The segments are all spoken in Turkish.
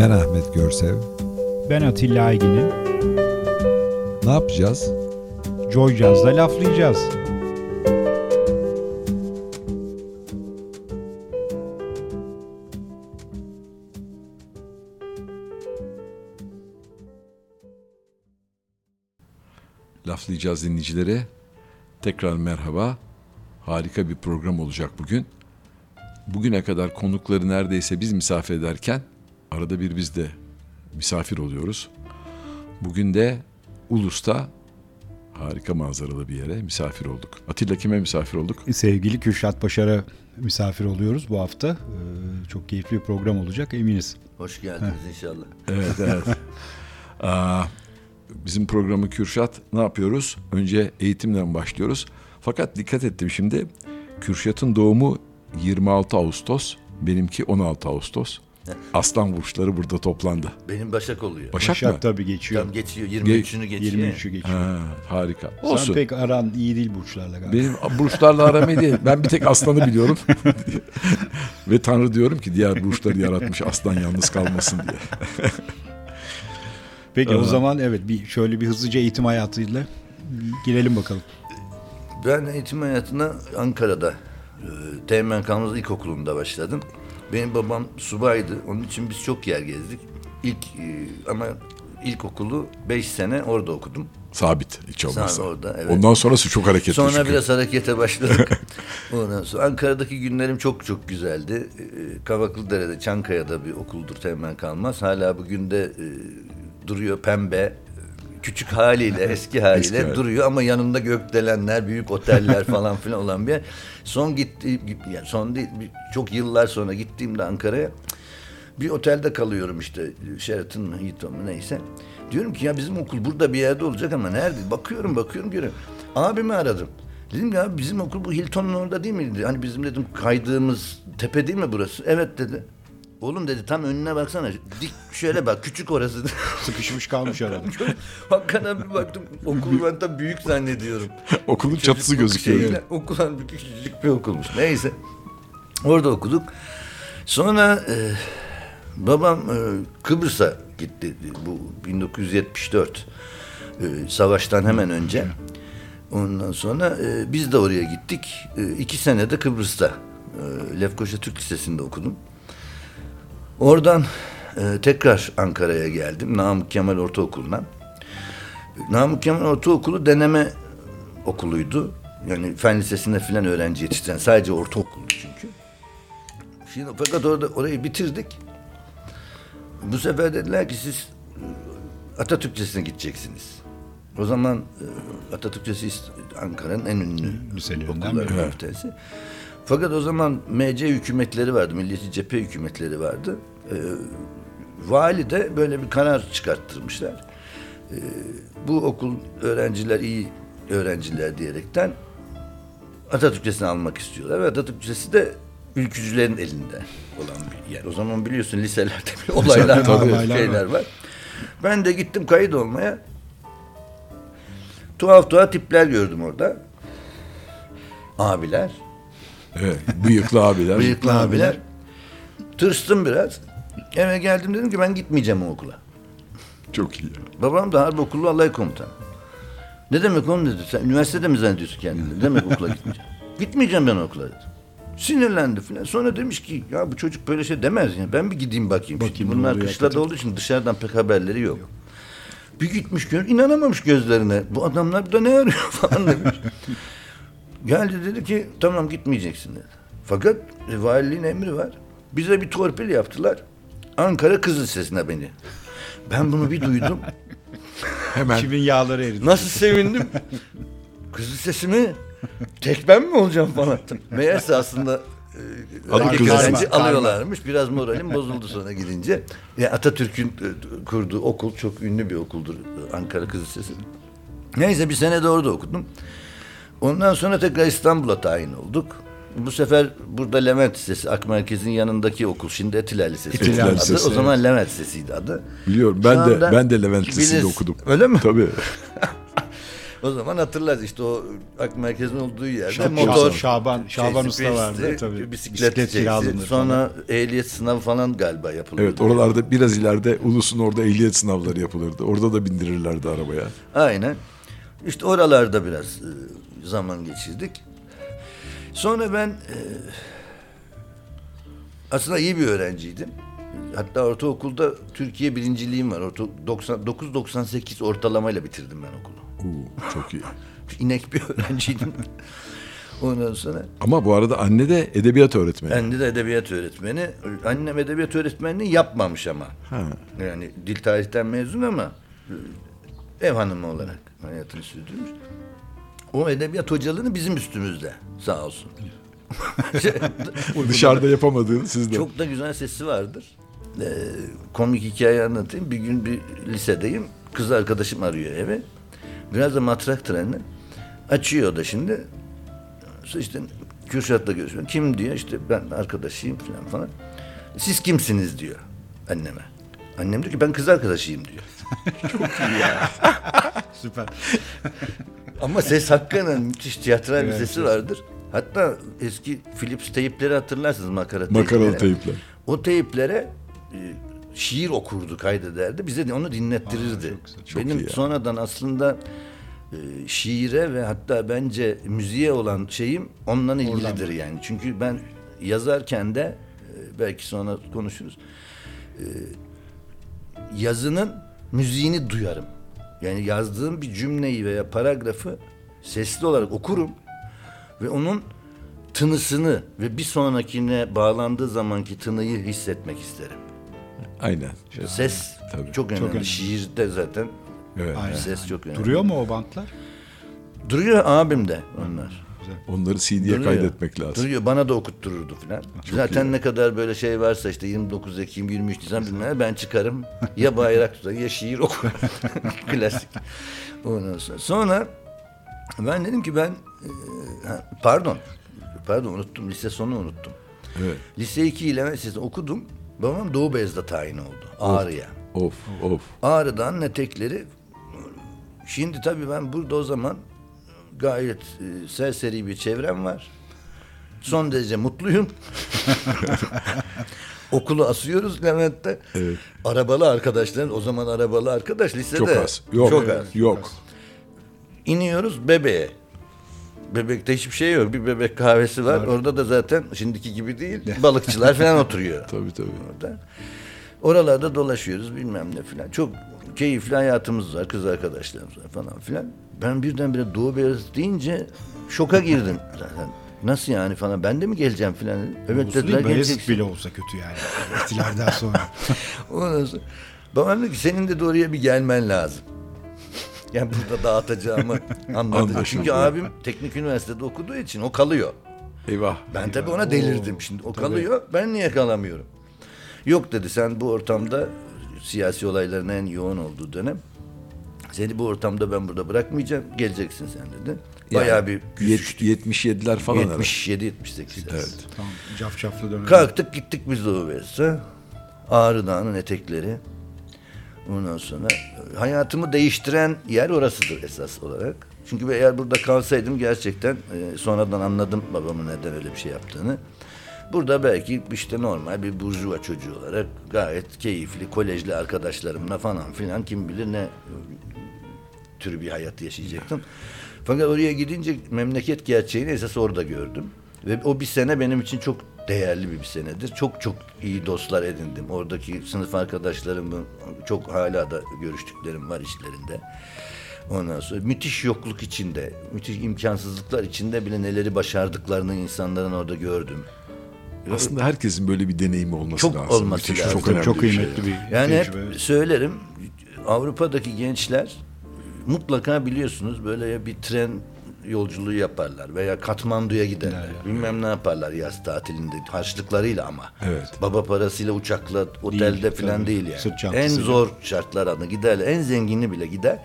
Ben Ahmet Görsev. Ben Atilla Aygin'im. Ne yapacağız? Joy Jazz'da laflayacağız. Laflayacağız dinleyicilere. Tekrar merhaba. Harika bir program olacak bugün. Bugüne kadar konukları neredeyse biz misafir ederken arada bir biz de misafir oluyoruz. Bugün de Ulus'ta harika manzaralı bir yere misafir olduk. Atilla kime misafir olduk? Sevgili Kürşat Başar'a misafir oluyoruz bu hafta. Ee, çok keyifli bir program olacak eminiz. Hoş geldiniz inşallah. Evet evet. Aa, bizim programı Kürşat ne yapıyoruz? Önce eğitimden başlıyoruz. Fakat dikkat ettim şimdi. Kürşat'ın doğumu 26 Ağustos, benimki 16 Ağustos. Aslan burçları burada toplandı. Benim Başak oluyor. Başak, Başak mı? tabii geçiyor. Tam geçiyor. 23'ünü geçiyor. 23'ü geçiyor. Ha, harika. Sen Olsun. pek aran iyi değil burçlarla galiba. Benim burçlarla aram iyi değil. Ben bir tek aslanı biliyorum. Ve Tanrı diyorum ki diğer burçları yaratmış aslan yalnız kalmasın diye. Peki o Aa. zaman evet bir şöyle bir hızlıca eğitim hayatıyla girelim bakalım. Ben eğitim hayatına Ankara'da e, Teğmen Kalmaz İlkokulu'nda başladım. Benim babam subaydı. Onun için biz çok yer gezdik. İlk e, ama ilkokulu 5 sene orada okudum. Sabit hiç olmazsa. orada, evet. Ondan sonrası çok hareketli. Sonra çünkü. biraz harekete başladık. Ondan sonra Ankara'daki günlerim çok çok güzeldi. Ee, Kavaklıdere'de, Çankaya'da bir okuldur Teğmen Kalmaz. Hala bugün de e, duruyor pembe. Küçük haliyle, eski haliyle Eski hali. duruyor ama yanında gökdelenler, büyük oteller falan filan olan bir yer. Son gitti, yani son değil, çok yıllar sonra gittiğimde Ankara'ya bir otelde kalıyorum işte Sheraton mı Hilton mu neyse. Diyorum ki ya bizim okul burada bir yerde olacak ama nerede? Bakıyorum bakıyorum görüyorum. Abimi aradım. Dedim ya bizim okul bu Hilton'un orada değil miydi? Hani bizim dedim kaydığımız tepe değil mi burası? Evet dedi. Oğlum dedi tam önüne baksana. Dik şöyle bak küçük orası. Sıkışmış kalmış arada. Hakikaten bir baktım okulu ben tabii büyük zannediyorum. Okulun çatısı Çocukluk gözüküyor. şeyle, Okul halbuki küçücük bir okulmuş. Neyse. Orada okuduk. Sonra e, babam e, Kıbrıs'a gitti. Bu 1974 e, savaştan hemen önce. Ondan sonra e, biz de oraya gittik. E, iki sene de Kıbrıs'ta. E, Lefkoşa Türk Lisesi'nde okudum. Oradan e, tekrar Ankara'ya geldim. Namık Kemal Ortaokulu'na. Namık Kemal Ortaokulu deneme okuluydu. Yani fen lisesinde filan öğrenci yetiştiren sadece ortaokulu çünkü. Şimdi fakat orada orayı bitirdik. Bu sefer dediler ki siz e, Atatürk Lisesi'ne gideceksiniz. O zaman e, Atatürk Lisesi Ankara'nın en ünlü okullarından bir. Fakat o zaman MC hükümetleri vardı, Milliyetçi Cephe hükümetleri vardı. E, vali de böyle bir karar çıkarttırmışlar bu okul öğrenciler iyi öğrenciler diyerekten Atatürk Lisesi'ni almak istiyorlar ve Atatürk Lisesi de ülkücülerin elinde olan bir yer. O zaman biliyorsun liselerde bir olaylar, var, şeyler var. Ben de gittim kayıt olmaya. Tuhaf tuhaf tipler gördüm orada. Abiler, Evet, bıyıklı abiler. bıyıklı abiler. Tırstım biraz. Eve geldim dedim ki ben gitmeyeceğim o okula. Çok iyi. ya. Babam da harp okulu alay komutanı. Ne demek oğlum dedi. Sen üniversitede mi zannediyorsun kendini? Ne demek okula gitmeyeceğim? Gitmeyeceğim ben okula dedi. Sinirlendi filan. Sonra demiş ki ya bu çocuk böyle şey demez yani. Ben bir gideyim bakayım. Bakayım bunlar kışlada olduğu için dışarıdan pek haberleri yok. Bir gitmiş gör, inanamamış gözlerine. Bu adamlar burada ne arıyor falan demiş. Geldi dedi ki tamam gitmeyeceksin dedi. Fakat e, valiliğin emri var. Bize bir torpil yaptılar. Ankara Kız Lisesi'ne beni. Ben bunu bir duydum. Hemen Kimin yağları eridi. Nasıl sevindim. Kız lisesi mi? Tek ben mi olacağım falan. Meğerse aslında e, öğrenci alıyorlarmış. Biraz moralim bozuldu sonra gidince. Ya Atatürk'ün e, kurduğu okul çok ünlü bir okuldur. Ankara Kız Lisesi. Neyse bir sene de orada okudum. Ondan sonra tekrar İstanbul'a tayin olduk. Bu sefer burada Levent Lisesi, Ak Merkez'in yanındaki okul. Şimdi Etiler Lisesi. Etiler adı. Lisesi, O zaman Levent Lisesi'ydi adı. biliyorum. Şu Ben de ben de Levent Lisesi'nde bilirsin. okudum. Öyle mi? Tabii. o zaman hatırlarız işte o ak merkezin olduğu yerde Şab- motor Şaban, Şaban Usta vardı tabii. Bisiklet, Bisiklet kiralanır Sonra ehliyet sınavı falan galiba yapılıyor. Evet oralarda biraz ileride Ulus'un orada ehliyet sınavları yapılırdı. Orada da bindirirlerdi arabaya. Aynen. İşte oralarda biraz e, zaman geçirdik. Sonra ben e, aslında iyi bir öğrenciydim. Hatta ortaokulda Türkiye birinciliğim var. Orta, 90 9.98 ortalamayla bitirdim ben okulu. Oo, çok iyi. İnek bir öğrenciydim. Ondan sonra Ama bu arada anne de edebiyat öğretmeni. anne de edebiyat öğretmeni. Annem edebiyat öğretmenliği yapmamış ama. Ha. Yani dil tarihten mezun ama e, ev hanımı olarak hayatını sürdürmüş. O edebiyat hocalığını bizim üstümüzde sağ olsun. Dışarıda yapamadığını siz de. Çok da güzel sesi vardır. Ee, komik hikaye anlatayım. Bir gün bir lisedeyim. Kız arkadaşım arıyor eve. Biraz da matrak trenle. Açıyor da şimdi. İşte Kürşat'la görüşüyor. Kim diyor? İşte ben arkadaşıyım falan falan. Siz kimsiniz diyor anneme. Annem diyor ki ben kız arkadaşıyım diyor. Süper. Ama ses hakikaten müthiş tiyatral bir Evet, sesi evet. vardır. Hatta eski Philips teyipleri hatırlarsınız makara Makaralı teyipleri. teypler. O teyplere e, şiir okurdu, kaydederdi. Bize de onu dinlettirirdi. Aa, çok güzel. Çok Benim sonradan aslında e, şiire ve hatta bence müziğe olan şeyim ondan ilgilidir yani. Çünkü ben yazarken de e, belki sonra konuşuruz. e, yazının müziğini duyarım. Yani yazdığım bir cümleyi veya paragrafı sesli olarak okurum ve onun tınısını ve bir sonrakine bağlandığı zamanki tınıyı hissetmek isterim. Aynen. Ses Tabii. çok önemli. önemli. Şiirde zaten Evet. Aynen. ses çok önemli. Duruyor mu o bantlar? Duruyor abim de onlar. Onları CD'ye kaydetmek lazım. Duruyor. Bana da okuttururdu falan. Zaten ne kadar böyle şey varsa işte 29 Ekim, 23 Nisan bilmem ben çıkarım. Ya bayrak tutar ya şiir okur. Klasik. Ondan sonra. Sonra ben dedim ki ben e, pardon pardon unuttum lise sonu unuttum. Evet. Lise 2 ile lisesi okudum. Babam Doğu Beyazıt'ta tayin oldu. Ağrı'ya. Of of. Ağrı'dan etekleri şimdi tabii ben burada o zaman gayet e, serseri bir çevrem var. Son derece mutluyum. Okulu asıyoruz Levent'te. Evet. Arabalı arkadaşların o zaman arabalı arkadaş lisede Çok az. Yok. çok az. Yok. İniyoruz bebeğe. Bebekte hiçbir şey yok. Bir bebek kahvesi var. Orada da zaten şimdiki gibi değil. Balıkçılar falan oturuyor. Tabii tabii. orada. Oralarda dolaşıyoruz bilmem ne filan. Çok keyifli hayatımız var. Kız arkadaşlarımız var falan filan. Ben birdenbire Doğu Beyazıt deyince şoka girdim zaten. Nasıl yani falan ben de mi geleceğim filan. dedim. Evet dediler geleceksin. bile olsa kötü yani. İhtilalden sonra. Ondan sonra babam dedi ki senin de oraya bir gelmen lazım. Yani burada dağıtacağımı. Anlaşıldı. Çünkü abim teknik üniversitede okuduğu için o kalıyor. Eyvah. Ben tabii ona delirdim şimdi. O kalıyor. Ben niye kalamıyorum? Yok dedi sen bu ortamda siyasi olayların en yoğun olduğu dönem. Seni bu ortamda ben burada bırakmayacağım. Geleceksin sen dedi. Bayağı bir Yet- 77'ler falan herhalde. 77 78. Evet. Tamam. Cafcaflı dönem. Kalktık gittik biz Doğu Beyazıt'a. Ağrı Dağı'nın etekleri. Ondan sonra hayatımı değiştiren yer orasıdır esas olarak. Çünkü eğer burada kalsaydım gerçekten e, sonradan anladım babamın neden öyle bir şey yaptığını. Burada belki işte normal bir burjuva çocuğu olarak gayet keyifli kolejli arkadaşlarımla falan filan kim bilir ne tür bir hayat yaşayacaktım. Fakat oraya gidince memleket gerçeğini esas orada gördüm. Ve o bir sene benim için çok değerli bir, bir senedir. Çok çok iyi dostlar edindim. Oradaki sınıf arkadaşlarımın çok hala da görüştüklerim var işlerinde. Ondan sonra müthiş yokluk içinde, müthiş imkansızlıklar içinde bile neleri başardıklarını insanların orada gördüm. Aslında herkesin böyle bir deneyimi olması Çok lazım. olması Müthiş, lazım. Çok önemli çok bir şey. kıymetli bir Yani hep tecrübe. söylerim Avrupa'daki gençler mutlaka biliyorsunuz böyle bir tren yolculuğu yaparlar veya Katmandu'ya giderler. Bilmem ne yaparlar yaz tatilinde harçlıklarıyla ama. Evet. Baba parasıyla uçakla otelde Değil, falan tabii. değil yani. En zor şartlar altında giderler. En zengini bile gider.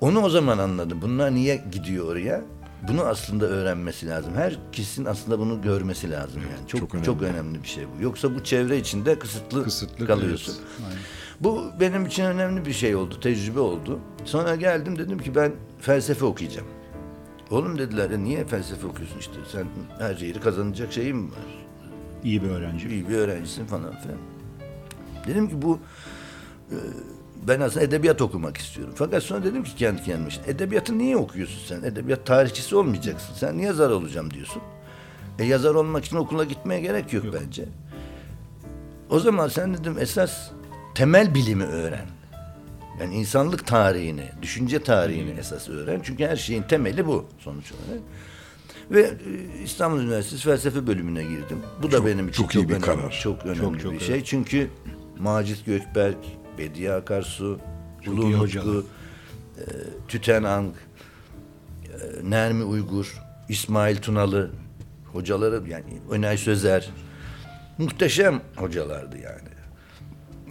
Onu o zaman anladım. Bunlar niye gidiyor oraya? Bunu aslında öğrenmesi lazım. Herkesin aslında bunu görmesi lazım yani. Çok çok çok önemli. önemli, bir şey bu. Yoksa bu çevre içinde kısıtlı, Kısıtlı kalıyorsun. evet. Aynen. Bu benim için önemli bir şey oldu, tecrübe oldu. Sonra geldim dedim ki ben felsefe okuyacağım. Oğlum dediler "E niye felsefe okuyorsun işte sen her yeri kazanacak şeyin mi var? İyi bir öğrenci. iyi bir öğrencisin falan filan. Dedim ki bu e, ben aslında edebiyat okumak istiyorum. Fakat sonra dedim ki kendi kendime işte edebiyatı niye okuyorsun sen? Edebiyat tarihçisi olmayacaksın. Sen niye yazar olacağım diyorsun. E yazar olmak için okula gitmeye gerek yok, bence. O zaman sen dedim esas temel bilimi öğren. Yani insanlık tarihini, düşünce tarihini esas öğren. Çünkü her şeyin temeli bu sonuç olarak. Ve e, İstanbul Üniversitesi felsefe bölümüne girdim. Bu da benim için çok çok, iyi bir önemli, karar. çok önemli Çok, çok, bir evet. şey. Çünkü Macit Gökberk, Bediye Akarsu, Çok Ulu hocalar. e, Tüten Ang, e, Nermi Uygur, İsmail Tunalı hocaları yani Önay Sözer muhteşem hocalardı yani.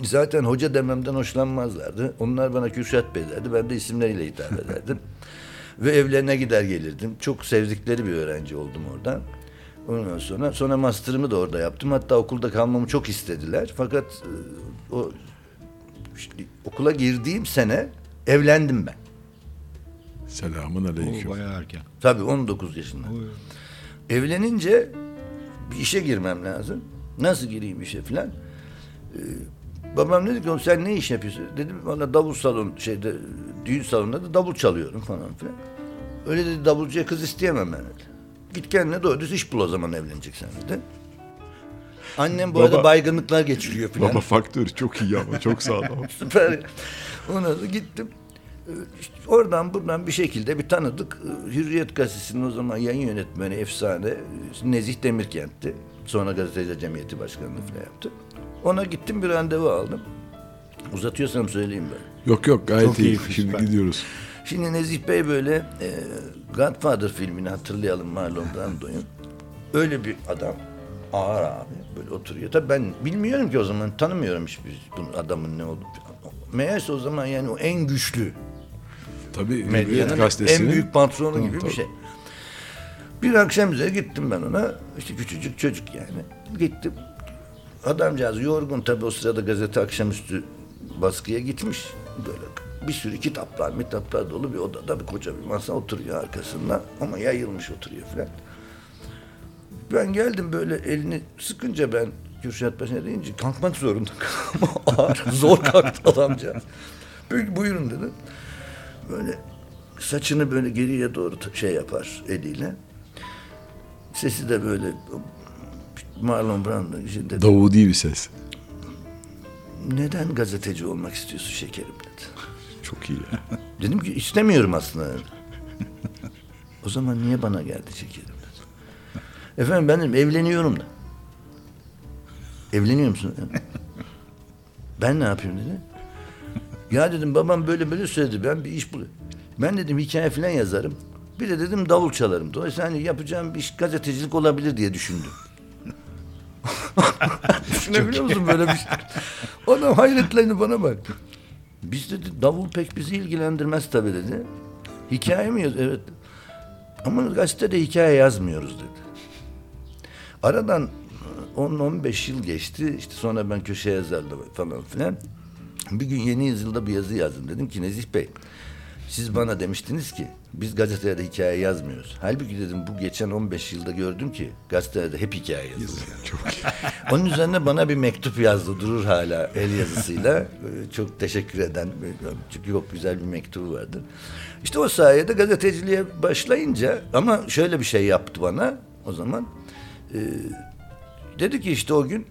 Zaten hoca dememden hoşlanmazlardı. Onlar bana Kürşat Bey derdi. Ben de isimleriyle hitap ederdim. Ve evlerine gider gelirdim. Çok sevdikleri bir öğrenci oldum oradan. Ondan sonra sonra master'ımı da orada yaptım. Hatta okulda kalmamı çok istediler. Fakat e, o işte okula girdiğim sene evlendim ben. Selamun O aleyküm. bayağı erken. Tabii 19 yaşında. O- Evlenince bir işe girmem lazım. Nasıl gireyim işe filan. Ee, babam dedi ki "Oğlum sen ne iş yapıyorsun? Dedim valla davul salon şeyde düğün salonunda da davul çalıyorum falan filan. Öyle dedi davulcuya kız isteyemem ben öyle. Git kendine doğru düz iş bul o zaman evleneceksen dedi. Annem bu Baba- arada baygınlıklar geçiriyor filan. Baba faktör çok iyi ama çok sağlam. Süper. Ona da gittim. İşte oradan buradan bir şekilde bir tanıdık. Ee, Hürriyet Gazetesi'nin o zaman yayın yönetmeni efsane e, Nezih Demirkent'ti. Sonra Gazeteciler Cemiyeti Başkanlığı falan yaptı. Ona gittim bir randevu aldım. Uzatıyorsam söyleyeyim ben. yok yok gayet Çok iyi. Şimdi süper. gidiyoruz. Şimdi Nezih Bey böyle e, Godfather filmini hatırlayalım Marlon Brando'yu. Öyle bir adam. Ağır abi. Böyle oturuyor. Tabii ben bilmiyorum ki o zaman tanımıyorum hiçbir bunun adamın ne olduğunu. Meğerse o zaman yani o en güçlü Tabii Hürriyet medyanın Gazetesi'nin en büyük patronu gibi tabii. bir şey. Bir akşam üzere gittim ben ona. İşte küçücük çocuk yani. Gittim. Adamcağız yorgun tabii o sırada gazete akşamüstü baskıya gitmiş. Böyle bir sürü kitaplar, mitaplar dolu bir odada bir koca bir masa oturuyor arkasında. Ama yayılmış oturuyor falan. Ben geldim böyle elini sıkınca ben Kürşat Paşa deyince kalkmak zorunda kaldım. Ağır, zor kalktı adamcağız. Buyurun dedi. Böyle saçını böyle geriye doğru şey yapar eliyle. Sesi de böyle Marlon Brando işte Davudi bir ses. neden gazeteci olmak istiyorsun şekerim dedi. Çok iyi ya. Dedim ki istemiyorum aslında. o zaman niye bana geldi şekerim dedi. Efendim ben dedim, evleniyorum da. Evleniyor musun? ben ne yapıyorum dedi. Ya dedim babam böyle böyle söyledi ben bir iş buluyorum. Ben dedim hikaye falan yazarım. Bir de dedim davul çalarım. Dolayısıyla hani yapacağım bir iş gazetecilik olabilir diye düşündüm. Düşünebiliyor musun böyle bir şey? Adam hayretlerini bana bak. Biz dedi davul pek bizi ilgilendirmez tabii dedi. Hikaye mi yaz? Evet. Ama gazetede hikaye yazmıyoruz dedi. Aradan 10-15 yıl geçti. İşte sonra ben köşe yazardım falan filan. Bir gün yeni yüzyılda bir yazı yazdım. Dedim ki Nezih Bey siz bana demiştiniz ki biz gazetelerde hikaye yazmıyoruz. Halbuki dedim bu geçen 15 yılda gördüm ki gazetelerde hep hikaye yazılıyor. Çok iyi. Onun üzerine bana bir mektup yazdı. Durur hala el yazısıyla. Ee, Çok teşekkür eden. Çünkü çok güzel bir mektubu vardı. İşte o sayede gazeteciliğe başlayınca ama şöyle bir şey yaptı bana o zaman. Ee, dedi ki işte o gün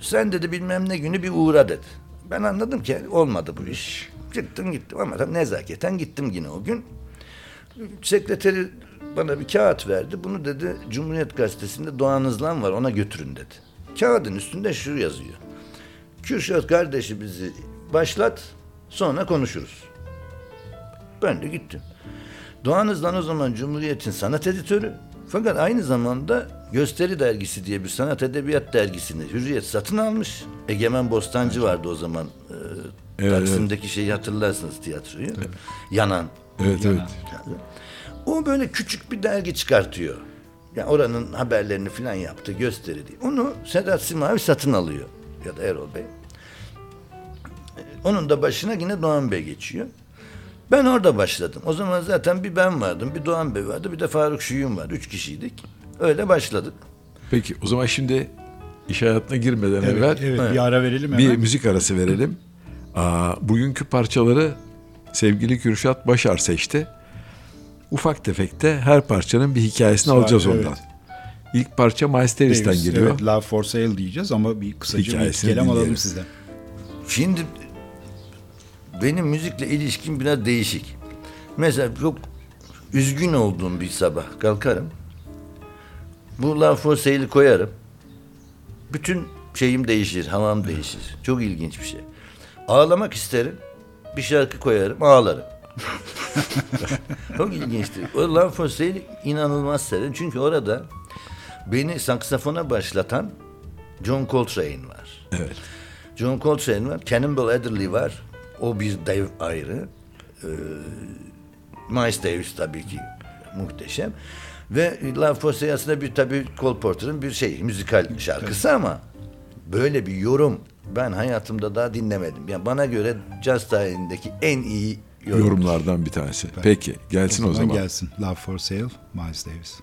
sen dedi bilmem ne günü bir uğra dedi. Ben anladım ki olmadı bu iş. Çıktım gittim ama nezaketen gittim yine o gün. Sekreteri bana bir kağıt verdi. Bunu dedi Cumhuriyet Gazetesi'nde Doğan Hızlan var ona götürün dedi. Kağıdın üstünde şu yazıyor. Kürşat kardeşimizi başlat sonra konuşuruz. Ben de gittim. Doğan Hızlan o zaman Cumhuriyet'in sanat editörü. Fakat aynı zamanda Gösteri Dergisi diye bir sanat edebiyat dergisini Hürriyet satın almış. Egemen Bostancı vardı o zaman. Ee, Evet, Taksim'deki şeyi hatırlarsınız tiyatroyu. Yanan. Evet evet. O böyle küçük bir dergi çıkartıyor. Yani oranın haberlerini falan yaptı, gösteri diye. Onu Sedat Simavi satın alıyor. Ya da Erol Bey. Onun da başına yine Doğan Bey geçiyor. Ben orada başladım. O zaman zaten bir ben vardım, bir Doğan Bey vardı, bir de Faruk Şuyum var. Üç kişiydik. Öyle başladık. Peki o zaman şimdi iş hayatına girmeden Evet, evvel evet, bir ara verelim bir hemen. müzik arası verelim. Aa, bugünkü parçaları sevgili Kürşat Başar seçti. Ufak tefek de her parçanın bir hikayesini Var, alacağız evet. ondan. İlk parça Miles Davis'ten Davis, geliyor. Evet, Love for Sale diyeceğiz ama bir kısaca bir kelam alalım sizden. Şimdi benim müzikle ilişkim biraz değişik. Mesela çok üzgün olduğum bir sabah kalkarım. Bu Love for Sale'i koyarım. Bütün şeyim değişir, havam değişir. Çok ilginç bir şey. Ağlamak isterim. Bir şarkı koyarım, ağlarım. Çok ilginçtir. O Sale'i inanılmaz severim. Çünkü orada beni saksafona başlatan John Coltrane var. Evet. John Coltrane var. Cannonball Adderley var. O bir dev ayrı. Ee, Miles Davis tabii ki muhteşem. Ve for Sale aslında bir tabii Cole Porter'ın bir şey müzikal şarkısı ama böyle bir yorum ben hayatımda daha dinlemedim. Yani bana göre caz tarihindeki en iyi yorumdur. yorumlardan bir tanesi. Evet. Peki gelsin o zaman. O zaman gelsin. Love for Sale, Miles Davis.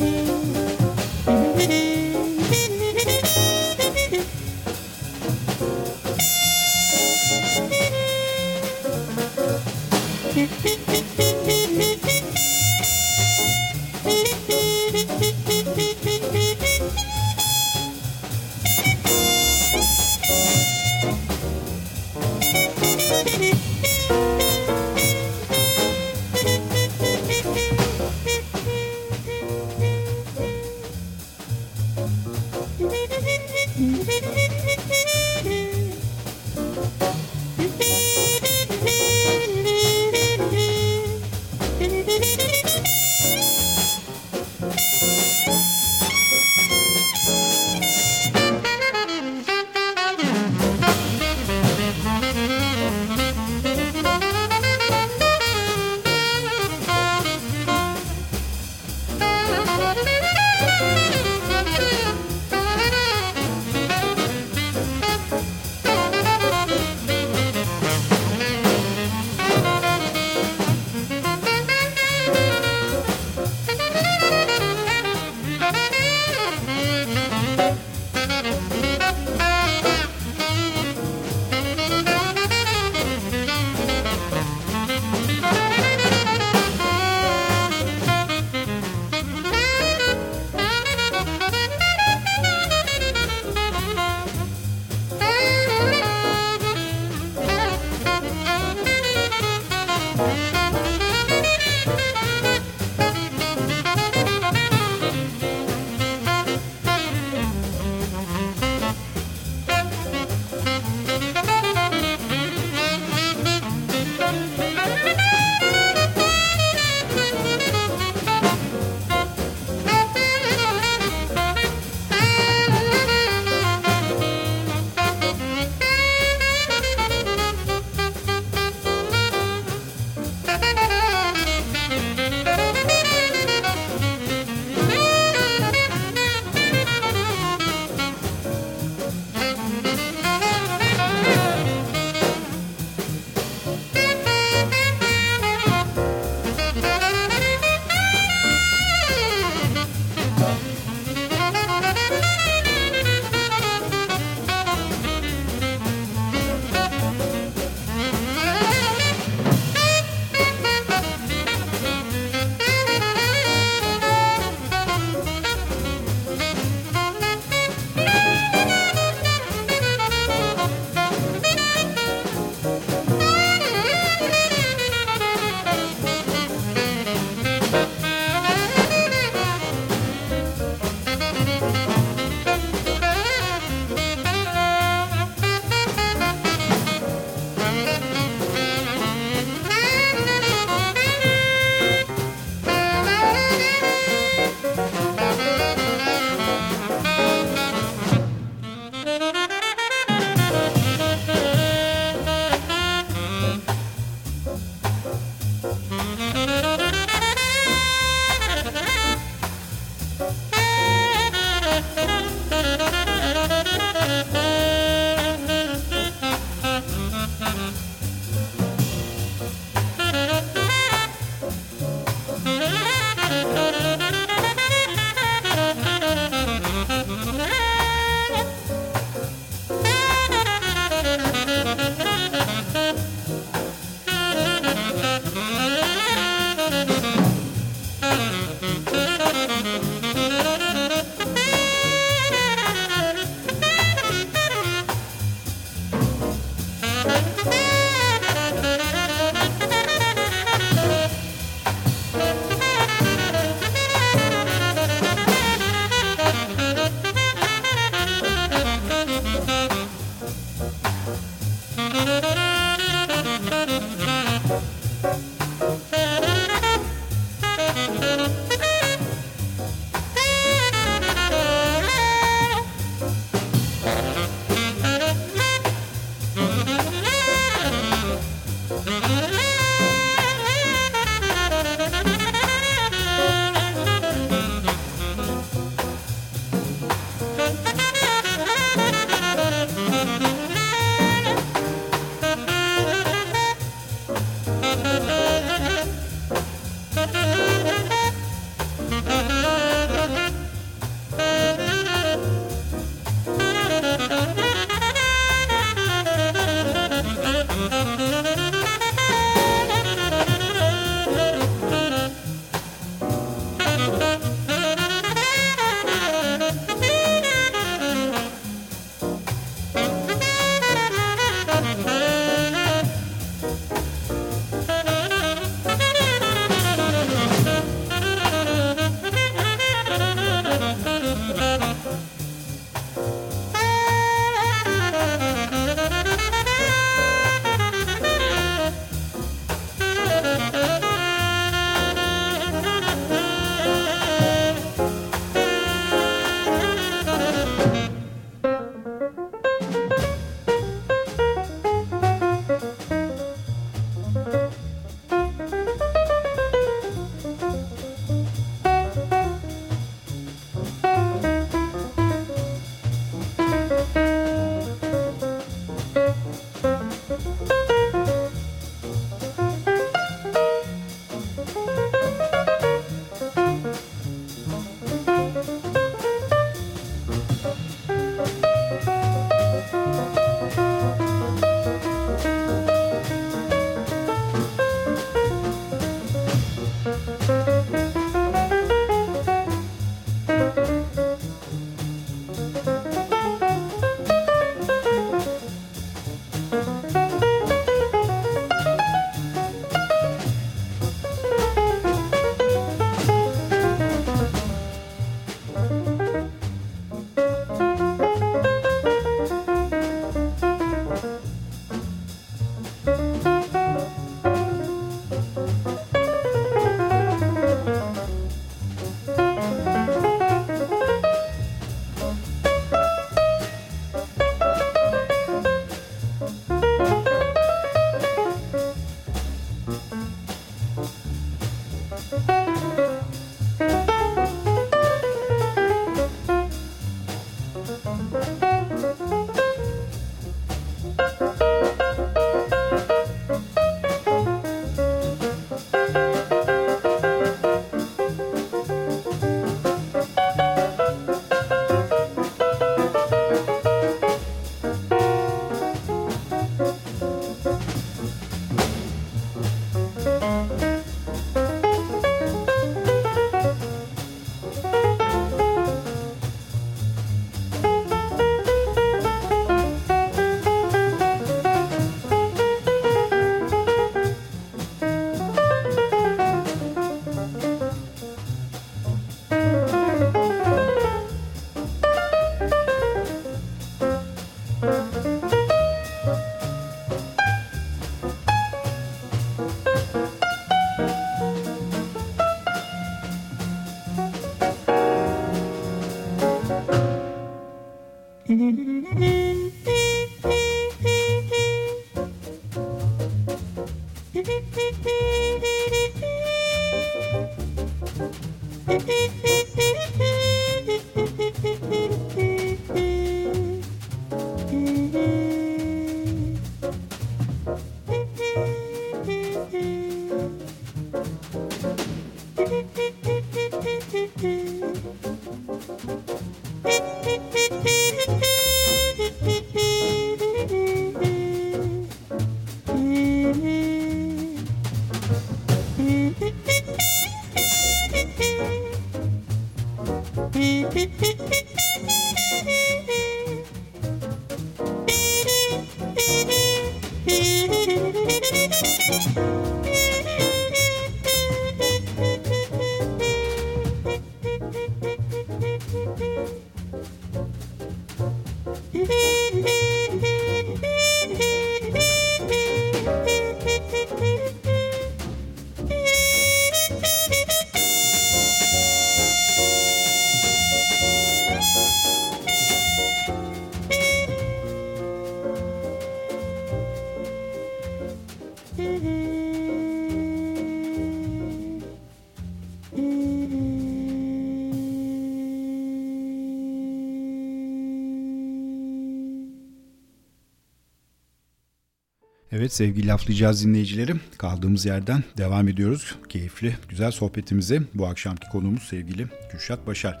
Evet sevgili laflayacağız dinleyicileri kaldığımız yerden devam ediyoruz. Keyifli güzel sohbetimize bu akşamki konuğumuz sevgili Kürşat Başar.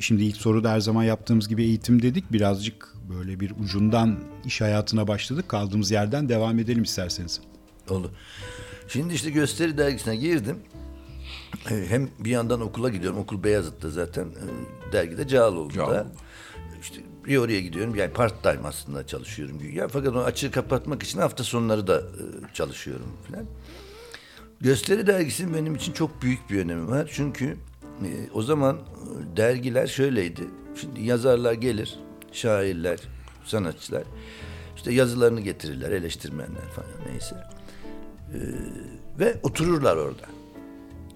Şimdi ilk soruda her zaman yaptığımız gibi eğitim dedik. Birazcık böyle bir ucundan iş hayatına başladık. Kaldığımız yerden devam edelim isterseniz. Olur. Şimdi işte gösteri dergisine girdim. Ee, Hem bir yandan okula gidiyorum. Okul Beyazıt'ta zaten. Ee, Dergide Cağaloğlu'da. Cağaloğlu. İşte bir oraya gidiyorum. Yani part time aslında çalışıyorum güya. Fakat onu açığı kapatmak için hafta sonları da e, çalışıyorum falan. Gösteri dergisinin benim için çok büyük bir önemi var. Çünkü e, o zaman e, dergiler şöyleydi. Şimdi yazarlar gelir, şairler, sanatçılar. işte yazılarını getirirler, eleştirmenler falan neyse. Ve otururlar orada.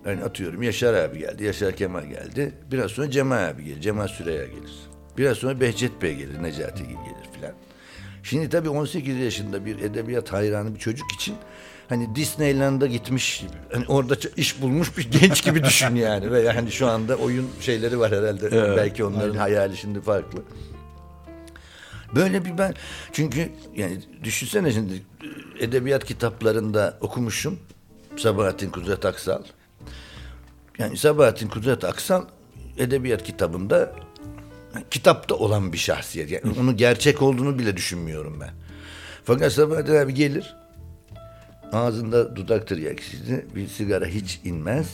Yani atıyorum Yaşar abi geldi, Yaşar Kemal geldi. Biraz sonra Cemal abi gelir, Cemal Süreya gelir. Biraz sonra Behçet Bey gelir, Necati Gil gelir filan. Şimdi tabii 18 yaşında bir edebiyat hayranı bir çocuk için hani Disneyland'a gitmiş. Hani orada iş bulmuş bir genç gibi düşün yani. Ve yani şu anda oyun şeyleri var herhalde. Belki onların hayali şimdi farklı. Böyle bir ben çünkü yani düşünsene şimdi edebiyat kitaplarında okumuşum Sabahattin Kudret Aksal. Yani Sabahattin Kudret Aksal edebiyat kitabında kitapta olan bir şahsiyet. Yani onu gerçek olduğunu bile düşünmüyorum ben. Fakat Sabahattin abi gelir. Ağzında dudak tiryakisi, bir sigara hiç inmez.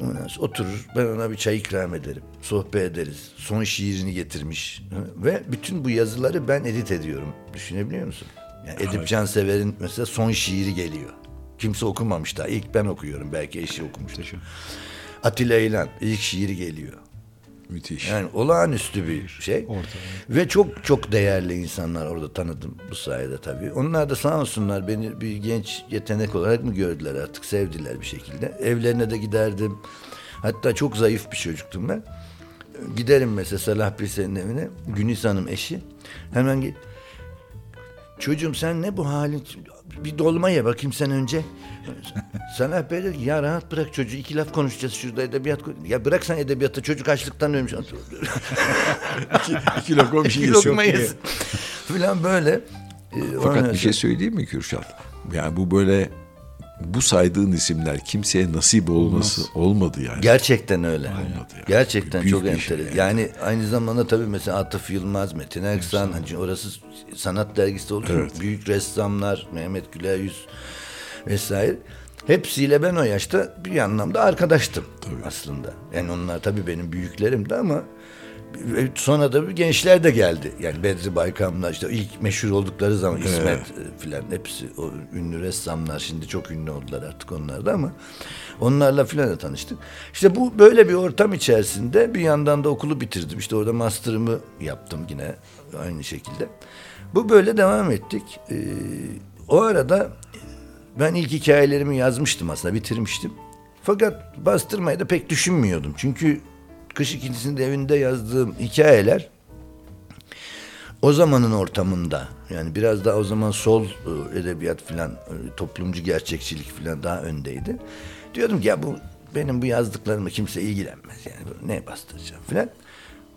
Ondan sonra oturur, ben ona bir çay ikram ederim. Sohbet ederiz. Son şiirini getirmiş. Ve bütün bu yazıları ben edit ediyorum. Düşünebiliyor musun? Yani Edip Cansever'in mesela son şiiri geliyor. Kimse okumamış daha. İlk ben okuyorum. Belki eşi okumuştur. Atilla İlhan ilk şiiri geliyor. Müthiş. Yani olağanüstü bir şey. Ve çok çok değerli insanlar orada tanıdım bu sayede tabii. Onlar da sağ olsunlar beni bir genç yetenek olarak mı gördüler artık sevdiler bir şekilde. Evlerine de giderdim. Hatta çok zayıf bir çocuktum ben. Giderim mesela Salah Bilsen'in evine. Günis Hanım eşi. Hemen git. Çocuğum sen ne bu halin? Bir dolma ye bakayım sen önce. Sana böyle ya rahat bırak çocuğu iki laf konuşacağız şurada edebiyat. Ya bırak sen edebiyatı çocuk açlıktan ölmüş. İki lokma bir şey İki yesin. lokma yesin. Filan böyle. Ee, Fakat bir şey söyleyeyim mi Kürşat? Yani bu böyle bu saydığın isimler kimseye nasip olması olmadı yani. Gerçekten öyle. Olmadı ya. Gerçekten Büyük çok bir şey enteresan. yani. Yani. aynı zamanda tabii mesela Atıf Yılmaz, Metin Erksan, hani orası sanat dergisi için Evet. büyük ressamlar, Mehmet Güler Yüz vesaire. Hepsiyle ben o yaşta bir anlamda arkadaştım aslında. Yani onlar tabii benim büyüklerimdi ama sonra da bir gençler de geldi. Yani Bedri Baykam'la işte ilk meşhur oldukları zaman İsmet e, filan hepsi o ünlü ressamlar şimdi çok ünlü oldular artık onlar da ama onlarla filan da tanıştık. İşte bu böyle bir ortam içerisinde bir yandan da okulu bitirdim. İşte orada master'ımı yaptım yine aynı şekilde. Bu böyle devam ettik. Ee, o arada ben ilk hikayelerimi yazmıştım aslında bitirmiştim. Fakat bastırmayı da pek düşünmüyordum. Çünkü Kış İkincisi'nde evinde yazdığım hikayeler o zamanın ortamında yani biraz daha o zaman sol e, edebiyat filan e, toplumcu gerçekçilik filan daha öndeydi. Diyordum ki ya bu benim bu yazdıklarımı kimse ilgilenmez yani ne bastıracağım filan.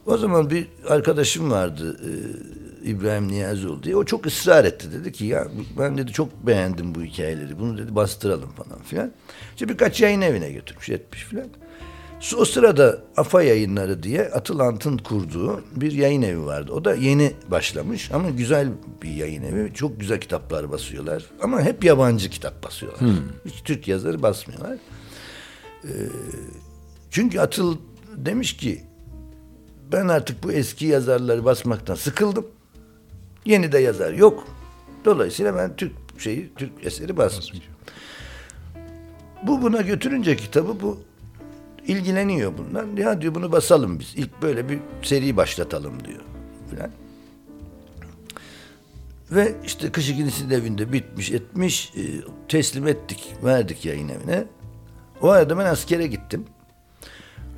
O zaman bir arkadaşım vardı e, İbrahim Niyazioğlu diye o çok ısrar etti dedi ki ya ben dedi çok beğendim bu hikayeleri bunu dedi bastıralım falan filan. İşte birkaç yayın evine götürmüş etmiş filan. O sırada AFA yayınları diye Atıl Ant'ın kurduğu bir yayın evi vardı. O da yeni başlamış ama güzel bir yayın evi. Çok güzel kitaplar basıyorlar. Ama hep yabancı kitap basıyorlar. Hiç Türk yazarı basmıyorlar. Ee, çünkü Atıl demiş ki ben artık bu eski yazarları basmaktan sıkıldım. Yeni de yazar yok. Dolayısıyla ben Türk şeyi, Türk eseri basmayacağım. Bu buna götürünce kitabı bu ilgileniyor bundan. Ya diyor bunu basalım biz. İlk böyle bir seri başlatalım diyor. Falan. Ve işte Kış İkincisi de evinde bitmiş etmiş. e, teslim ettik. Verdik yayın evine. O arada ben askere gittim.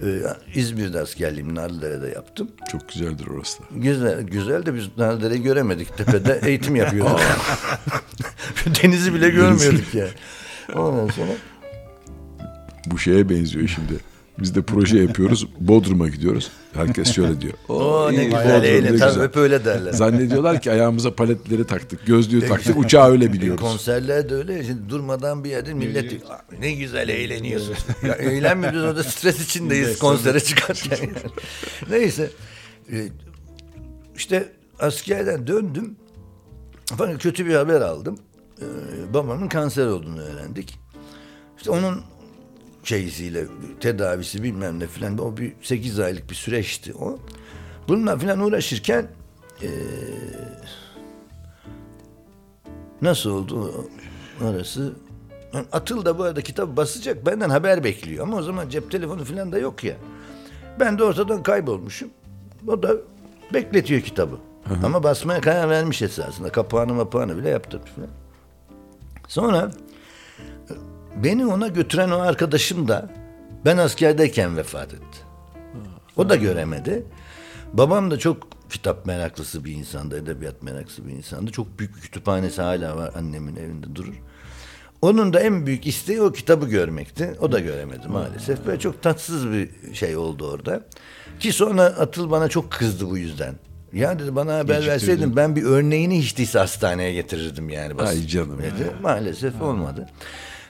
Ee, İzmir'de askerliğimi Narlıdere'de yaptım. Çok güzeldir orası da. Güzel, güzel de biz Narlıdere'yi göremedik. Tepede eğitim yapıyorduk. Denizi bile görmüyorduk yani. Ondan sonra Bu şeye benziyor şimdi. Biz de proje yapıyoruz. Bodrum'a gidiyoruz. Herkes şöyle diyor. o ne güzel güzel." Tabii hep öyle derler. Zannediyorlar ki ayağımıza paletleri taktık, gözlüğü taktık, uçağa öyle E, biniyoruz. konserler de öyle. Şimdi durmadan bir yerde millet diyor, "Aa, ne güzel eğleniyorsun. ya eğlenmiyoruz orada stres içindeyiz konsere çıkarken. yani. Neyse. E, işte askerden döndüm. Fakat kötü bir haber aldım. E, babamın kanser olduğunu öğrendik. İşte onun şeysiyle tedavisi bilmem ne filan o bir 8 aylık bir süreçti o. Bununla filan uğraşırken e, Nasıl oldu orası? Atıl da bu arada kitap basacak benden haber bekliyor ama o zaman cep telefonu falan da yok ya. Ben de ortadan kaybolmuşum. O da bekletiyor kitabı. Ama basmaya karar vermiş esasında. Kapağını mapağını bile yaptırmış falan. Sonra beni ona götüren o arkadaşım da ben askerdeyken vefat etti. O da göremedi. Babam da çok kitap meraklısı bir insandı, edebiyat meraklısı bir insandı. Çok büyük bir kütüphanesi hala var annemin evinde durur. Onun da en büyük isteği o kitabı görmekti. O da göremedi maalesef. Böyle çok tatsız bir şey oldu orada. Ki sonra Atıl bana çok kızdı bu yüzden. Ya dedi bana haber Geciktirdin. verseydin ben bir örneğini hiç değilse hastaneye getirirdim yani. Bas- Ay canım dedi. ya. Maalesef olmadı.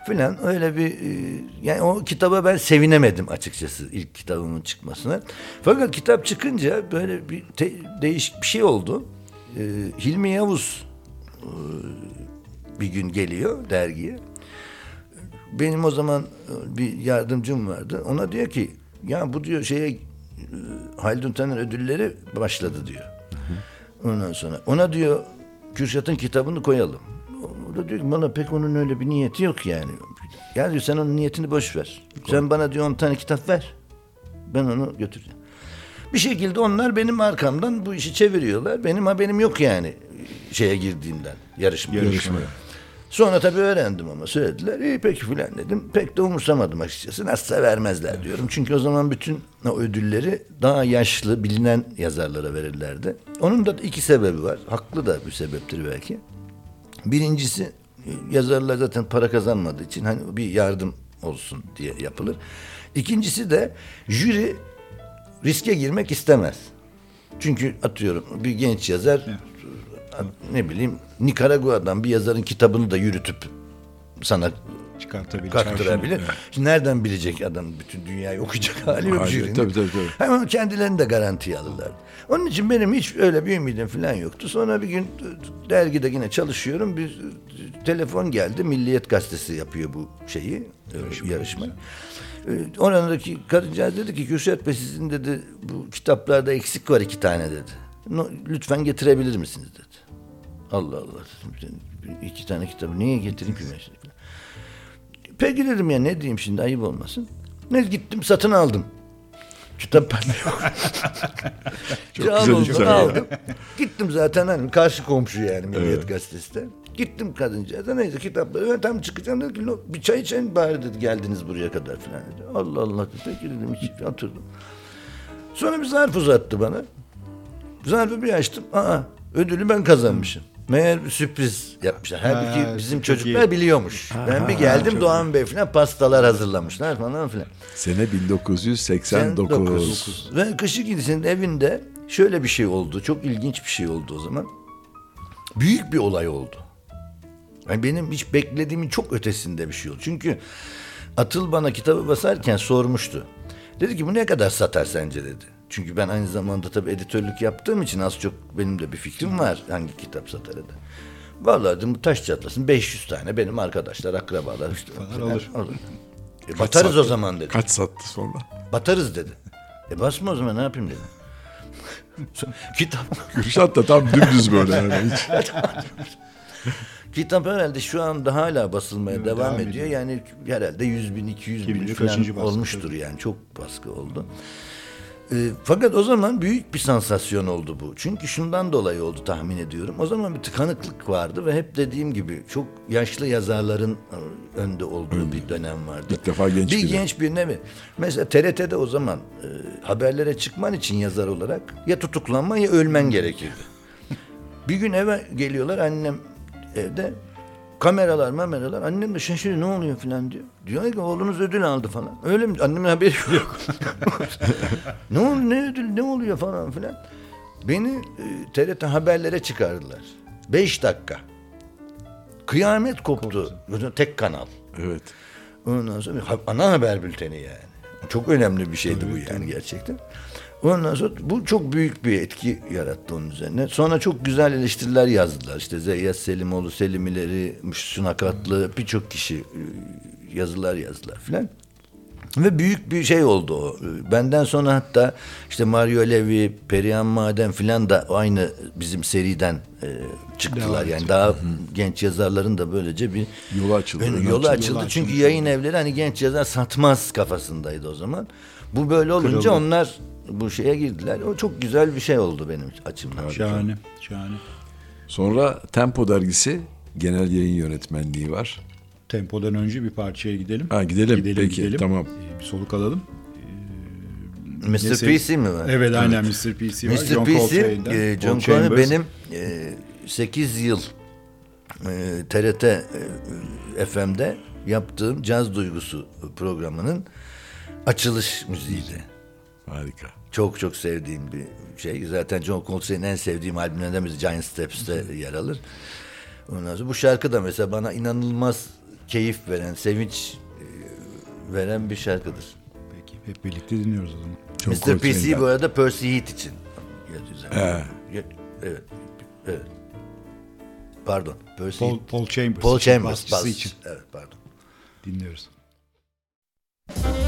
Filan öyle bir e, yani o kitaba ben sevinemedim açıkçası ilk kitabımın çıkmasına. Fakat kitap çıkınca böyle bir te- değişik bir şey oldu. E, Hilmi Yavuz e, bir gün geliyor dergiye. Benim o zaman e, bir yardımcım vardı. Ona diyor ki ya bu diyor şeye e, Haldun Taner ödülleri başladı diyor. Ondan sonra ona diyor Kürşat'ın kitabını koyalım. O da diyor ki bana pek onun öyle bir niyeti yok yani. Ya diyor sen onun niyetini boş ver. Sen bana diyor 10 tane kitap ver. Ben onu götüreceğim. Bir şekilde onlar benim arkamdan bu işi çeviriyorlar. Benim haberim yok yani şeye girdiğimden. Yarışmaya. Sonra tabii öğrendim ama söylediler. İyi peki filan dedim. Pek de umursamadım açıkçası. Nasılsa vermezler diyorum. Çünkü o zaman bütün o ödülleri daha yaşlı bilinen yazarlara verirlerdi. Onun da iki sebebi var. Haklı da bir sebeptir belki. Birincisi yazarlar zaten para kazanmadığı için hani bir yardım olsun diye yapılır. İkincisi de jüri riske girmek istemez. Çünkü atıyorum bir genç yazar ne bileyim Nikaragua'dan bir yazarın kitabını da yürütüp sana Çıkartabilir. kaktırabilir. Şimdi nereden bilecek adam bütün dünyayı okuyacak hali yok jürinin. tabii, tabii, tabii. Hemen kendilerini de garantiye alırlar. Onun için benim hiç öyle bir ümidim falan yoktu. Sonra bir gün dergide yine çalışıyorum. Bir telefon geldi. Milliyet gazetesi yapıyor bu şeyi, e, yarışmayı. E, Oradaki kadıncağız dedi ki Kürşat Bey sizin dedi bu kitaplarda eksik var iki tane dedi. Lütfen getirebilir misiniz dedi. Allah Allah dedim. İki tane kitabı niye getireyim ki? Peki dedim ya ne diyeyim şimdi ayıp olmasın. Ne gittim satın aldım. Kitap bende yok. Çok güzel hikaye. aldım. Gittim zaten hani karşı komşu yani Milliyet Gazetesi'de. Gittim kadıncağıza neyse kitapları ben tam çıkacağım dedi ki "No, bir çay için bari dedi geldiniz buraya kadar falan dedi. Allah Allah dedi. Dedim hiç oturdum. Sonra bir zarf uzattı bana. Zarfı bir açtım. Aa ödülü ben kazanmışım. Meğer bir sürpriz yapmışlar. Halbuki Ha, bizim çocuklar iyi. biliyormuş. ben bir geldim Doğan Bey falan pastalar hazırlamışlar falan filan. Sene 1989. 19. Ve Kışık İdisi'nin evinde şöyle bir şey oldu. Çok ilginç bir şey oldu o zaman. Büyük bir olay oldu. Yani benim hiç beklediğimin çok ötesinde bir şey oldu. Çünkü Atıl bana kitabı basarken sormuştu. Dedi ki bu ne kadar satar sence dedi. Çünkü ben aynı zamanda tabii editörlük yaptığım için az çok benim de bir fikrim var hangi kitap satar dedi. Vallahi dedim bu taş çatlasın 500 tane benim arkadaşlar, akrabalar işte. Falan alır. E, batarız sattı? o zaman dedi. Kaç sattı sonra? Batarız dedi. E basma o zaman ne yapayım dedim. kitap Kürşat da tam dümdüz böyle yani. Hiç. kitap herhalde şu anda hala basılmaya Evet, devam, devam ediyor. Yani herhalde 100 bin 200 Kim bin falan olmuştur yani çok baskı oldu. E, fakat o zaman büyük bir sansasyon oldu bu. Çünkü şundan dolayı oldu tahmin ediyorum. O zaman bir tıkanıklık vardı ve hep dediğim gibi çok yaşlı yazarların e, önde olduğu bir dönem vardı. İlk defa genç bir biri. genç birine mi? Mesela TRT'de o zaman e, haberlere çıkman için yazar olarak ya tutuklanman ya ölmen gerekirdi. Bir gün eve geliyorlar annem evde kameralar kameralar annem de şaşırıyor ne oluyor falan diyor. Diyor ki oğlunuz ödül aldı falan. Öyle mi? Annemin haberi yok. ne oldu ne ödül ne oluyor falan filan. Beni e, TRT haberlere çıkardılar. Beş dakika. Kıyamet koptu. Tek kanal. Evet. Ondan sonra ana haber bülteni yani. Çok önemli bir şeydi bu yani gerçekten. Ondan sonra bu çok büyük bir etki yarattı onun üzerine. Sonra çok güzel eleştiriler yazdılar. İşte Zeyyat Selimoğlu, Selimileri, Müşsün Akatlı birçok kişi e, yazılar yazdılar filan. Ve büyük bir şey oldu o. Benden sonra hatta işte Mario Levi, Perihan Maden filan da aynı bizim seriden e, çıktılar. Devam yani daha genç yazarların da böylece bir Yolu açıldı, Ön- önü yolu açıldı. Yolu Çünkü yayın evleri hani genç yazar satmaz kafasındaydı o zaman. Bu böyle olunca Kırıldı. onlar bu şeye girdiler. O çok güzel bir şey oldu benim açımdan. Şahane. Şahane. Sonra Tempo dergisi genel yayın yönetmenliği var. Tempodan önce bir parçaya gidelim. Ha, gidelim. Peki, tamam. Ee, bir soluk alalım. Mr. Neyse. PC mi var? Evet aynen Mr. PC var. Mr. John PC, e, John Coltrane benim e, 8 yıl e, TRT e, FM'de yaptığım Caz Duygusu programının açılış müziğiydi. Harika. Çok çok sevdiğim bir şey. Zaten John Coltrane'in en sevdiğim albümlerinden biri Giant Steps'te yer alır. Ondan sonra bu şarkı da mesela bana inanılmaz keyif veren, sevinç e, veren bir şarkıdır. Peki hep birlikte dinliyoruz o zaman. John Mr. PC Coltrane'den. bu arada Percy Heath için. Ya- Evet. Evet. Pardon. Percy Paul. Paul Chambers. Paul Chambers. basçısı için Evet pardon. dinliyoruz. Thank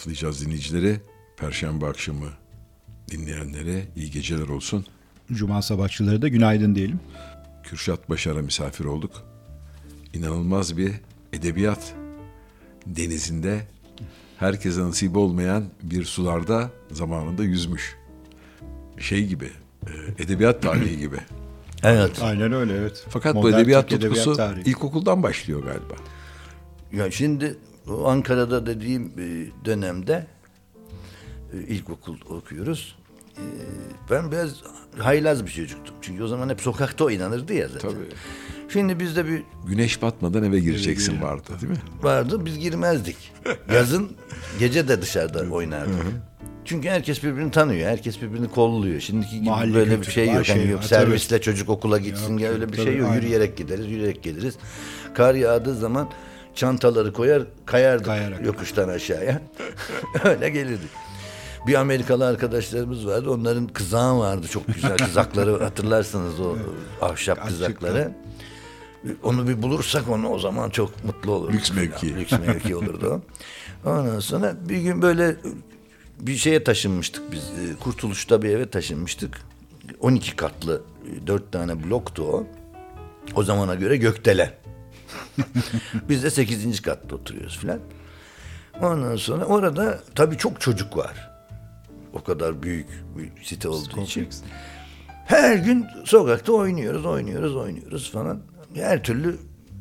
laflayacağız dinleyicileri. Perşembe akşamı dinleyenlere iyi geceler olsun. Cuma sabahçıları da günaydın diyelim. Kürşat Başar'a misafir olduk. İnanılmaz bir edebiyat denizinde herkese nasip olmayan bir sularda zamanında yüzmüş. Şey gibi, e, edebiyat tarihi gibi. Evet. Aynen öyle evet. Fakat bu Modern edebiyat Türk tutkusu tarihi. ilkokuldan başlıyor galiba. Ya şimdi o Ankara'da dediğim e, dönemde e, ilkokul okuyoruz. E, Ben biraz haylaz bir çocuktum. Çünkü o zaman hep sokakta oynanırdı ya zaten. Tabii. Şimdi bizde bir Güneş batmadan eve gireceksin vardı değil mi? vardı biz girmezdik. Yazın gece de dışarıda oynardık. Çünkü herkes birbirini tanıyor. Herkes birbirini kolluyor. Şimdiki gibi Mahalle böyle bir şey yok. Şey yok var, servisle çocuk okula gitsin Yok, ya yok, öyle bir tabii, şey yok. aynen. Yürüyerek gideriz, yürüyerek geliriz. Kar yağdığı zaman çantaları koyar, kayardık Kayarak. yokuştan aşağıya. öyle gelirdik. Bir Amerikalı arkadaşlarımız vardı. Onların kızağı vardı. Çok güzel kızakları hatırlarsınız o ahşap Açıkta. kızakları. Onu bir bulursak onu o zaman çok mutlu oluruz. Lüks mevki. Lüks mevki olurdu o. Ondan sonra bir gün böyle bir şeye taşınmıştık biz. E, Kurtuluş'ta bir eve taşınmıştık. 12 katlı e, 4 tane bloktu o. O zamana göre gökdelen. biz de 8. katta oturuyoruz filan. Ondan sonra orada tabii çok çocuk var. O kadar büyük bir site olduğu için. Her gün sokakta oynuyoruz, oynuyoruz, oynuyoruz falan. Her türlü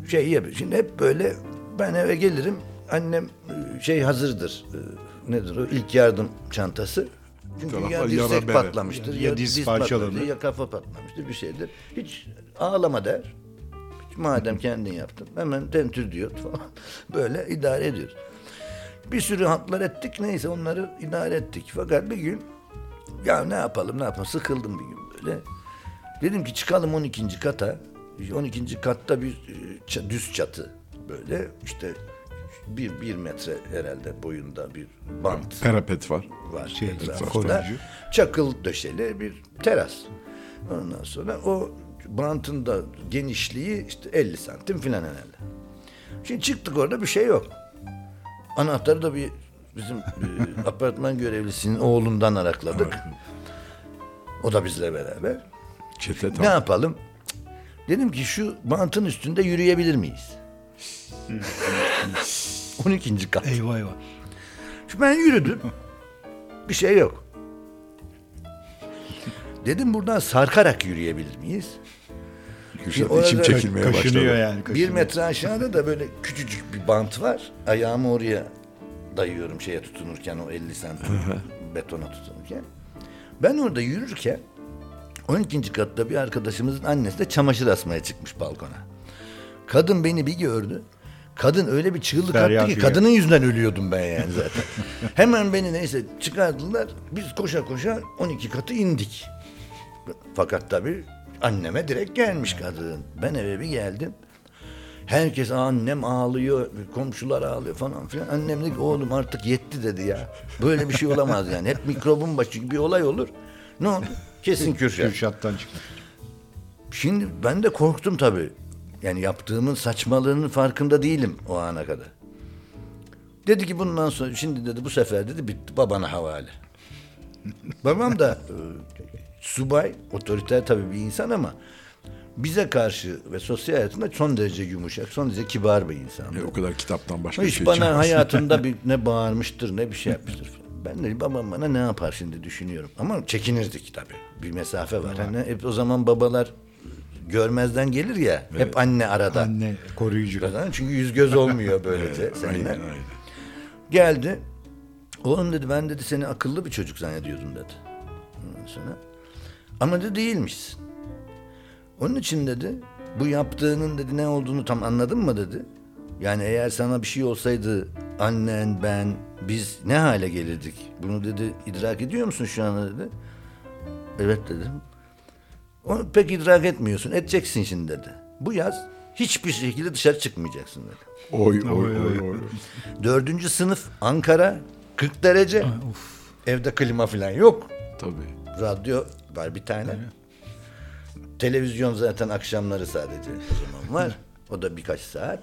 şey yapıyor. Şimdi hep böyle ben eve gelirim. Annem e, şey hazırdır. E, Nedir o? İlk yardım çantası. Çünkü Taraflar ya yara dirsek patlamıştır, Ya ya, diz diz, parçalanır. ya kafa patlamıştır bir şeydir. Hiç ağlama der. Madem kendin yaptın. Hemen tentür diyor falan. Böyle idare ediyoruz. Bir sürü hatlar ettik. Neyse onları idare ettik. Fakat bir gün ya ne yapalım ne yapalım sıkıldım bir gün böyle. Dedim ki çıkalım 12. kata. 12. katta bir e, düz çatı böyle işte bir, bir metre herhalde boyunda bir bant Perapet var. var Şey, etrafında. Çakıl döşeli bir teras. Ondan sonra o bantın da genişliği işte 50 santim filan herhalde. Şimdi çıktık orada bir şey yok. Anahtarı da bir bizim e, apartman görevlisinin oğlundan arakladık. O da bizle beraber. Çete Ne tam. yapalım? Cık. Dedim ki şu bantın üstünde yürüyebilir miyiz? 12. kat. Eyvah eyvah. Şimdi ben yürüdüm. Bir şey yok. Dedim buradan sarkarak yürüyebilir miyiz? Kürşat içim çekilmeye başladı. Kaşınıyor yani. Bir Kaşınıyor. metre aşağıda da böyle küçücük bir bant var. Ayağımı oraya dayıyorum şeye tutunurken o 50 santim betona tutunurken. Ben orada yürürken 12. katta bir arkadaşımızın annesi de çamaşır asmaya çıkmış balkona. Kadın beni bir gördü. Kadın öyle bir çığlık Feryat attı ki kadının yüzünden ölüyordum ben yani zaten. Hemen beni neyse çıkardılar. Biz koşa koşa 12 katı indik. Fakat tabii anneme direkt gelmiş kadın. Ben eve bir geldim. Herkes annem ağlıyor, komşular ağlıyor falan filan. Annem dedi oğlum artık yetti dedi ya. Böyle bir şey olamaz yani. Hep mikrobun başı bir olay olur. Ne oldu? Kesin Kürşat. Kürşat'tan çıkmış. Şimdi ben de korktum tabii. Yani yaptığımın saçmalığının farkında değilim o ana kadar. Dedi ki bundan sonra şimdi dedi bu sefer dedi bitti babana havale. Babam da subay, otoriter tabii bir insan ama bize karşı ve sosyal hayatında son derece yumuşak, son derece kibar bir insan. E, o kadar kitaptan başka Hiç şey bana çıkmaz. hayatımda bir ne bağırmıştır ne bir şey yapmıştır. falan. Ben de babam bana ne yapar şimdi düşünüyorum. Ama çekinirdik tabii. Bir mesafe var. Hani hep o zaman babalar görmezden gelir ya. Hep anne arada. Anne koruyucu. Çünkü yüz göz olmuyor böylece seninle. Aynen aynen. Geldi. Oğlum dedi ben dedi seni akıllı bir çocuk zannediyordum dedi. Ondan sonra. Ama dedi değilmişsin. Onun için dedi bu yaptığının dedi ne olduğunu tam anladın mı dedi. Yani eğer sana bir şey olsaydı annen ben biz ne hale gelirdik? Bunu dedi idrak ediyor musun şu an dedi. Evet dedim. Onu pek idrak etmiyorsun. Edeceksin şimdi dedi. Bu yaz hiçbir şekilde dışarı çıkmayacaksın dedi. Oy oy oy oy. Dördüncü sınıf Ankara 40 derece. Evde klima falan yok. Tabii. Radyo var bir tane. Televizyon zaten akşamları sadece o zaman var. O da birkaç saat.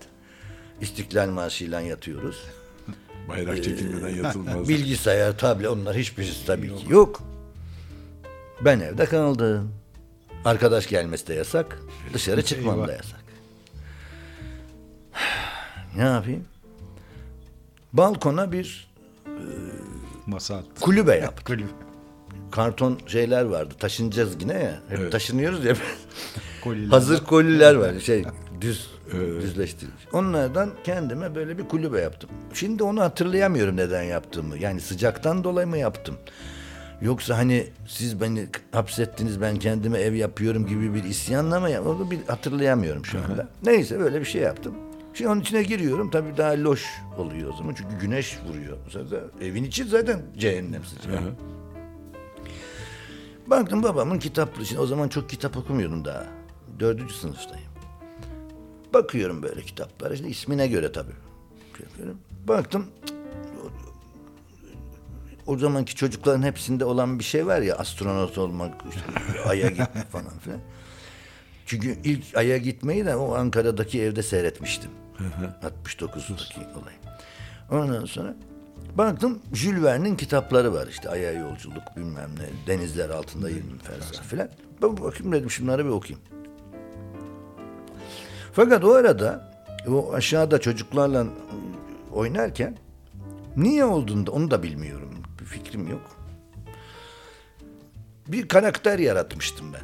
İstiklal Marşı'yla yatıyoruz. Bayrak çekilmeden yatılmaz. Bilgisayar, tablet onlar hiçbirisi tabii ki yok. Ben evde kaldım. Arkadaş gelmesi de yasak. Dışarı çıkmam da yasak. ne yapayım? Balkona bir Masa attı. kulübe yaptım. Kulüp. Karton şeyler vardı. Taşınacağız yine ya. Hep taşınıyoruz ya. Koliler. Hazır koliler var. Şey düz düzleştirilmiş. Onlardan kendime böyle bir kulübe yaptım. Şimdi onu hatırlayamıyorum neden yaptığımı. Yani sıcaktan dolayı mı yaptım? Yoksa hani siz beni hapsettiniz ben kendime ev yapıyorum gibi bir isyanla mı yaptım? Onu bir hatırlayamıyorum şu anda. Neyse böyle bir şey yaptım. Şimdi onun içine giriyorum. Tabii daha loş oluyor o zaman. Çünkü güneş vuruyor. Zaten evin içi zaten cehennem sıcağı. Baktım babamın kitaplığı. Şimdi o zaman çok kitap okumuyordum daha. Dördüncü sınıftayım. Bakıyorum böyle kitaplara. İşte ismine göre tabii. Baktım o zamanki çocukların hepsinde olan bir şey var ya astronot olmak, işte aya gitmek falan filan. Çünkü ilk aya gitmeyi de o Ankara'daki evde seyretmiştim. 69'daki olay. Ondan sonra baktım Jules Verne'in kitapları var işte Ay'a yolculuk bilmem ne denizler altında 20 fersah filan. Ben bakayım dedim şunları bir okuyayım. Fakat o arada o aşağıda çocuklarla oynarken niye olduğunu da onu da bilmiyorum. Bir fikrim yok. Bir karakter yaratmıştım ben.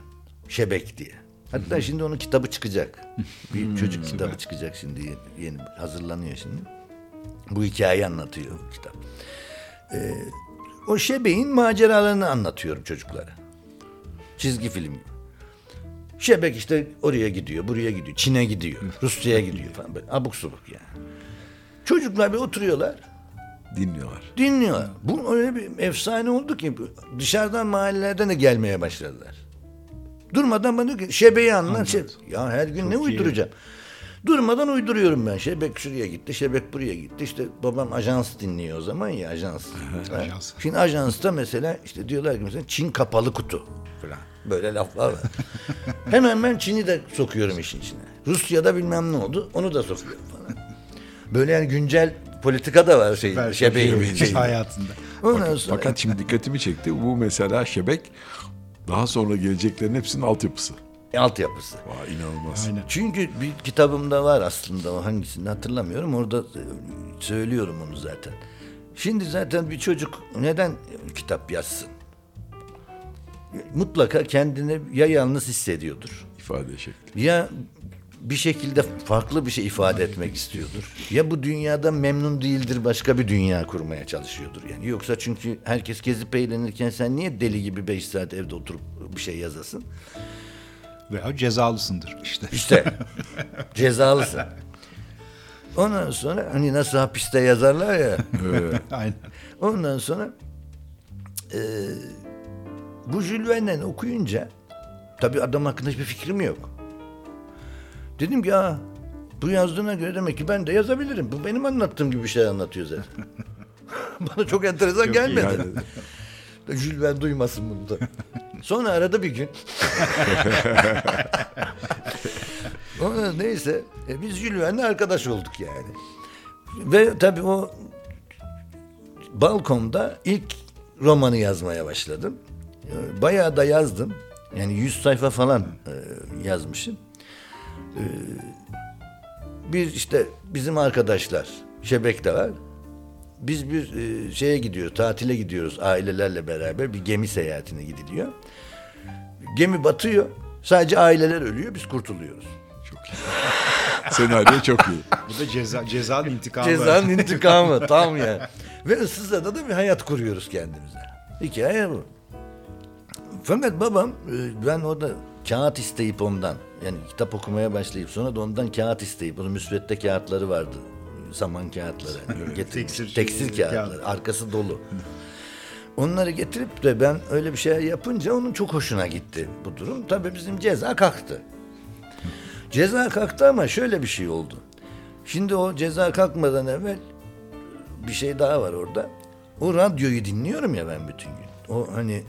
Şebek diye. Hatta şimdi onun kitabı çıkacak. Bir çocuk kitabı çıkacak şimdi yeni, yeni hazırlanıyor şimdi. Bu hikayeyi anlatıyor kitap. Ee, o Şebek'in maceralarını anlatıyorum çocuklara. Çizgi film gibi. Şebek işte oraya gidiyor, buraya gidiyor, Çin'e gidiyor, Rusya'ya gidiyor falan böyle abuk subuk yani. Çocuklar bir oturuyorlar, Dinliyorlar. dinliyorlar. Bu öyle bir efsane oldu ki dışarıdan mahallelerden de gelmeye başladılar. Durmadan bana diyor ki şebeyi anlat. Şey, ya her gün ne uyduracağım? Durmadan uyduruyorum ben. Şebek şuraya gitti, şebek buraya gitti. İşte babam ajans dinliyor o zaman ya ajans. Ajans. Şimdi ajansta mesela işte diyorlar ki mesela Çin kapalı kutu falan. Böyle laflar var. Hemen ben Çin'i de sokuyorum işin içine. Rusya'da bilmem ne oldu onu da sokuyorum falan. Böyle yani güncel politika da var şey, Belki şebeğin şey- şeyinde. hayatında. Ondan sonra Fakat şimdi dikkatimi çekti. Bu mesela Şebek daha sonra geleceklerin hepsinin altyapısı. Altyapısı. Vay inanılmaz. Aynen. Çünkü bir kitabımda var aslında o hangisini hatırlamıyorum. Orada söylüyorum onu zaten. Şimdi zaten bir çocuk neden kitap yazsın? Mutlaka kendini ya yalnız hissediyordur. ifade şekli. Ya bir şekilde farklı bir şey ifade etmek istiyordur. Ya bu dünyada memnun değildir başka bir dünya kurmaya çalışıyordur. Yani yoksa çünkü herkes gezip eğlenirken sen niye deli gibi beş saat evde oturup bir şey yazasın? Veya cezalısındır işte. İşte cezalısın. Ondan sonra hani nasıl hapiste yazarlar ya. Aynen. Ondan sonra e, bu Jules Verne'den okuyunca tabii adam hakkında hiçbir fikrim yok. Dedim ki ya bu yazdığına göre demek ki ben de yazabilirim. Bu benim anlattığım gibi bir şey anlatıyor zaten. Bana çok enteresan Çok gelmedi. Jules Verne duymasın bunu da. Sonra arada bir gün. Ona neyse e, biz Jules Verne'le arkadaş olduk yani. Ve tabii o balkonda ilk romanı yazmaya başladım. E, Bayağı da yazdım. Yani 100 sayfa falan e, yazmışım. E, bir işte bizim arkadaşlar Şebek de var. Biz bir e, şeye gidiyoruz, tatile gidiyoruz ailelerle beraber bir gemi seyahatine gidiliyor. Gemi batıyor. Sadece aileler ölüyor, biz kurtuluyoruz. Çok iyi. Senaryo çok iyi. Bu da ceza, cezanın intikamı. Cezanın intikamı tam ya. Ve ıssızada da bir hayat kuruyoruz kendimize. Hikaye bu. Fakat babam e, ben orada kağıt isteyip ondan yani kitap okumaya başlayıp sonra da ondan kağıt isteyip onun müsvedde kağıtları vardı. Saman kağıtları. Hani getirmiş. Tekstil kağıt. kağıtları. Arkası dolu. Onları getirip de ben öyle bir şey yapınca onun çok hoşuna gitti bu durum. Tabii bizim ceza kalktı. Ceza kalktı ama şöyle bir şey oldu. Şimdi o ceza kalkmadan evvel bir şey daha var orada. O radyoyu dinliyorum ya ben bütün gün. O hani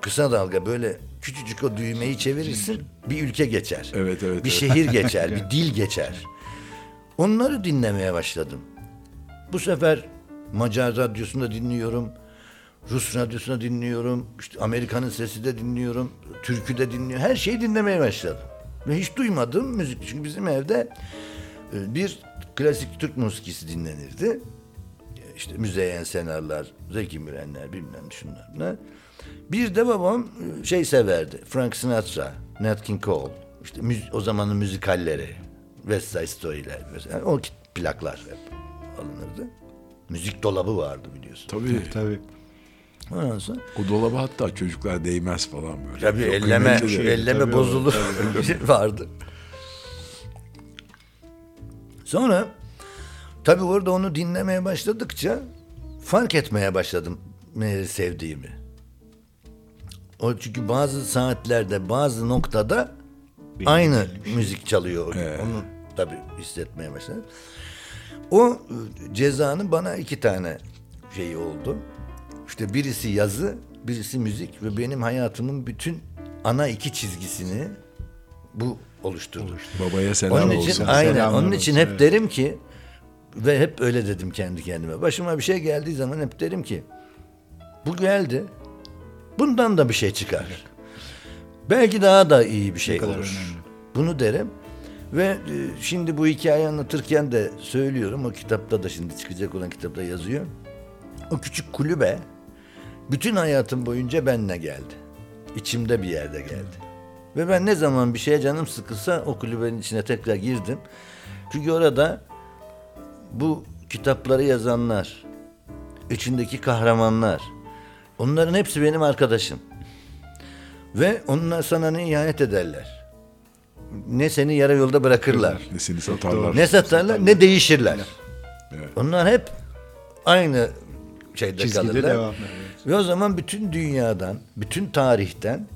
kısa dalga böyle küçücük o düğmeyi çevirirsin bir ülke geçer. Evet, evet, Bir evet. şehir geçer, bir dil geçer. Onları dinlemeye başladım. Bu sefer Macar radyosunda dinliyorum. Rus radyosunda dinliyorum. işte Amerika'nın sesi de dinliyorum. Türkü de dinliyorum. Her şeyi dinlemeye başladım. Ve hiç duymadığım müzik. Çünkü bizim evde e, bir klasik Türk musikisi dinlenirdi. İşte Müzeyyen Senarlar, Zeki Mürenler bilmem şunlar. Ne. Bir de babam e, şey severdi. Frank Sinatra, Nat King Cole. İşte o zamanın müzikalleri. West Side Story'ler. Mesela. O kit- plaklar hep alınırdı. Müzik dolabı vardı biliyorsun. Tabii. Tabii. Ondan sonra O dolaba hatta çocuklar değmez falan böyle. tabii Çok elleme, de. elleme Tabii, bozulur şey vardı. Sonra tabii orada onu dinlemeye başladıkça fark etmeye başladım neleri sevdiğimi. O çünkü bazı saatlerde bazı noktada aynı müzik çalıyor. Onu tabii hissetmeye başladım. O e, cezanın bana iki tane şeyi oldu. İşte birisi yazı, birisi müzik ve benim hayatımın bütün ana iki çizgisini bu oluşturdu. Babaya selam Onun için olsun. aynen. Selamlar Onun için hep evet. derim ki ve hep öyle dedim kendi kendime. Başıma bir şey geldiği zaman hep derim ki bu geldi. Bundan da bir şey çıkar. Belki daha da iyi bir şey olur. önemli. Bunu derim. Ve e, şimdi bu hikayeyi anlatırken de söylüyorum. O kitapta da şimdi çıkacak olan kitapta yazıyor. O küçük kulübe bütün hayatım boyunca benimle geldi. İçimde bir yerde geldi. Ve ben ne zaman bir şeye canım sıkılsa o kulübenin içine tekrar girdim. Çünkü orada bu kitapları yazanlar, içindeki kahramanlar, onların hepsi benim arkadaşım. Ve onlar sana ne ihanet ederler. Ne seni yarı yolda bırakırlar. Nesini satarlar. Ne satarlar ne değişirler. Evet. Onlar hep aynı şeyde Çizgide kalırlar. devam. Evet. Ve o zaman bütün dünyadan, bütün tarihten,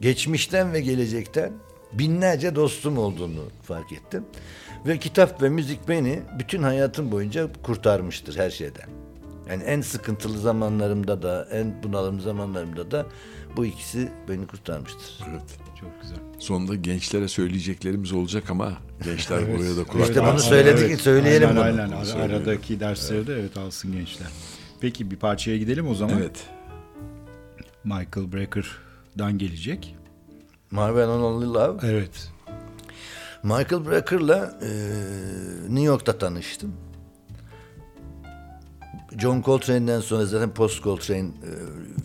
geçmişten ve gelecekten binlerce dostum olduğunu fark ettim. Ve kitap ve müzik beni bütün hayatım boyunca kurtarmıştır her şeyden. Yani en sıkıntılı zamanlarımda da, en bunalım zamanlarımda da bu ikisi beni kurtarmıştır. Evet. Çok güzel. Sonunda gençlere söyleyeceklerimiz olacak ama gençler buraya da kulak İşte bunu söyledik, söyleyelim aynen, bunu. Aynen, Söyleyelim. aradaki dersleri de evet alsın gençler. Peki bir parçaya gidelim o zaman. Evet. Michael Breaker'dan gelecek. Marvel on Only Love. Evet. Michael Breaker'la e, New York'ta tanıştım. John Coltrane'den sonra zaten Post Coltrane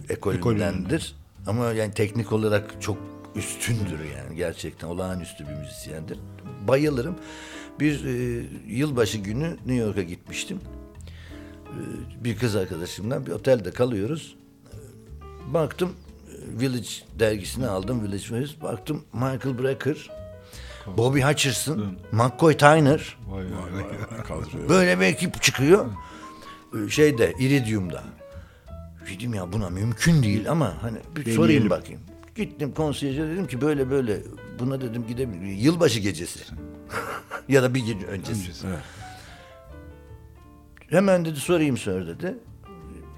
e, ekolündendir. Ama yani teknik olarak çok üstündür yani gerçekten olağanüstü bir müzisyendir. Bayılırım. Bir e, yılbaşı günü New York'a gitmiştim. E, bir kız arkadaşımla bir otelde kalıyoruz. E, Baktım e, Village dergisini aldım Village Voice. Baktım Michael Brecker, Bobby Hutcherson, McCoy Tyner Vay vay vay. Böyle bir ekip çıkıyor. Ee, Şeyde Iridium'da. Dedim ya buna mümkün değil ama hani bir Deneyelim. sorayım bakayım. Gittim konsiyaja dedim ki böyle böyle buna dedim gidebilir? Yılbaşı gecesi. ya da bir gece öncesi. Evet. Hemen dedi sorayım sor dedi.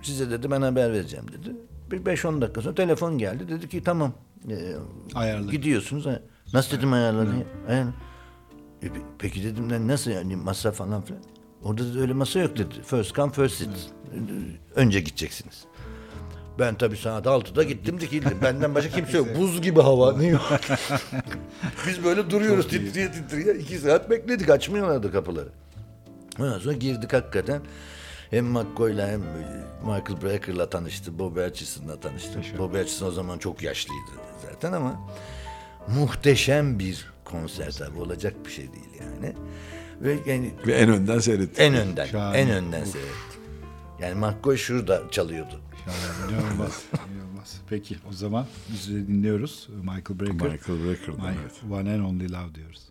Size dedi ben haber vereceğim dedi. Bir 5-10 dakika sonra telefon geldi. Dedi ki tamam. e, Ayarla. Gidiyorsunuz. Nasıl dedim ayarlanıyor? Ayarlan. E, pe- peki dedim ben nasıl yani masa falan filan. Orada dedi, öyle masa yok dedi. First come first sit. Önce gideceksiniz. Ben tabii saat 6'da gittim dikildim. Benden başka kimse yok. Buz gibi hava. New York. Biz böyle duruyoruz titriye titriye. iki saat bekledik. Açmıyorlardı kapıları. Ondan sonra girdik hakikaten. Hem McCoy'la hem Michael Breaker'la tanıştı. Bobby Hutcherson'la tanıştı. Bobby Hutcherson o zaman çok yaşlıydı zaten ama muhteşem bir konser tabii. Olacak bir şey değil yani. Ve yani Ve en önden seyrettim. en önden, Şahane. en önden seyrettim. Yani McCoy şurada çalıyordu. Şahane. İnanılmaz. İnanılmaz. Peki o zaman biz de dinliyoruz. Michael Breaker. Michael Breaker'dan My evet. One and Only Love diyoruz.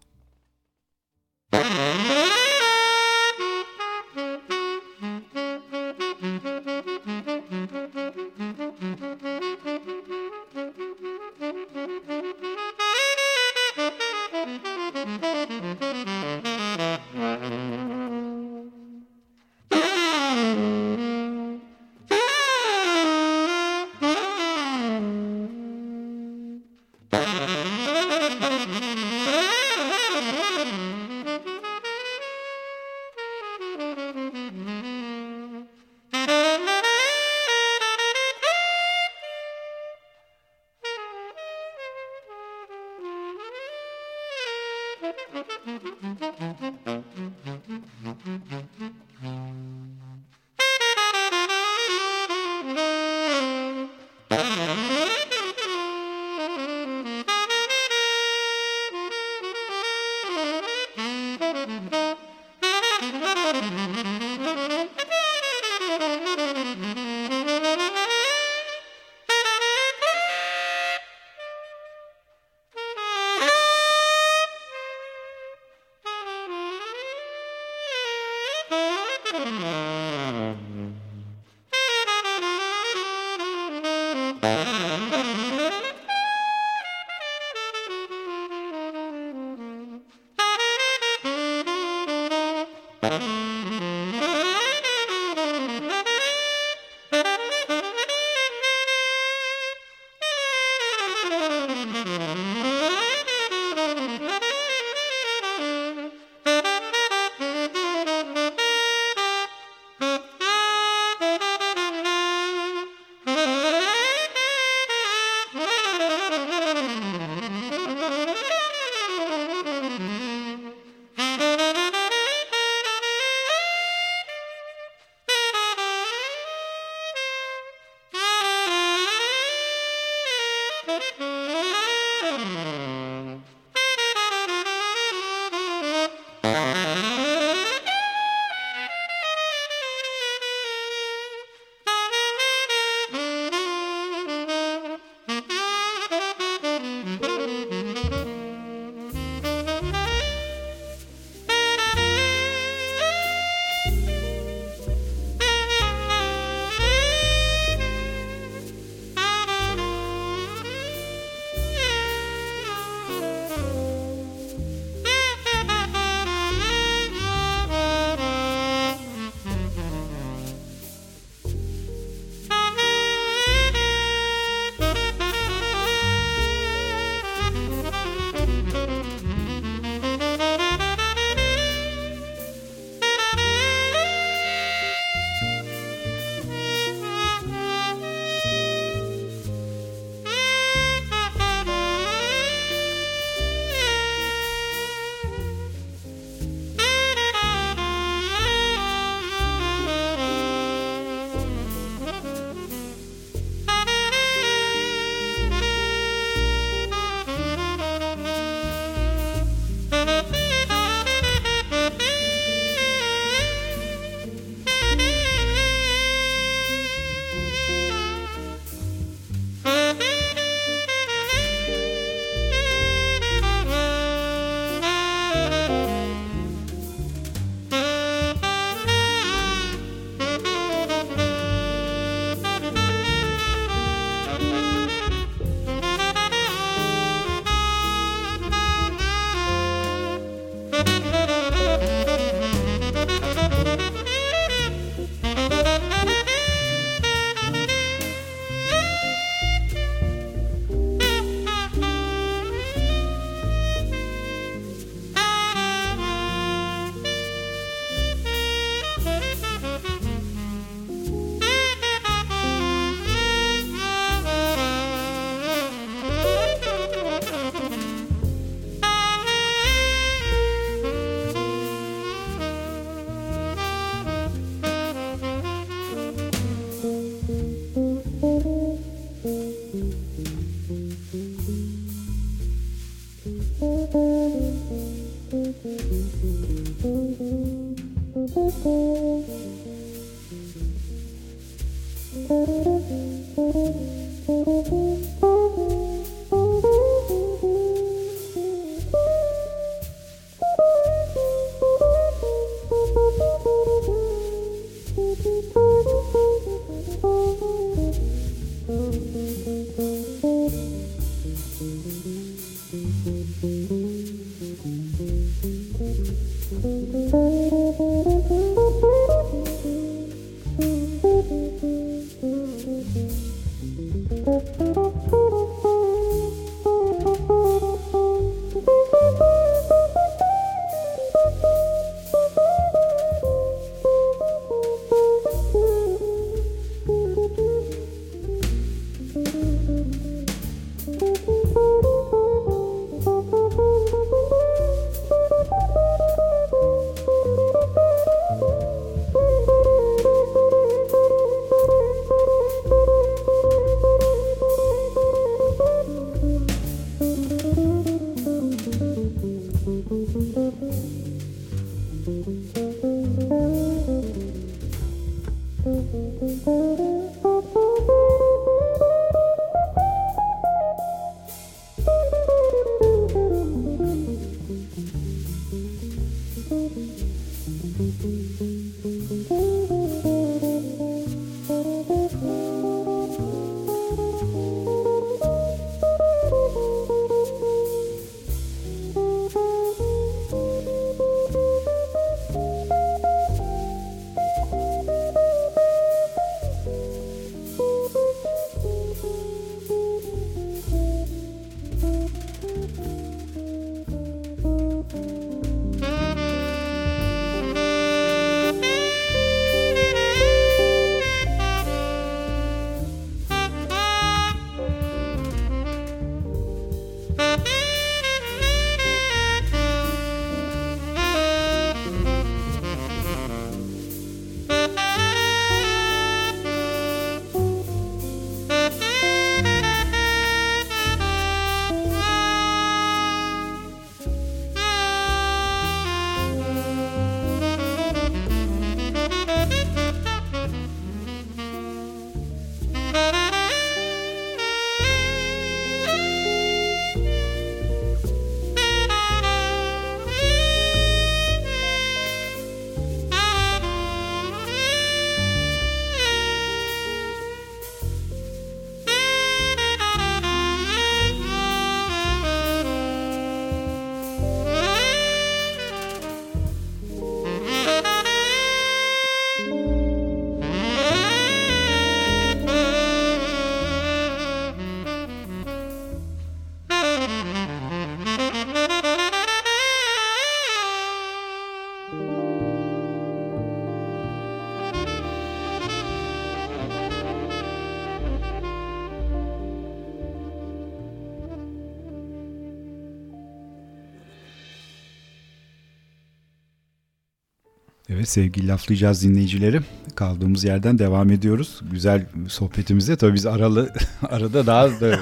sevgili laflayacağız dinleyicileri. Kaldığımız yerden devam ediyoruz. Güzel sohbetimize. Tabii biz aralı arada daha da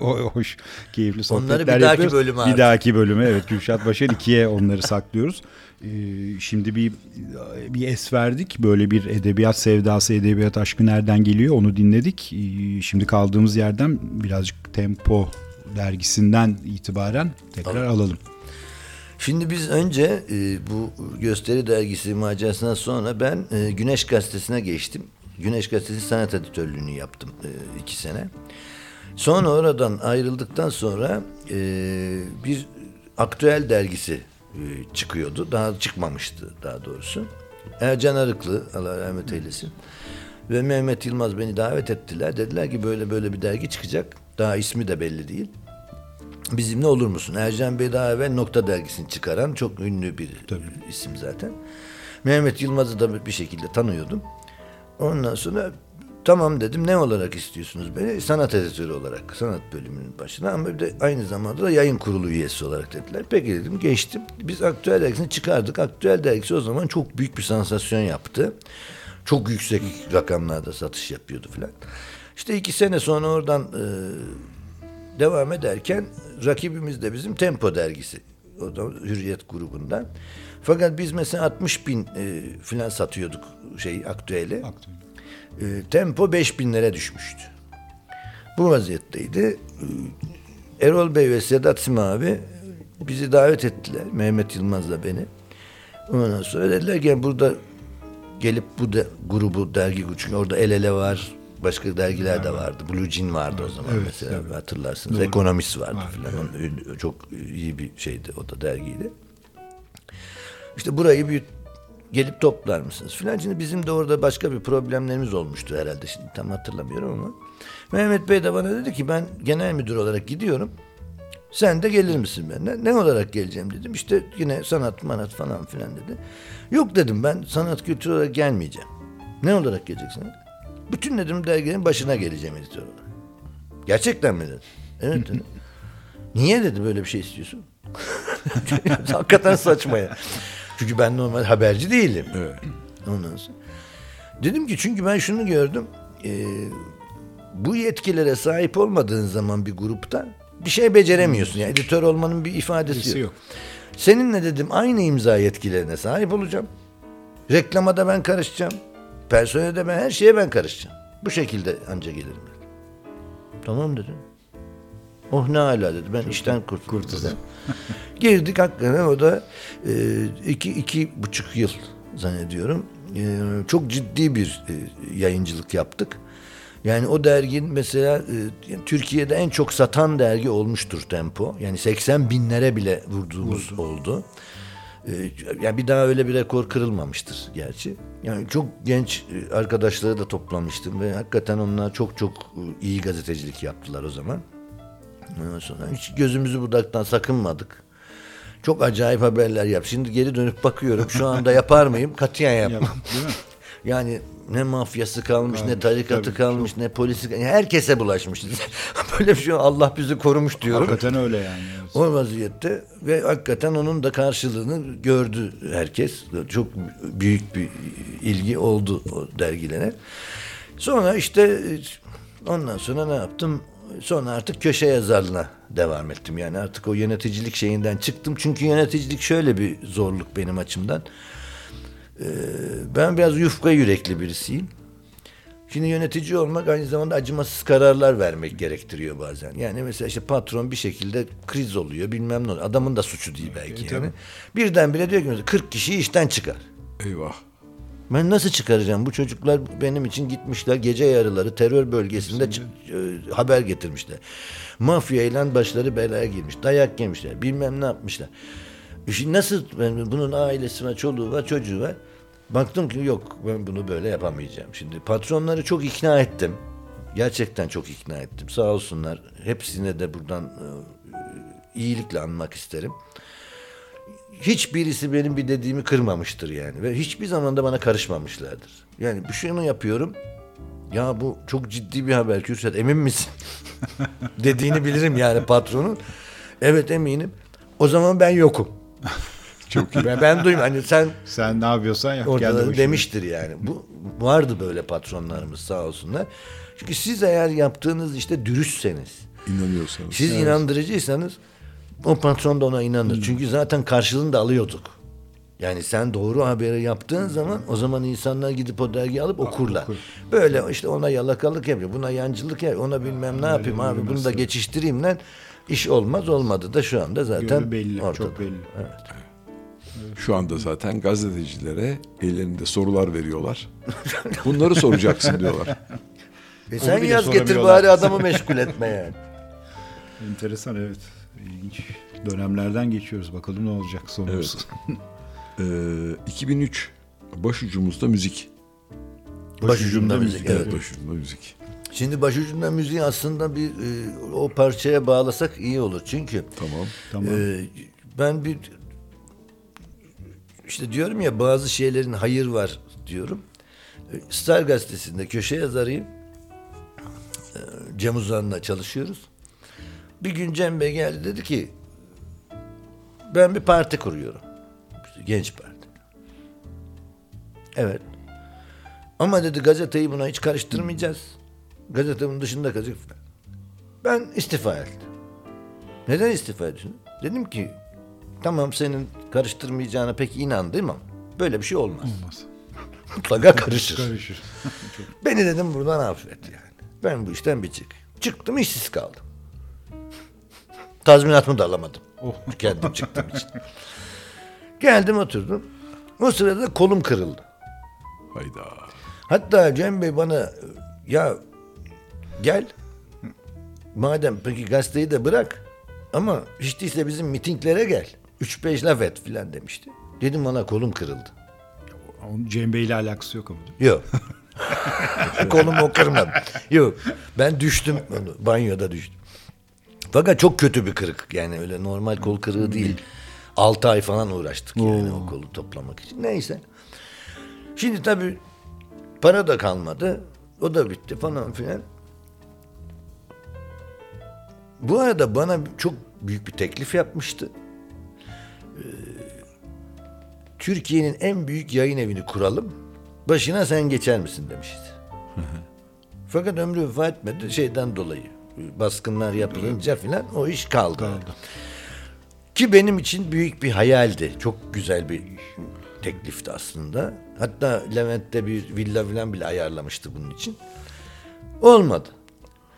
hoş, keyifli sohbetler Onları bir dahaki yapıyoruz. bölüme Bir dahaki bölüme evet Gülşat Başar ikiye onları saklıyoruz. Ee, şimdi bir bir es verdik. Böyle bir edebiyat sevdası, edebiyat aşkı nereden geliyor onu dinledik. Ee, şimdi kaldığımız yerden birazcık Tempo dergisinden itibaren tekrar alalım. Şimdi biz önce e, bu gösteri dergisi macerasından sonra ben e, Güneş Gazetesi'ne geçtim. Güneş Gazetesi sanat editörlüğünü yaptım e, iki sene. Sonra oradan ayrıldıktan sonra e, bir aktüel dergisi e, çıkıyordu. Daha çıkmamıştı daha doğrusu. Ercan Arıklı, Allah rahmet eylesin. Ve Mehmet Yılmaz beni davet ettiler. Dediler ki böyle böyle bir dergi çıkacak. Daha ismi de belli değil bizimle olur musun? Ercan Bey daha evvel Nokta Dergisi'ni çıkaran çok ünlü bir isim zaten. Mehmet Yılmaz'ı da bir şekilde tanıyordum. Ondan sonra tamam dedim ne olarak istiyorsunuz beni? Sanat editörü olarak, sanat bölümünün başına ama bir de aynı zamanda da yayın kurulu üyesi olarak dediler. Peki dedim geçtim. Biz Aktüel Dergisi'ni çıkardık. Aktüel Dergisi o zaman çok büyük bir sansasyon yaptı. Çok yüksek rakamlarda satış yapıyordu filan. İşte iki sene sonra oradan e, devam ederken rakibimiz de bizim Tempo dergisi. O da Hürriyet grubundan. Fakat biz mesela 60 bin e, falan satıyorduk şey aktüeli. E, tempo 5 binlere düşmüştü. Bu vaziyetteydi. E, Erol Bey ve Sedat Sima abi bizi davet ettiler. Mehmet Yılmaz'la beni. Ondan sonra dediler ki burada gelip bu de, grubu dergi çünkü orada El Ele var, başka dergiler de vardı. Blue Jean vardı o zaman Evet, mesela evet. hatırlarsınız. Doğru. Ekonomist vardı Var, filan. Ünlü- Çok iyi bir şeydi o da dergiydi. İşte burayı bir gelip toplar mısınız filan. Şimdi bizim de orada başka bir problemlerimiz olmuştu herhalde. Şimdi tam hatırlamıyorum ama. Mehmet Bey de bana dedi ki ben genel müdür olarak gidiyorum. Sen de gelir misin benimle? Ne olarak geleceğim dedim. İşte yine sanat manat falan filan dedi. Yok dedim ben sanat kültür olarak gelmeyeceğim. Ne olarak geleceksin? Bütün dedim derginin başına geleceğim editör olarak. Gerçekten mi dedi? Evet dedi. Niye dedi böyle bir şey istiyorsun? Hakikaten saçma ya. Çünkü ben normal haberci değilim. Evet. Ondan sonra. Dedim ki çünkü ben şunu gördüm. e, bu yetkilere sahip olmadığın zaman bir grupta bir şey beceremiyorsun. Yani editör olmanın bir ifadesi Birisi yok. yok. Seninle dedim aynı imza yetkilerine sahip olacağım. Reklama da ben karışacağım. Personele de ben her şeye ben karışacağım. Bu şekilde anca gelirim dedi. Tamam dedim. Oh ne hala dedi. Ben işten kurtuldum. kurtuldum. Girdik hakikaten o da e, iki, iki buçuk yıl zannediyorum. E, çok ciddi bir e, yayıncılık yaptık. Yani o dergin mesela e, Türkiye'de en çok satan dergi olmuştur Tempo. Yani 80 binlere bile vurduğumuz oldu. E, yani bir daha öyle bir rekor kırılmamıştır gerçi. Yani çok genç e, arkadaşları da toplamıştım ve hakikaten onlar çok çok e, iyi gazetecilik yaptılar o zaman. Ondan sonra hiç gözümüzü budaktan sakınmadık. Çok acayip haberler yap. Şimdi geri dönüp bakıyorum. Şu anda yapar mıyım? Katiyen yapmam. Yap, değil mi? Yani ne mafyası kalmış, ne Kalmış, tarikatı tabii, kalmış, ne polisi yani herkese bulaşmış. Böyle bir şey Allah bizi korumuş diyorum. Hakikaten öyle yani. evet. O vaziyette ve hakikaten onun da karşılığını gördü herkes. Çok büyük bir ilgi oldu o dergilere. Sonra işte ondan sonra ne yaptım? Sonra artık köşe yazarlığına devam ettim. Yani artık o yöneticilik şeyinden çıktım. Çünkü yöneticilik şöyle bir zorluk benim açımdan. Ee, ben biraz yufka yürekli birisiyim. Şimdi yönetici olmak aynı zamanda acımasız kararlar vermek gerektiriyor bazen. Yani mesela işte patron bir şekilde kriz oluyor bilmem ne oluyor. Adamın da suçu değil belki yani. Birdenbire diyor ki mesela 40 kişiyi işten çıkar. Eyvah. Ben nasıl çıkaracağım? Bu çocuklar benim için gitmişler gece yarıları terör bölgesinde e, haber getirmişler. Mafya ile başları belaya girmiş. Dayak yemişler. Bilmem ne yapmışlar. E Şimdi nasıl ben, bunun ailesi var, çoluğu var, çocuğu var. Baktım ki yok ben bunu böyle yapamayacağım. Şimdi patronları çok ikna ettim. Gerçekten çok ikna ettim. Sağ olsunlar. Hepsine de buradan e, iyilikle anmak isterim hiçbirisi benim bir dediğimi kırmamıştır yani. Ve hiçbir zaman da bana karışmamışlardır. Yani bir şunu yapıyorum. Ya bu çok ciddi bir haber Kürşat emin misin? Dediğini bilirim yani patronun. Evet eminim. O zaman ben yokum. Çok iyi. Ben, ben duyum. Hani sen Sen ne yapıyorsan yap. orada demiştir yani. Bu vardı böyle patronlarımız sağ olsunlar. Çünkü siz eğer yaptığınız işte dürüstseniz, İnanıyorsanız. siz inandırıcıysanız o patron da ona inanır. Çünkü zaten karşılığını da alıyorduk. Yani sen doğru haberi yaptığın zaman o zaman insanlar gidip o dergiyi alıp okurlar. Böyle işte ona yalakalık yapıyor. Buna yancılık yapıyor. Ona bilmem ne yapayım abi bunu da geçiştireyim lan. İş olmaz olmadı da şu anda zaten Yönü belli, ortada. çok belli. Şu anda zaten gazetecilere ellerinde sorular veriyorlar. Bunları soracaksın diyorlar. E sen bile yaz getir bari adamı meşgul etme yani. Enteresan evet. İlginç dönemlerden geçiyoruz. Bakalım ne olacak sonumuz. Ee, 2003 başucumuzda müzik. Başucumda müzik. Evet, Evet. başucumda müzik. Şimdi başucunda müziği aslında bir e, o parçaya bağlasak iyi olur. Çünkü Tamam. Tamam. e, ben bir işte diyorum ya bazı şeylerin hayır var diyorum. E, Star gazetesinde köşe yazarıyım. E, Cem Uzan'la çalışıyoruz. Bir gün Cem Bey geldi dedi ki ben bir parti kuruyorum. Genç parti. Evet. Ama dedi gazeteyi buna hiç karıştırmayacağız. Gazete bunun dışında kalacak. falan. Ben istifa ettim. Neden istifa ediyorsun? Dedim ki tamam senin karıştırmayacağına pek inandım ama böyle bir şey olmaz. Olmaz. Mutlaka karışır. Karışır. Beni dedim buradan affet yani. Ben bu işten bir çık. Çıktım işsiz kaldım. Tazminatımı da alamadım. Oh. Kendim çıktığım için. Geldim oturdum. O sırada kolum kırıldı. Hayda. Hatta Cem Bey bana ya gel madem peki gazeteyi de bırak ama hiç değilse bizim mitinglere gel. Üç beş laf et filan demişti. Dedim bana kolum kırıldı. Onun Cem Bey ile alakası yok ama. Yok. Kolum o kırmadı. Yok. Ben düştüm. Banyoda düştüm. Fakat çok kötü bir kırık. Yani öyle normal kol kırığı değil. Altı ay falan uğraştık yani o kolu toplamak için. Neyse. Şimdi tabii para da kalmadı. O da bitti falan filan. Bu arada bana çok büyük bir teklif yapmıştı. Ee, Türkiye'nin en büyük yayın evini kuralım. Başına sen geçer misin demişti. Fakat ömrü vefa etmedi şeyden dolayı. Baskınlar yapılınca filan o iş kaldı. Ki benim için büyük bir hayaldi. Çok güzel bir teklifti aslında. Hatta Levent'te bir villa falan bile ayarlamıştı bunun için. Olmadı.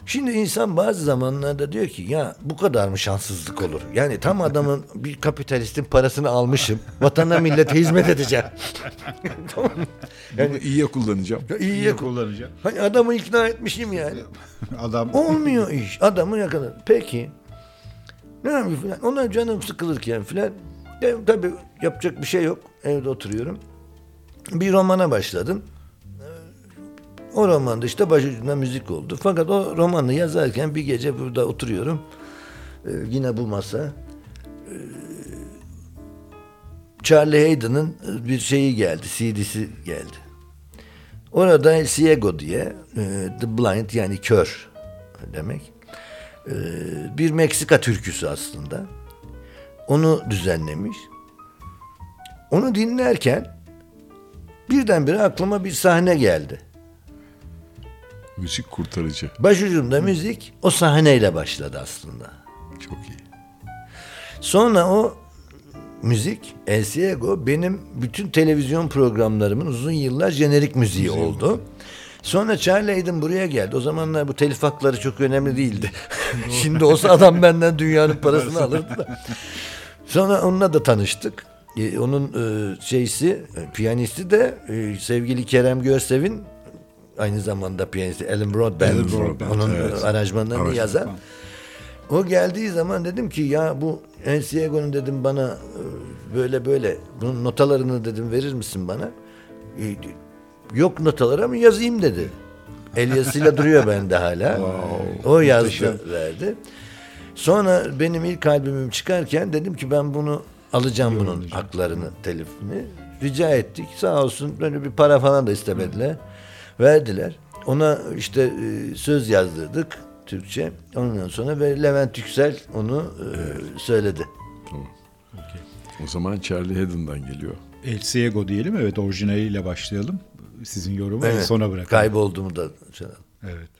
Şimdi insan bazı zamanlarda diyor ki ya bu kadar mı şanssızlık olur? Yani tam adamın bir kapitalistin parasını almışım. Vatana millete hizmet edeceğim. tamam? Yani iyiye kullanacağım. Ya iyiye kullanacağım. Hani adamı ikna etmişim yani. Adam Olmuyor iş. Adamı yakaladı. Peki. Ne yapayım filan. Ona canım sıkılırken filan. E, tabii yapacak bir şey yok. Evde oturuyorum. Bir romana başladım. E, O romanda işte başucunda müzik oldu. Fakat o romanı yazarken bir gece burada oturuyorum. E, yine bu masa. E, Charlie Hayden'ın bir şeyi geldi. CD'si geldi. Orada Ciego diye e, The Blind yani kör demek. E, bir Meksika türküsü aslında. Onu düzenlemiş. Onu dinlerken birdenbire aklıma bir sahne geldi. Müzik kurtarıcı. Başucumda müzik o sahneyle başladı aslında. Çok iyi. Sonra o müzik El Ciego benim bütün televizyon programlarımın uzun yıllar jenerik müziği oldu. Sonra Charlie Hayden buraya geldi. O zamanlar bu telif hakları çok önemli değildi. Şimdi olsa adam benden dünyanın parasını alırdı da. Sonra onunla da tanıştık. Ee, onun e, şeysi, e, piyanisti de e, sevgili Kerem Görsev'in aynı zamanda piyanisti Alan Broadbent. Alan Broadbent, onun evet. aranjmanlarını Aranjman. yazan. O geldiği zaman dedim ki ya bu El Ciego'nun dedim bana e, böyle böyle bunun notalarını dedim verir misin bana? E, Yok notalara mı yazayım dedi. El yazısıyla duruyor bende hala. o yazdı verdi. Sonra benim ilk albümüm çıkarken dedim ki ben bunu alacağım bunun haklarını, telifini. Rica ettik. Sağ olsun böyle bir para falan da istemediler. Verdiler. Ona işte e, söz yazdırdık Türkçe. Ondan sonra ve Levent Yüksel onu e, söyledi. O zaman Charlie Haddon'dan geliyor. El Ciego diyelim. Evet orijinaliyle başlayalım. Sizin yorumu en sona bırakalım. Kaybolduğumu da çalalım. Evet.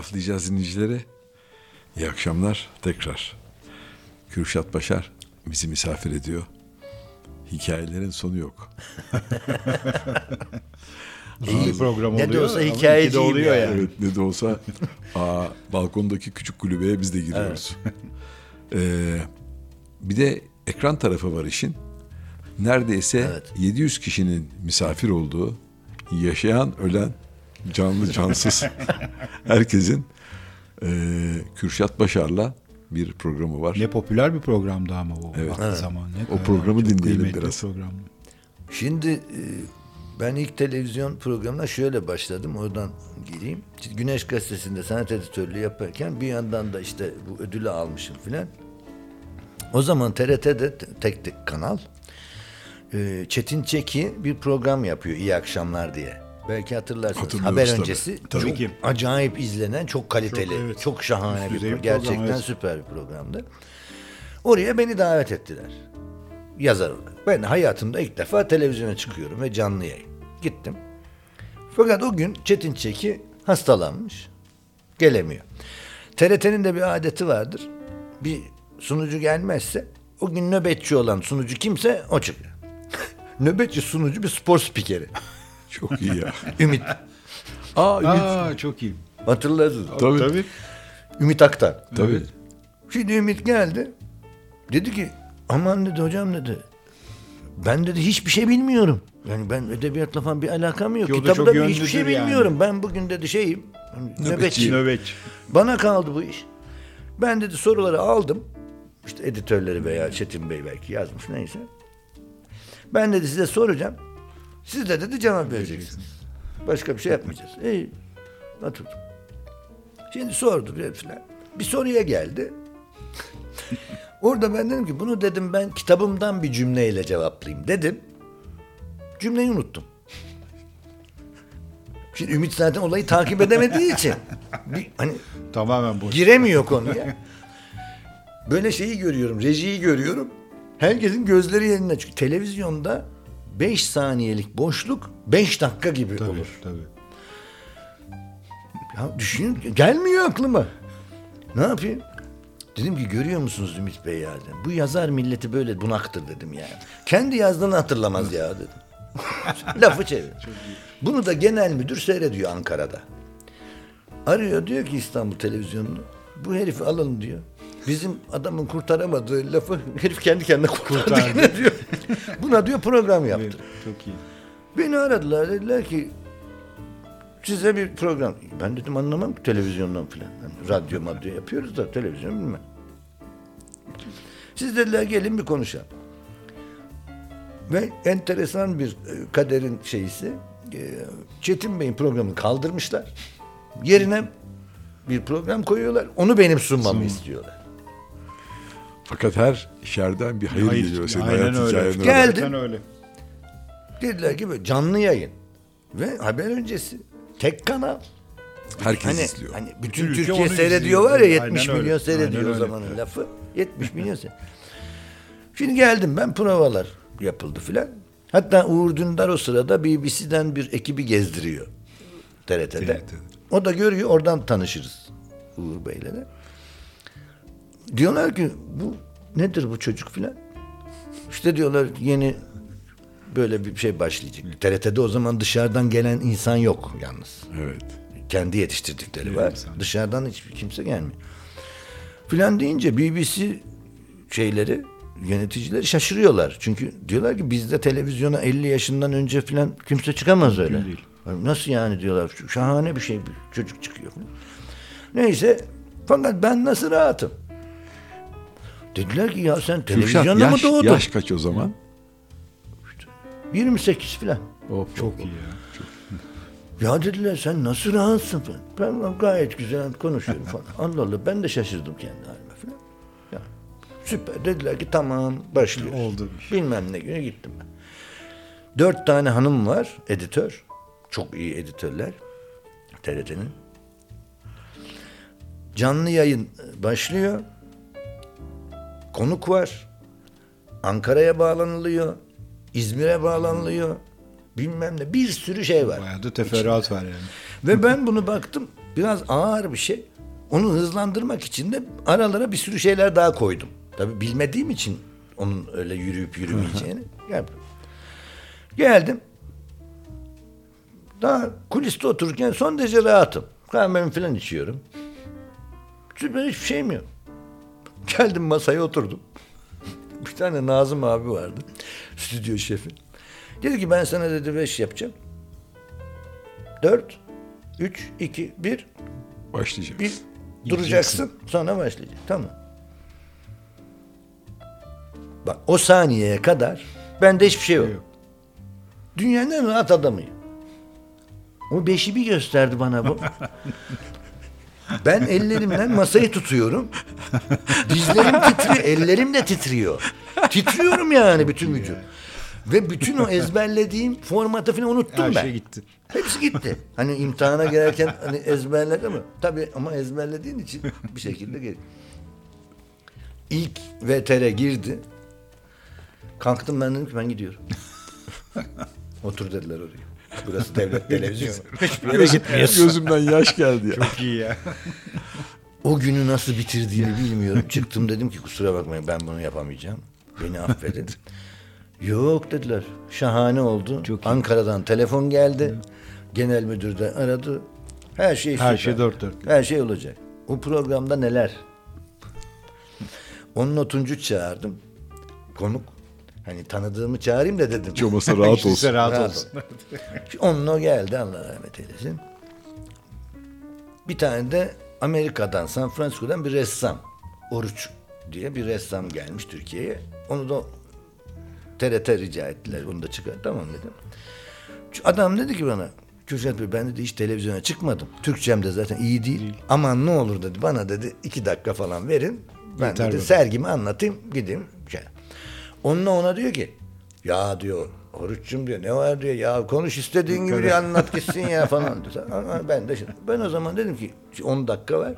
Laflayacağız dinleyicilere. İyi akşamlar tekrar. Kürşat Başar bizi misafir ediyor. Hikayelerin sonu yok. İyi bir program Ne de oluyor. olsa hikayeciyim oluyor yani. yani. Evet ne de olsa aa, balkondaki küçük kulübeye biz de giriyoruz. Ee, bir de ekran tarafı var işin. Neredeyse Evet. 700 kişinin misafir olduğu, yaşayan, ölen, canlı, cansız herkesin ee, Kürşat Başar'la bir programı var. Ne popüler bir programdı ama o Evet. vakti Evet. zaman. Ne O programı çok dinleyelim biraz. Program. Şimdi e, ben ilk televizyon programına şöyle başladım. Oradan gireyim. Güneş Gazetesi'nde sanat editörlüğü yaparken bir yandan da işte bu ödülü almışım filan. O zaman TRT'de te- tek tek kanal. e, Çetin Çeki bir program yapıyor İyi Akşamlar diye. Belki hatırlarsınız. Haber tabii. öncesi Tabii çok ki. acayip izlenen, çok kaliteli, Çok, çok, evet. şahane Üst bir program. bir Gerçekten evet. süper bir programdı. Oraya beni davet ettiler. Yazar olarak. Ben hayatımda ilk defa televizyona çıkıyorum ve canlı yayın. Gittim. Fakat o gün Çetin Çeki hastalanmış. Gelemiyor. TRT'nin de bir adeti vardır. Bir sunucu gelmezse o gün nöbetçi olan sunucu kimse o çıkıyor. nöbetçi sunucu bir spor spikeri. Çok iyi ya. Ümit. Aa, Ümit. Aa çok iyi. Hatırlarsınız. Tabii. Tabii. Ümit Aktan. Tabii. Şimdi Ümit geldi. Dedi ki aman dedi hocam dedi. Ben dedi hiçbir şey bilmiyorum. Yani ben edebiyatla falan bir alakam yok. Ki o da Kitabı çok da bir- hiçbir şey yani. bilmiyorum. Ben bugün dedi şeyim. Nöbetçiyim. Nöbetçi. Bana kaldı bu iş. Ben dedi soruları aldım. İşte editörleri veya Çetin Bey belki yazmış neyse. Ben dedi size soracağım. Siz de dedi cevap vereceksiniz. Başka bir şey yapmayacağız. İyi. Oturdum. Şimdi sordu bir filan. Bir soruya geldi. Orada ben dedim ki bunu dedim ben kitabımdan bir cümleyle cevaplayayım dedim. Cümleyi unuttum. Şimdi Ümit zaten olayı takip edemediği için bir, hani Tamamen boş. giremiyor konuya. Böyle şeyi görüyorum, rejiyi görüyorum. Herkesin gözleri yerine çünkü televizyonda 5 saniyelik boşluk 5 dakika gibi Tabii, olur. tabii. Ya düşünün gelmiyor aklıma. Ne yapayım? Dedim ki görüyor musunuz Ümit Bey ya dedim. Bu yazar milleti böyle bunaktır dedim yani. Kendi yazdığını hatırlamaz ya dedim. Lafı çevir. Bunu da genel müdür seyrediyor Ankara'da. Arıyor diyor ki İstanbul televizyonunu. Bu herifi alın diyor. Bizim adamın kurtaramadığı lafı herif kendi kendine kurtardı, Kurtardı. diyor. Buna diyor program yaptı. Çok iyi. Beni aradılar dediler ki size bir program. Ben dedim anlamam ki televizyondan filan. Yani radyo madyo yapıyoruz da televizyon bilmem. Siz dediler gelin bir konuşalım. Ve enteresan bir e, kaderin şeyisi. e, Çetin Bey'in programını kaldırmışlar. Yerine bir program koyuyorlar. Onu benim sunmamı istiyorlar. Fakat her şerden bir hayır, Hayır, geliyor senin aynen hayat öyle. hikayen öyle. Gel- Gerçekten öyle. Dediler ki böyle canlı yayın. Ve haber öncesi. Tek kanal. Herkes Hani, izliyor. hani bütün Bütün ülke Türkiye seyrediyor izliyor. var ya 70 Aynen öyle. milyon seyrediyor Aynen o öyle. zamanın lafı. 70 milyon seyrediyor. Şimdi geldim ben provalar yapıldı filan. Hatta Uğur Dündar o sırada BBC'den bir ekibi gezdiriyor TRT'de. TRT'de. O da görüyor oradan tanışırız Uğur Bey'le de. Diyorlar ki bu nedir bu çocuk filan? İşte diyorlar yeni böyle bir şey başlayacak. TRT'de o zaman dışarıdan gelen insan yok yalnız Evet. kendi yetiştirdikleri Evet, var. insan. Dışarıdan hiç kimse gelmiyor. Filan deyince BBC şeyleri yöneticileri şaşırıyorlar. Çünkü diyorlar ki bizde televizyona 50 yaşından önce filan kimse çıkamaz öyle. değil. Nasıl yani diyorlar. Şahane bir şey bir çocuk çıkıyor. Neyse fakat ben nasıl rahatım? Dediler ki ya sen Kürşat televizyonda yaş, mı doğdun? yaş kaç o zaman? 28 filan. Of, Çok of, iyi ya. Ya dediler sen nasıl rahatsın falan. Ben gayet güzel konuşuyorum falan. Allah Allah ben de şaşırdım kendi halime falan. Ya, süper dediler ki tamam başlıyoruz. Oldu. Bilmem ne günü gittim ben. Dört tane hanım var editör. Çok iyi editörler. TRT'nin. Canlı yayın başlıyor. Konuk var. Ankara'ya bağlanılıyor. İzmir'e bağlanılıyor. Bilmem ne. Bir sürü şey var. Bayağı da teferruat var yani. Ve ben bunu baktım. biraz ağır bir şey. Onu hızlandırmak için de aralara bir sürü şeyler daha koydum. Tabii bilmediğim için onun öyle yürüyüp yürümeyeceğini. Gel. Geldim. Daha kuliste otururken son derece rahatım. Kahvemi falan içiyorum. Süper hiçbir şeyim yok. Geldim masaya oturdum. Bir tane Nazım abi vardı. Stüdyo şefi. Dedi ki ben sana dedi beş yapacağım. Dört, üç, iki, bir, Başlayacak. bir duracaksın. Sonra başlayacak. Tamam. Bak o saniyeye kadar bende hiçbir şey yok. Dünyanın en rahat adamıyım. O beşi bir gösterdi bana bu. Ben ellerimle masayı tutuyorum. Dizlerim titriyor, ellerim de titriyor. Titriyorum yani bütün vücut. Ve bütün o ezberlediğim formatı falan unuttum Her ben. şey gitti. Hepsi gitti. Hani imtihana girerken hani ezberledi ama tabii ama ezberlediğin için bir şekilde gel. İlk VTR girdi. Kalktım ben dedim ki ben gidiyorum. Otur dediler oraya. Burası devlet televizyonu. Gitmiyorsun. Gözümden yaş geldi ya. Çok iyi ya. O günü nasıl bitirdiğini bilmiyorum. Çıktım dedim ki kusura bakmayın ben bunu yapamayacağım. Beni affedin. Yok dediler. Şahane oldu. Ankara'dan telefon geldi. Genel müdür de aradı. Her şey Her süper. şey dört dörtlük. Her şey olacak. O programda neler? Onun otuncu çağırdım. Konuk. Hani tanıdığımı çağırayım da dedim. Hiç olmasa rahat Size olsun. rahat Rahat olsun. Onun o geldi Allah rahmet eylesin. Bir tane de Amerika'dan, San Francisco'dan bir ressam. Oruç diye bir ressam gelmiş Türkiye'ye. Onu da TRT rica ettiler. Onu da çıkar. Tamam dedim. Adam dedi ki bana Kürşat Bey ben dedi hiç televizyona çıkmadım. Türkçem de zaten iyi değil. Aman ne olur dedi bana dedi iki dakika falan verin. Ben Yeter dedi bana. sergimi anlatayım gideyim. Onunla ona diyor ki ya diyor Oruç'cum diyor ne var diyor ya konuş istediğin gibi diyor, anlat gitsin ya falan diyor. Ama ben de şimdi- ben o zaman dedim ki 10 dakika var.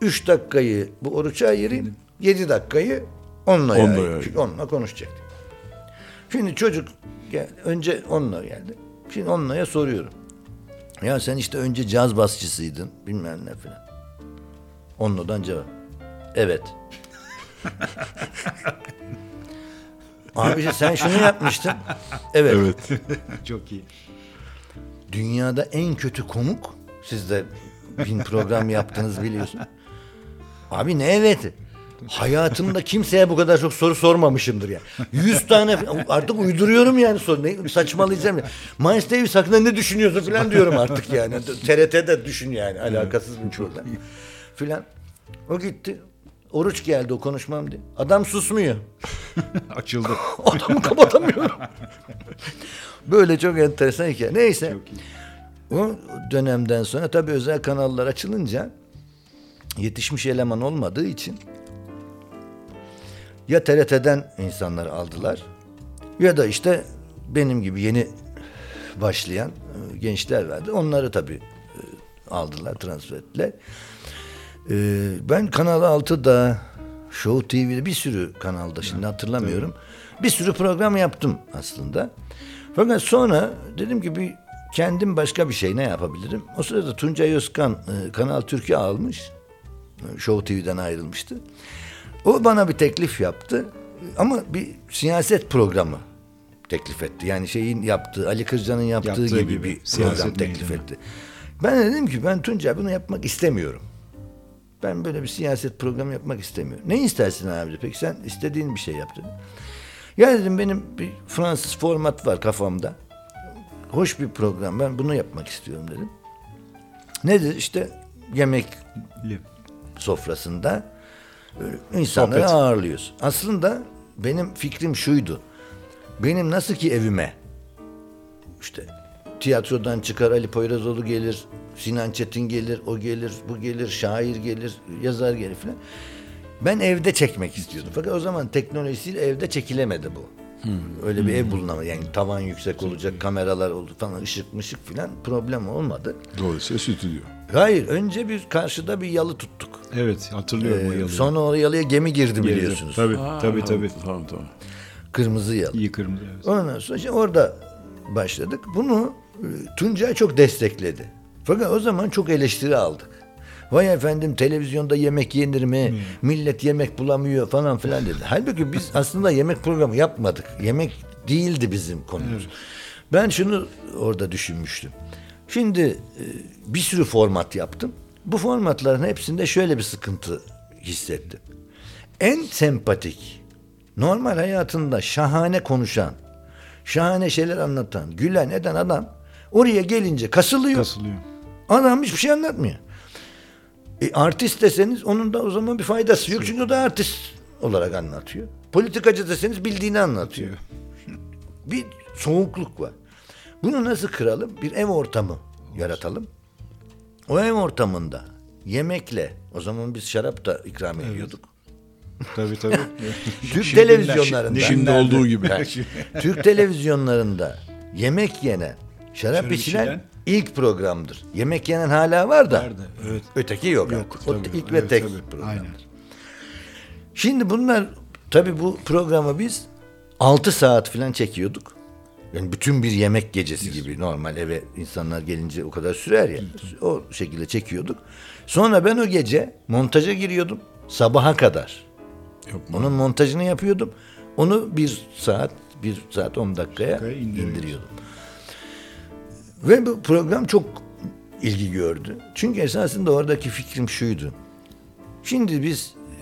3 dakikayı bu oruça ayırayım. 7 dakikayı onunla, Onunla ayırayım. ayırayım. Çünkü onunla konuşacak. Şimdi çocuk gel, önce onunla geldi. Şimdi onunla soruyorum. Ya sen işte önce caz basçısıydın bilmem ne falan. Onunladan cevap. Evet. Abi sen şunu yapmıştın. Evet. Evet. Çok iyi. Dünyada en kötü konuk. Siz de bin program yaptınız biliyorsun. Abi ne evet? Hayatımda kimseye bu kadar çok soru sormamışımdır ya. Yüz tane artık uyduruyorum yani soru. Ne, saçmalayacağım ya. Miles Davis hakkında ne düşünüyorsun falan diyorum artık yani. TRT'de düşün yani alakasız bir program. Filan. O gitti. Oruç geldi o konuşmam diye. Adam susmuyor. Açıldı. Adamı kapatamıyorum. Böyle çok enteresan hikaye. Neyse. O dönemden sonra tabii özel kanallar açılınca yetişmiş eleman olmadığı için ya TRT'den insanları aldılar ya da işte benim gibi yeni başlayan gençler vardı. Onları tabii e, aldılar, transfer ettiler. E, ben Kanal 6'da, Show TV'de bir sürü kanalda şimdi hatırlamıyorum. Bir sürü program yaptım aslında. Fakat sonra dedim ki bir kendim başka bir şey ne yapabilirim? O sırada Tuncay Özkan e, Kanal Türkiye almış. E, Show TV'den ayrılmıştı. O bana bir teklif yaptı. Ama bir siyaset programı teklif etti. Yani şeyin yaptığı, Ali Kırca'nın yaptığı, Yaptığı gibi, gibi, bir siyaset program teklif etti. Ben de dedim ki ben Tuncay bunu yapmak istemiyorum. Ben böyle bir siyaset programı yapmak istemiyorum. Ne istersin abi? dedi. Peki sen istediğin bir şey yap dedi. Ya dedim benim bir Fransız format var kafamda. Hoş bir program. Ben bunu yapmak istiyorum dedim. Nedir? İşte yemek sofrasında insanları Sohbet. ağırlıyoruz. Aslında benim fikrim şuydu. Benim nasıl ki evime işte tiyatrodan çıkar Ali Poyrazoğlu gelir, Sinan Çetin gelir, o gelir, bu gelir, şair gelir, yazar gelir falan. Ben evde çekmek istiyordum. Fakat o zaman teknolojisiyle evde çekilemedi bu. Öyle bir ev bulunamadı. Yani tavan yüksek olacak, kameralar oldu falan, ışık mışık falan problem olmadı. Dolayısıyla stüdyo. Hayır, önce bir karşıda bir yalı tuttuk. Evet hatırlıyorum o Ee, yılı. sonra o yalıya gemi girdi Girdi. biliyorsunuz. Tabii Ha, tabii tabii. Tamam tamam. Kırmızı yalı. İyi kırmızı. Evet. Ondan sonra işte orada başladık. Bunu Tuncay çok destekledi. Fakat o zaman çok eleştiri aldık. Vay efendim televizyonda yemek yenir mi? Millet yemek bulamıyor falan filan dedi. Halbuki biz aslında yemek programı yapmadık. Yemek değildi bizim konumuz. Ben şunu orada düşünmüştüm. Şimdi e, bir sürü format yaptım. Bu formatların hepsinde şöyle bir sıkıntı hissettim. En sempatik, normal hayatında şahane konuşan, şahane şeyler anlatan, gülen eden adam oraya gelince kasılıyor. Kasılıyor. Adam hiçbir şey anlatmıyor. E, artist deseniz onun da o zaman bir faydası yok. Çünkü o da artist olarak anlatıyor. Politikacı deseniz bildiğini anlatıyor. Bir soğukluk var. Bunu nasıl kıralım? Bir ev ortamı yaratalım. O ev ortamında yemekle, o zaman biz şarap da ikram ediyorduk. Tabii tabii. Türk Şimdi- televizyonlarında Şimdi olduğu gibi. Türk televizyonlarında yemek yenen, şarap Şarap içilen içilen- ilk programdır. Yemek yenen hala var da. Vardı, evet. Öteki yok. Yok. O tabii. ilk ve Evet, tek tabii. programdır. Aynen. Şimdi bunlar tabii bu programı biz 6 saat falan çekiyorduk. Yani bütün bir yemek gecesi gibi normal eve insanlar gelince o kadar sürer ya. O şekilde çekiyorduk. Sonra ben o gece montaja giriyordum sabaha kadar. Yapma. Onun montajını yapıyordum. Onu bir saat, bir saat on Dakikaya indiriyordum. Ve bu program çok ilgi gördü. Çünkü esasında oradaki fikrim şuydu. Şimdi biz e,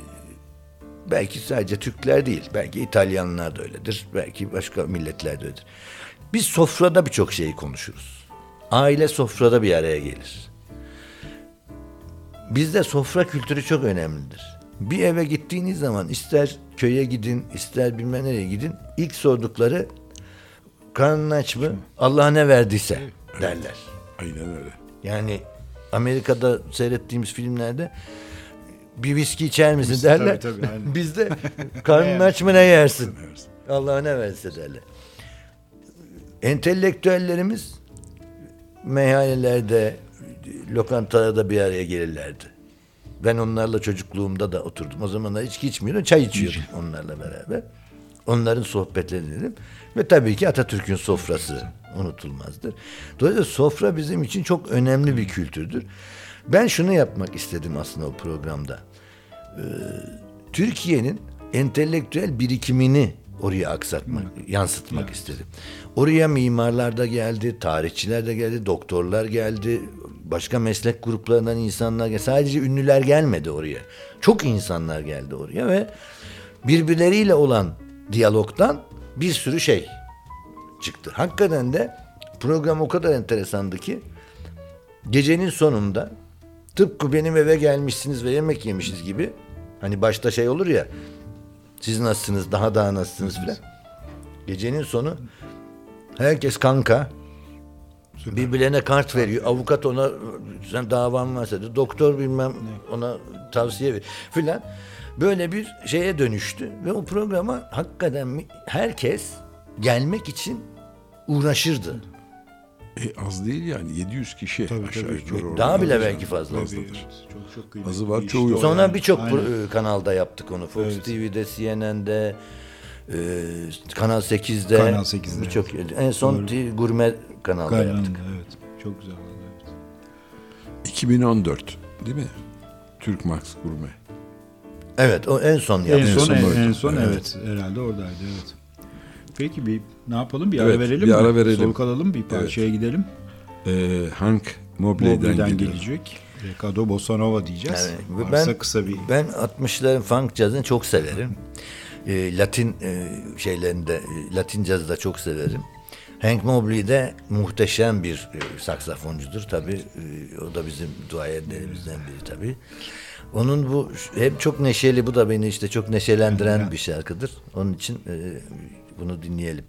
belki sadece Türkler değil, belki İtalyanlar da öyledir, belki başka milletler de öyledir. Biz sofrada birçok şeyi konuşuruz. Aile sofrada bir araya gelir. Bizde sofra kültürü çok önemlidir. Bir eve gittiğiniz zaman ister köye gidin, ister bilmem nereye gidin, ilk sordukları karnın aç mı? Allah ne verdiyse derler. Aynen öyle. Yani Amerika'da seyrettiğimiz filmlerde bir viski içer misin Viski, derler. tabii, tabii, aynen. Bizde karnın aç mı ne yersin? Allah ne verse derler. Entelektüellerimiz meyhanelerde, lokantalarda bir araya gelirlerdi. Ben onlarla çocukluğumda da oturdum. O zamanlar içki içmiyordum, çay içiyordum onlarla beraber. Onların sohbetlerini dinledim. Ve tabii ki Atatürk'ün sofrası unutulmazdır. Dolayısıyla sofra bizim için çok önemli bir kültürdür. Ben şunu yapmak istedim aslında o programda. Ee, Türkiye'nin entelektüel birikimini oraya aksatmak, yansıtmak istedim. Oraya mimarlar da geldi, tarihçiler de geldi, doktorlar geldi, başka meslek gruplarından insanlar geldi. Sadece ünlüler gelmedi oraya. Çok insanlar geldi oraya ve birbirleriyle olan diyalogdan bir sürü şey çıktı. Hakikaten de program o kadar enteresandı ki gecenin sonunda tıpkı benim eve gelmişsiniz ve yemek yemişiz gibi hani başta şey olur ya siz nasılsınız daha daha nasılsınız filan. Gecenin sonu herkes kanka birbirlerine kart veriyor. Avukat ona sen davan varsa diyor. Doktor bilmem ona tavsiye ver filan. Böyle bir şeye dönüştü ve o programa hakikaten herkes gelmek için uğraşırdı. E, az değil yani 700 kişi Tabii, aşağı tabii, yukarı çok- orada. Daha bile belki fazla. fazladır. Çok çok kıymetli. Azı var, çoğu yok. Sonra yani. birçok pro- kanalda yaptık onu. Fox Evet. TV'de, CNN'de, e, Kanal 8'de. Kanal 8'de, Birçok en son Doğru. TV gurme kanalda Kaynağında, yaptık. Evet. Çok güzel oldu. Evet. 2014 değil mi? Türk Max Gurme. Evet, o en son En yaptık. son, en, oydu. en son Evet. evet. Herhalde oradaydı evet. Peki bir ne yapalım? Bir Evet, ara verelim bir mi? ara verelim. Soluk alalım bir parçaya gidelim. Ee, Hank Mobley'den, Mobley'den gelecek. Recado Bossa Nova diyeceğiz. Evet, Varsa ben kısa bir ben 60'ların funk cazını çok severim. E, Latin e, şeylerinde e, Latin cazı da çok severim. Hank Mobley de muhteşem bir e, saksafoncudur tabii. E, o da bizim duayenlerimizden biri tabii. Onun bu hem çok neşeli bu da beni işte çok neşelendiren bir şarkıdır. Onun için e, bunu dinleyelim.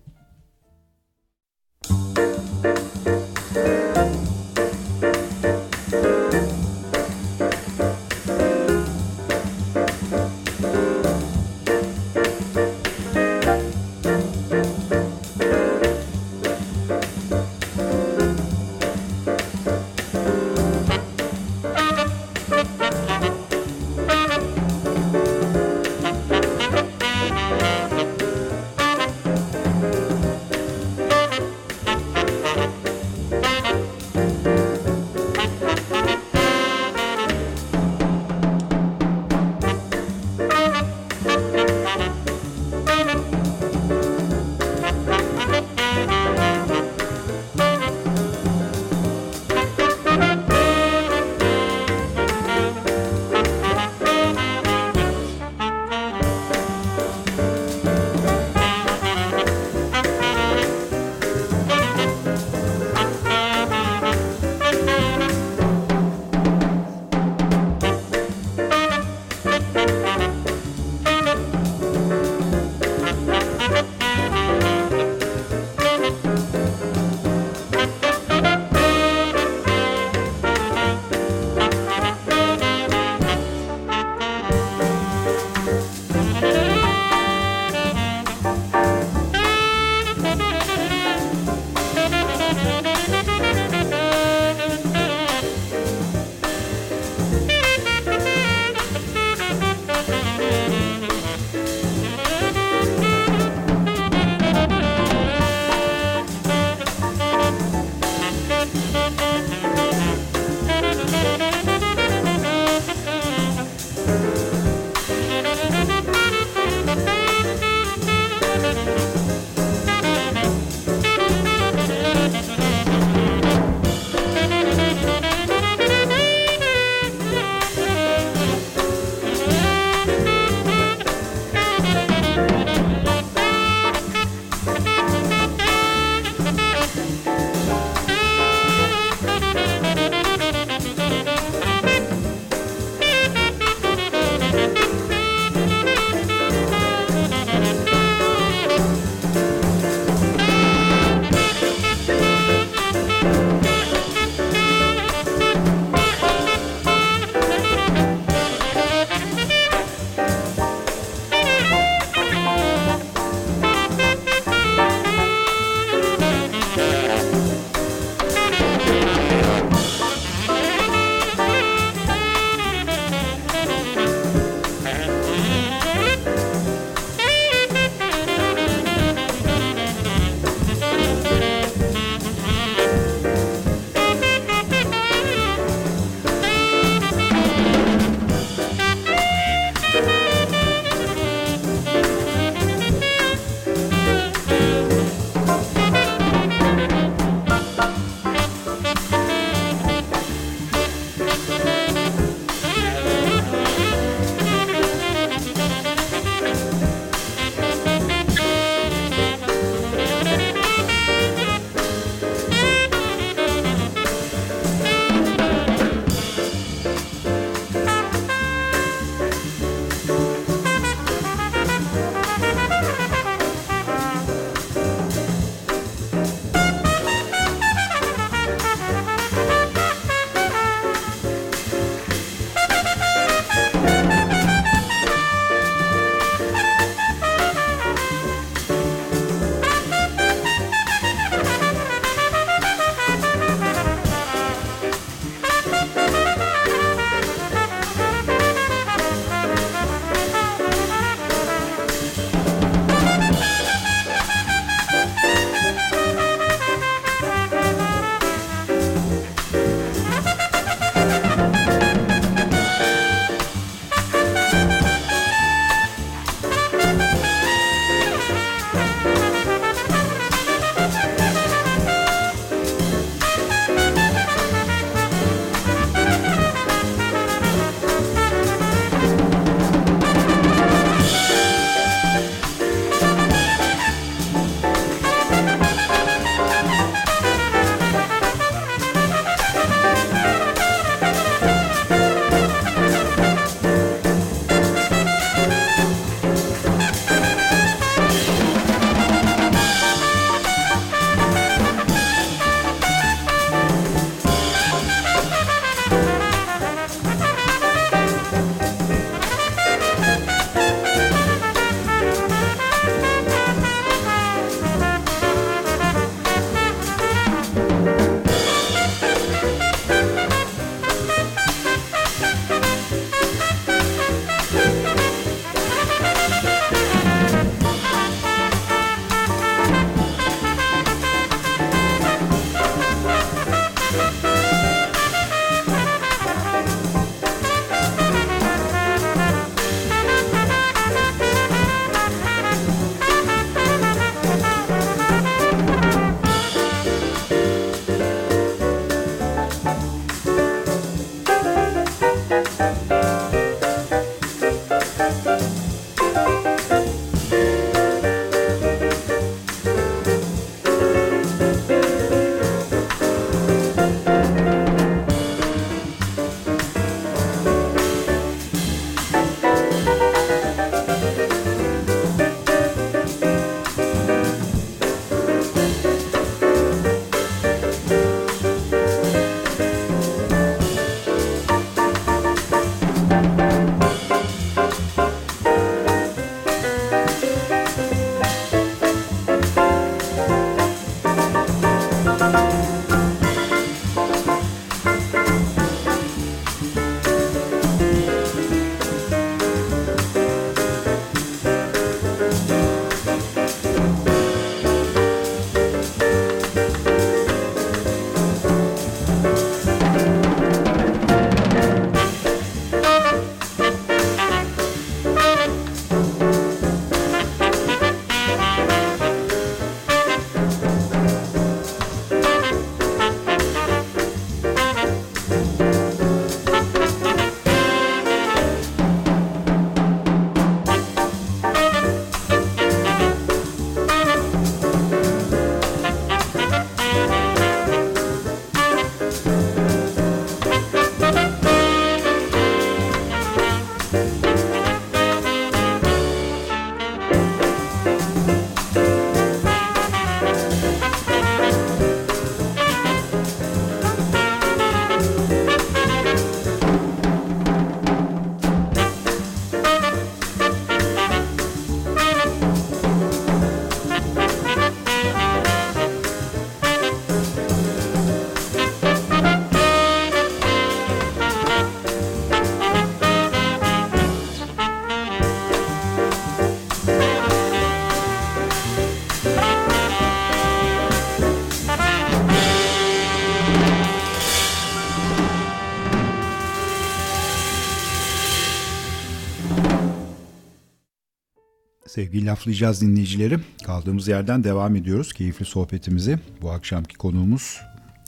Sevgili laflayacağız dinleyicileri. Kaldığımız yerden devam ediyoruz keyifli sohbetimizi. Bu akşamki konuğumuz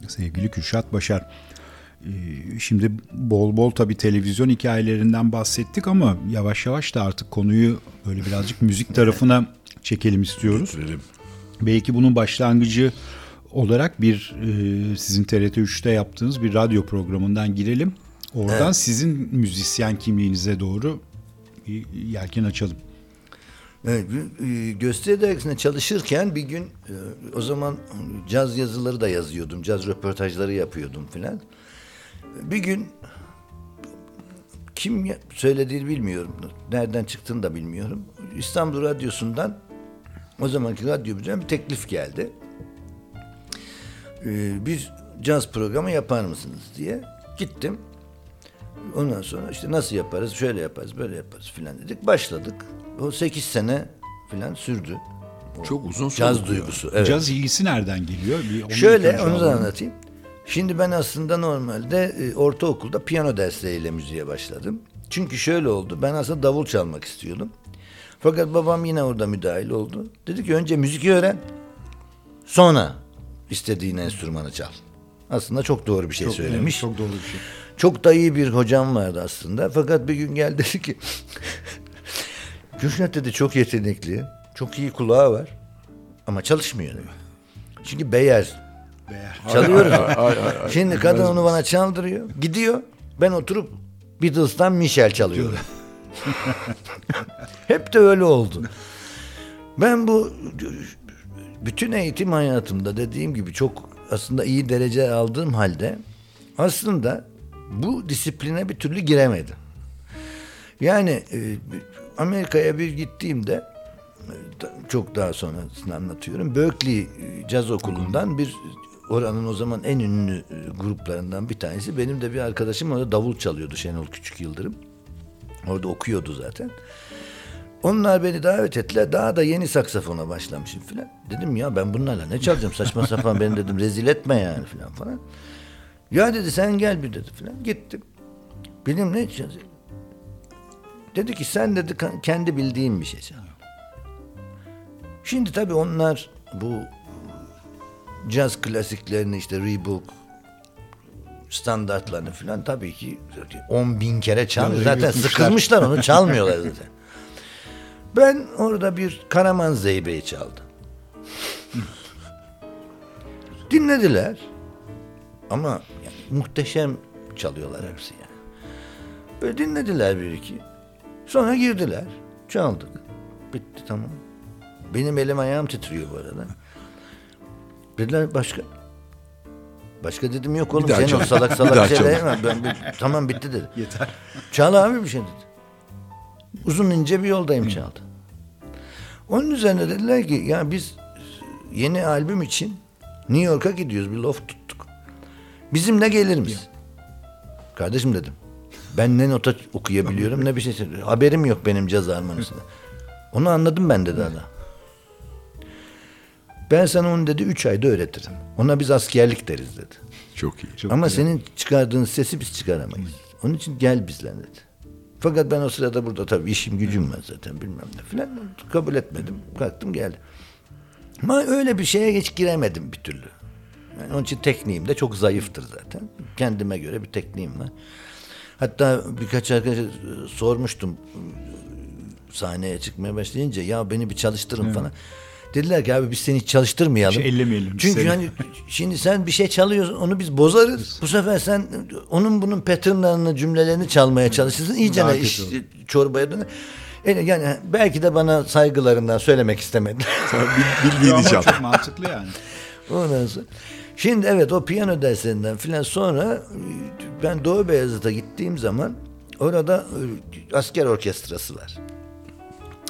sevgili Kürşat Başar. Ee, şimdi bol bol tabii televizyon hikayelerinden bahsettik ama yavaş yavaş da artık konuyu böyle birazcık müzik tarafına çekelim istiyoruz. Götürelim. Belki bunun başlangıcı olarak bir e, sizin TRT 3'te yaptığınız bir radyo programından girelim. Oradan Evet. sizin müzisyen kimliğinize doğru bir yelken açalım. Bir, e, gösteri dergisinde çalışırken bir gün e, o zaman caz yazıları da yazıyordum. Caz röportajları yapıyordum filan. Bir gün kim söylediğini bilmiyorum. Nereden çıktığını da bilmiyorum. İstanbul Radyosu'ndan o zamanki radyo müdürüne bir teklif geldi. E, bir caz programı yapar mısınız diye gittim. Ondan sonra işte nasıl yaparız, şöyle yaparız, böyle yaparız filan dedik. Başladık. O 8 sene filan sürdü. Çok uzun Caz soluklu ya. duygusu. Evet. Caz ilgisi nereden geliyor? Bir onu Şöyle onu da anlatayım. Şimdi ben aslında normalde e, ortaokulda piyano dersleriyle müziğe başladım. Çünkü şöyle oldu. Ben aslında davul çalmak istiyordum. Fakat babam yine orada müdahil oldu. Dedi ki önce müzik öğren. Sonra istediğin enstrümanı çal. Aslında çok doğru bir şey Çok, söylemiş. evet, çok doğru bir şey. Çok da iyi bir hocam vardı aslında. Fakat bir gün geldi dedi ki Kürşat dedi çok yetenekli. Çok iyi kulağı var. Ama çalışmıyor dedi. Çünkü beyer. Beğer. Çalıyoruz. Ay, ay, ay. Şimdi kadın onu bana çaldırıyor. Gidiyor. Ben oturup Beatles'tan Michel çalıyorum. Hep de öyle oldu. Ben bu bütün eğitim hayatımda dediğim gibi çok aslında iyi derece aldığım halde aslında bu disipline bir türlü giremedim. Yani e, Amerika'ya bir gittiğimde çok daha sonrasını anlatıyorum. Berkeley e, Caz Okulu'ndan bir oranın o zaman en ünlü e, gruplarından bir tanesi. Benim de bir arkadaşım orada davul çalıyordu Şenol Küçük Yıldırım. Orada okuyordu zaten. Onlar beni davet ettiler. Daha da yeni saksafona başlamışım filan. Dedim ya ben bunlarla ne çalacağım saçma sapan beni dedim rezil etme yani filan falan. Ya dedi sen gel bir dedi filan. Gittim. Benim ne çalacağım? Dedi ki sen dedi kendi bildiğin bir şey çal. Şimdi tabii onlar bu caz klasiklerini işte Reebok standartlarını falan tabii ki 10 bin kere. Çalıyor, Zaten sıkılmışlar onu çalmıyorlar zaten. Ben orada bir Karaman Zeybe'yi çaldım. Dinlediler. Ama yani muhteşem çalıyorlar hepsi yani. Böyle dinlediler bir iki. Sonra girdiler. Çaldık. Bitti tamam. Benim elim ayağım titriyor bu arada. Dediler başka. Başka dedim yok oğlum. Sen o salak salak çal. yapma. Ben, ben- tamam bitti dedi. Yeter. Çal abi bir şey dedi. Uzun ince bir yoldayım çaldı. Onun üzerine dediler ki ya biz yeni albüm için New York'a gidiyoruz. Bir loft tuttuk. Bizimle gelir misin? Kardeşim dedim. Ben ne nota okuyabiliyorum ne bir şey söylüyorum. Haberim yok benim caz harmonisinde. Onu anladım ben dedi adam. Ben sana onu dedi üç ayda öğretirim. Ona biz askerlik deriz dedi. Çok iyi. Ama senin çıkardığın sesi biz çıkaramayız. Onun için gel bizle dedi. Fakat ben o sırada burada tabii işim gücüm var zaten bilmem ne filan. Kabul etmedim. Kalktım geldim. Ama öyle bir şeye hiç giremedim bir türlü. Yani onun için tekniğim de çok zayıftır zaten. Kendime göre bir tekniğim var. Hatta birkaç arkadaş e, sormuştum sahneye çıkmaya başlayınca ya beni bir çalıştırın falan. Dediler ki abi biz seni hiç çalıştırmayalım. Hiç ellemeyelim Çünkü seni. hani şimdi sen bir şey çalıyorsun onu biz bozarız. Bu sefer sen onun bunun patternlarını cümlelerini çalmaya çalışırsın. İyice ne iş olur. çorbaya döner. Yani, yani belki de bana saygılarından söylemek istemediler. Bildiğini Ama çal. çok mantıklı yani. Ondan sonra. Şimdi evet o piyano derslerinden filan sonra ben Doğu Beyazıt'a gittiğim zaman orada e, asker orkestrası var.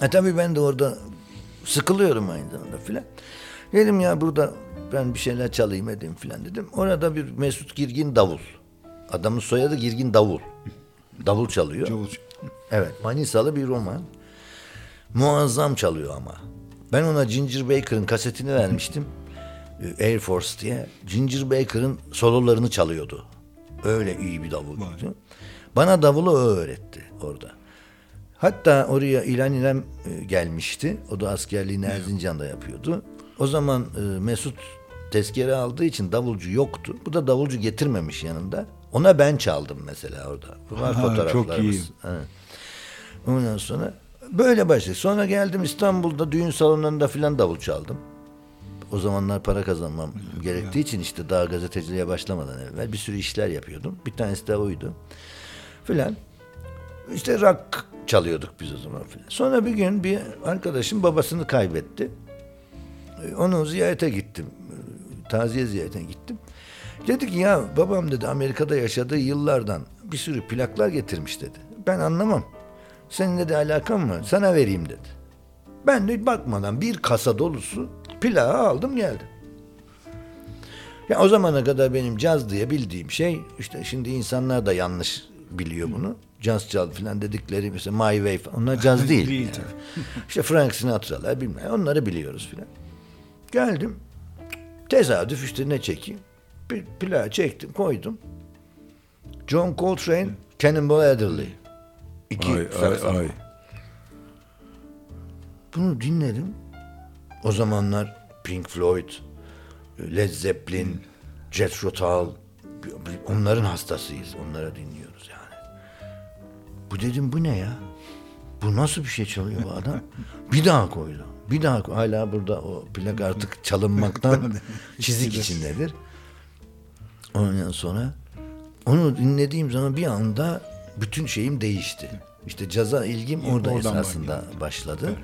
E tabii ben de orada sıkılıyorum aynı zamanda filan. Dedim ya burada ben bir şeyler çalayım edeyim filan dedim. Orada bir Mesut Girgin davul. Adamın soyadı Girgin davul. Davul çalıyor. Davul. Evet Manisalı bir roman. Muazzam çalıyor ama. Ben ona Ginger Baker'ın kasetini vermiştim. Air Force diye. Ginger Baker'ın sololarını çalıyordu. Öyle iyi bir davulcu. Bana davulu o öğretti orada. Hatta oraya İlhan İrem e, gelmişti. O da askerliğini Erzincan'da yapıyordu. O zaman e, Mesut tezkere aldığı için davulcu yoktu. Bu da davulcu getirmemiş yanında. Ona ben çaldım mesela orada. Bu var Aha, fotoğraflarımız. çok iyi. Evet. Ondan sonra böyle başladı. Sonra geldim İstanbul'da düğün salonlarında filan davul çaldım. O zamanlar para kazanmam gerektiği için işte daha gazeteciliğe başlamadan evvel bir sürü işler yapıyordum. Bir tanesi de oydu. Filan. İşte rock çalıyorduk biz o zaman filan. Sonra bir gün bir arkadaşım babasını kaybetti. Onu ziyarete gittim. Taziye ziyaretine gittim. Dedi ki ya babam dedi Amerika'da yaşadığı yıllardan bir sürü plaklar getirmiş dedi. Ben anlamam. Senin dedi alakan var. Sana vereyim dedi. Ben de bakmadan bir kasa dolusu plağı aldım geldim. Ya o zamana kadar benim caz diye bildiğim şey işte şimdi insanlar da yanlış biliyor bunu. Caz çal falan dedikleri mesela My Way falan. Onlar caz değil. Değil yani. işte Frank Sinatra'lar bilmem onları biliyoruz filan. Geldim. Tesadüf işte ne çekeyim. Bir plağı çektim koydum. John Coltrane, Cannonball Adderley. İki Ay ay ay. Bunu dinledim. O zamanlar Pink Floyd, Led Zeppelin, Jethro Tull onların hastasıyız. Onlara dinliyoruz yani. Bu dedim bu ne ya? Bu nasıl bir şey çalıyor bu adam? Bir daha koydu. Bir daha hala burada o plak artık çalınmaktan çizik içindedir. Ondan sonra onu dinlediğim zaman bir anda bütün şeyim değişti. İşte caza ilgim orada oradan esasında başladı.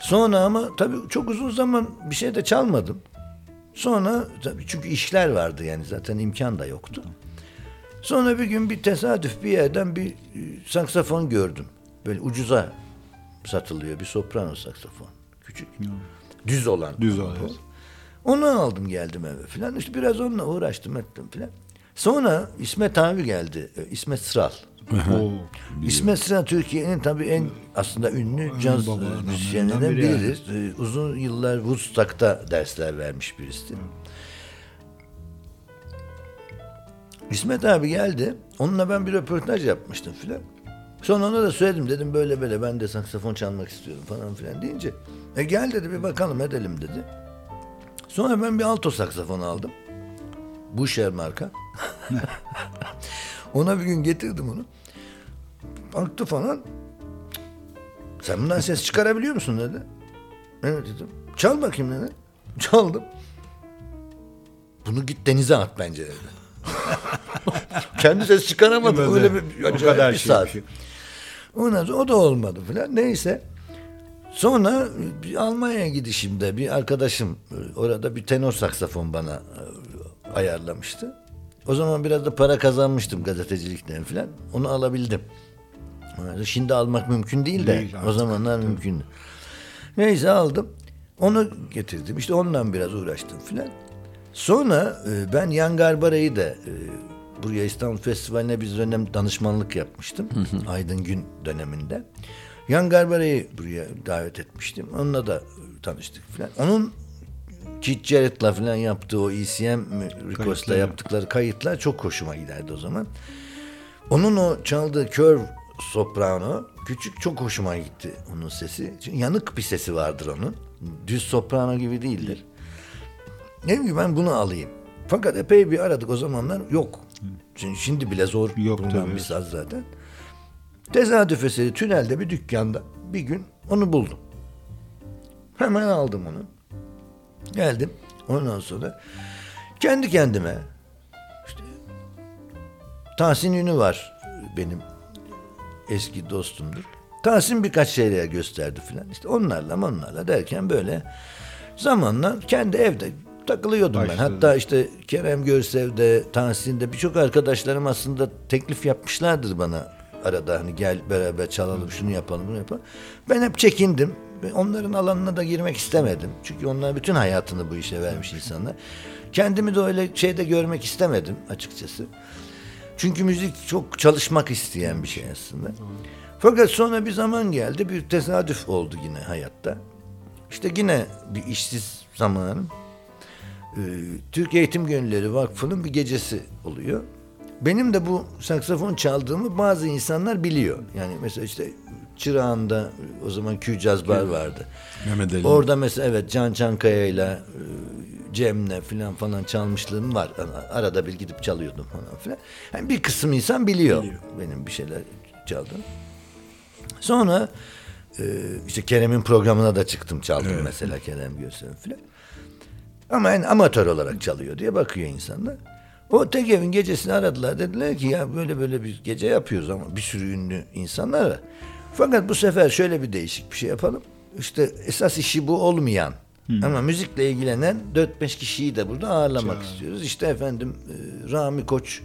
Sonra ama tabii çok uzun zaman bir şey de çalmadım. Sonra tabii çünkü işler vardı yani zaten imkan da yoktu. Sonra bir gün bir tesadüf bir yerden bir e, saksafon gördüm. Böyle ucuza satılıyor bir soprano saksafon. Küçük. Düz olan. Düz olan, evet. Onu aldım geldim eve filan. İşte biraz onunla uğraştım ettim filan. Sonra İsmet abi geldi. e, İsmet Sıral. İsmet Sıra Türkiye'nin tabii en aslında ünlü caz müzisyenlerinden biri yani. biridir. E, Uzun yıllar Woodstock'ta dersler vermiş birisi. İsmet abi geldi. Onunla ben bir röportaj yapmıştım filan. Sonra ona da söyledim dedim böyle böyle ben de saksafon çalmak istiyorum falan filan deyince. E gel dedi bir bakalım edelim dedi. Sonra ben bir alto saksafon aldım. Busher marka. Ona bir gün getirdim onu. Baktı falan. Sen bundan ses çıkarabiliyor musun dedi. Evet dedim. Çal bakayım dedi. Çaldım. Bunu git denize at bence dedi. Kendi ses çıkaramadı. Öyle bir, O kadar bir şey saat. şey. Ondan sonra o da olmadı filan. Neyse. Sonra bir Almanya'ya gidişimde bir arkadaşım orada bir tenor saksafon bana e, ayarlamıştı. O zaman biraz da para kazanmıştım gazetecilikten falan. Onu alabildim. Şimdi almak mümkün değil de Değil o artık, zamanlar mümkündü. Neyse aldım. Onu getirdim. İşte ondan biraz uğraştım filan. Sonra e, ben Yangarbara'yı da e, buraya İstanbul Festivali'ne bir dönem danışmanlık yapmıştım. Aydın Gün döneminde. Yangarbara'yı buraya davet etmiştim. Onunla da e, tanıştık filan. Onun Keith Jarrett'la falan yaptığı o ECM Records'la yaptıkları kayıtlar çok hoşuma giderdi o zaman. Onun o çaldığı curve soprano küçük çok hoşuma gitti onun sesi. Çünkü yanık bir sesi vardır onun. Düz soprano gibi değildir. Dedim ki ben bunu alayım. Fakat epey bir aradık o zamanlar yok. Şimdi, şimdi bile zor Yok bulunan tabii. bir saz zaten. Tesadüf eseri tünelde bir dükkanda bir gün onu buldum. Hemen aldım onu. Geldim. Ondan sonra kendi kendime işte Tahsin Ünü var benim eski dostumdur. Tahsin birkaç şeyler gösterdi filan. İşte onlarla onlarla derken böyle zamanla kendi evde takılıyordum ben. Başladı. Hatta işte Kerem Görsev'de, Tahsin'de birçok arkadaşlarım aslında teklif yapmışlardır bana arada hani gel beraber çalalım şunu yapalım bunu yapalım. Ben hep çekindim. Onların alanına da girmek istemedim. Çünkü onlar bütün hayatını bu işe vermiş insanlar. Kendimi de öyle şeyde görmek istemedim açıkçası. Çünkü müzik çok çalışmak isteyen bir şey aslında. Fakat sonra bir zaman geldi, bir tesadüf oldu yine hayatta. İşte yine bir işsiz zamanım. Ee, Türk Eğitim Gönülleri Vakfı'nın bir gecesi oluyor. Benim de bu saksafon çaldığımı bazı insanlar biliyor. Yani mesela işte Çırağan'da o zaman Q Jazz Bar vardı. Mehmet Ali. Orada mesela evet Can Çankaya'yla e, Cem'le filan falan çalmışlığım var. Arada bir gidip çalıyordum falan filan. Yani bir kısım insan biliyor, benim bir şeyler çaldığım. Sonra e, işte Kerem'in programına da çıktım çaldım mesela Kerem Göster'in filan. Ama yani amatör olarak çalıyor diye bakıyor insanlar. O tek evin gecesini aradılar. Dediler ki ya böyle böyle bir gece yapıyoruz ama bir sürü ünlü insanlar var. Fakat bu sefer şöyle bir değişik bir şey yapalım. İşte esas işi bu olmayan ama müzikle ilgilenen 4-5 kişiyi de burada ağırlamak istiyoruz. İşte efendim e, Rami Koç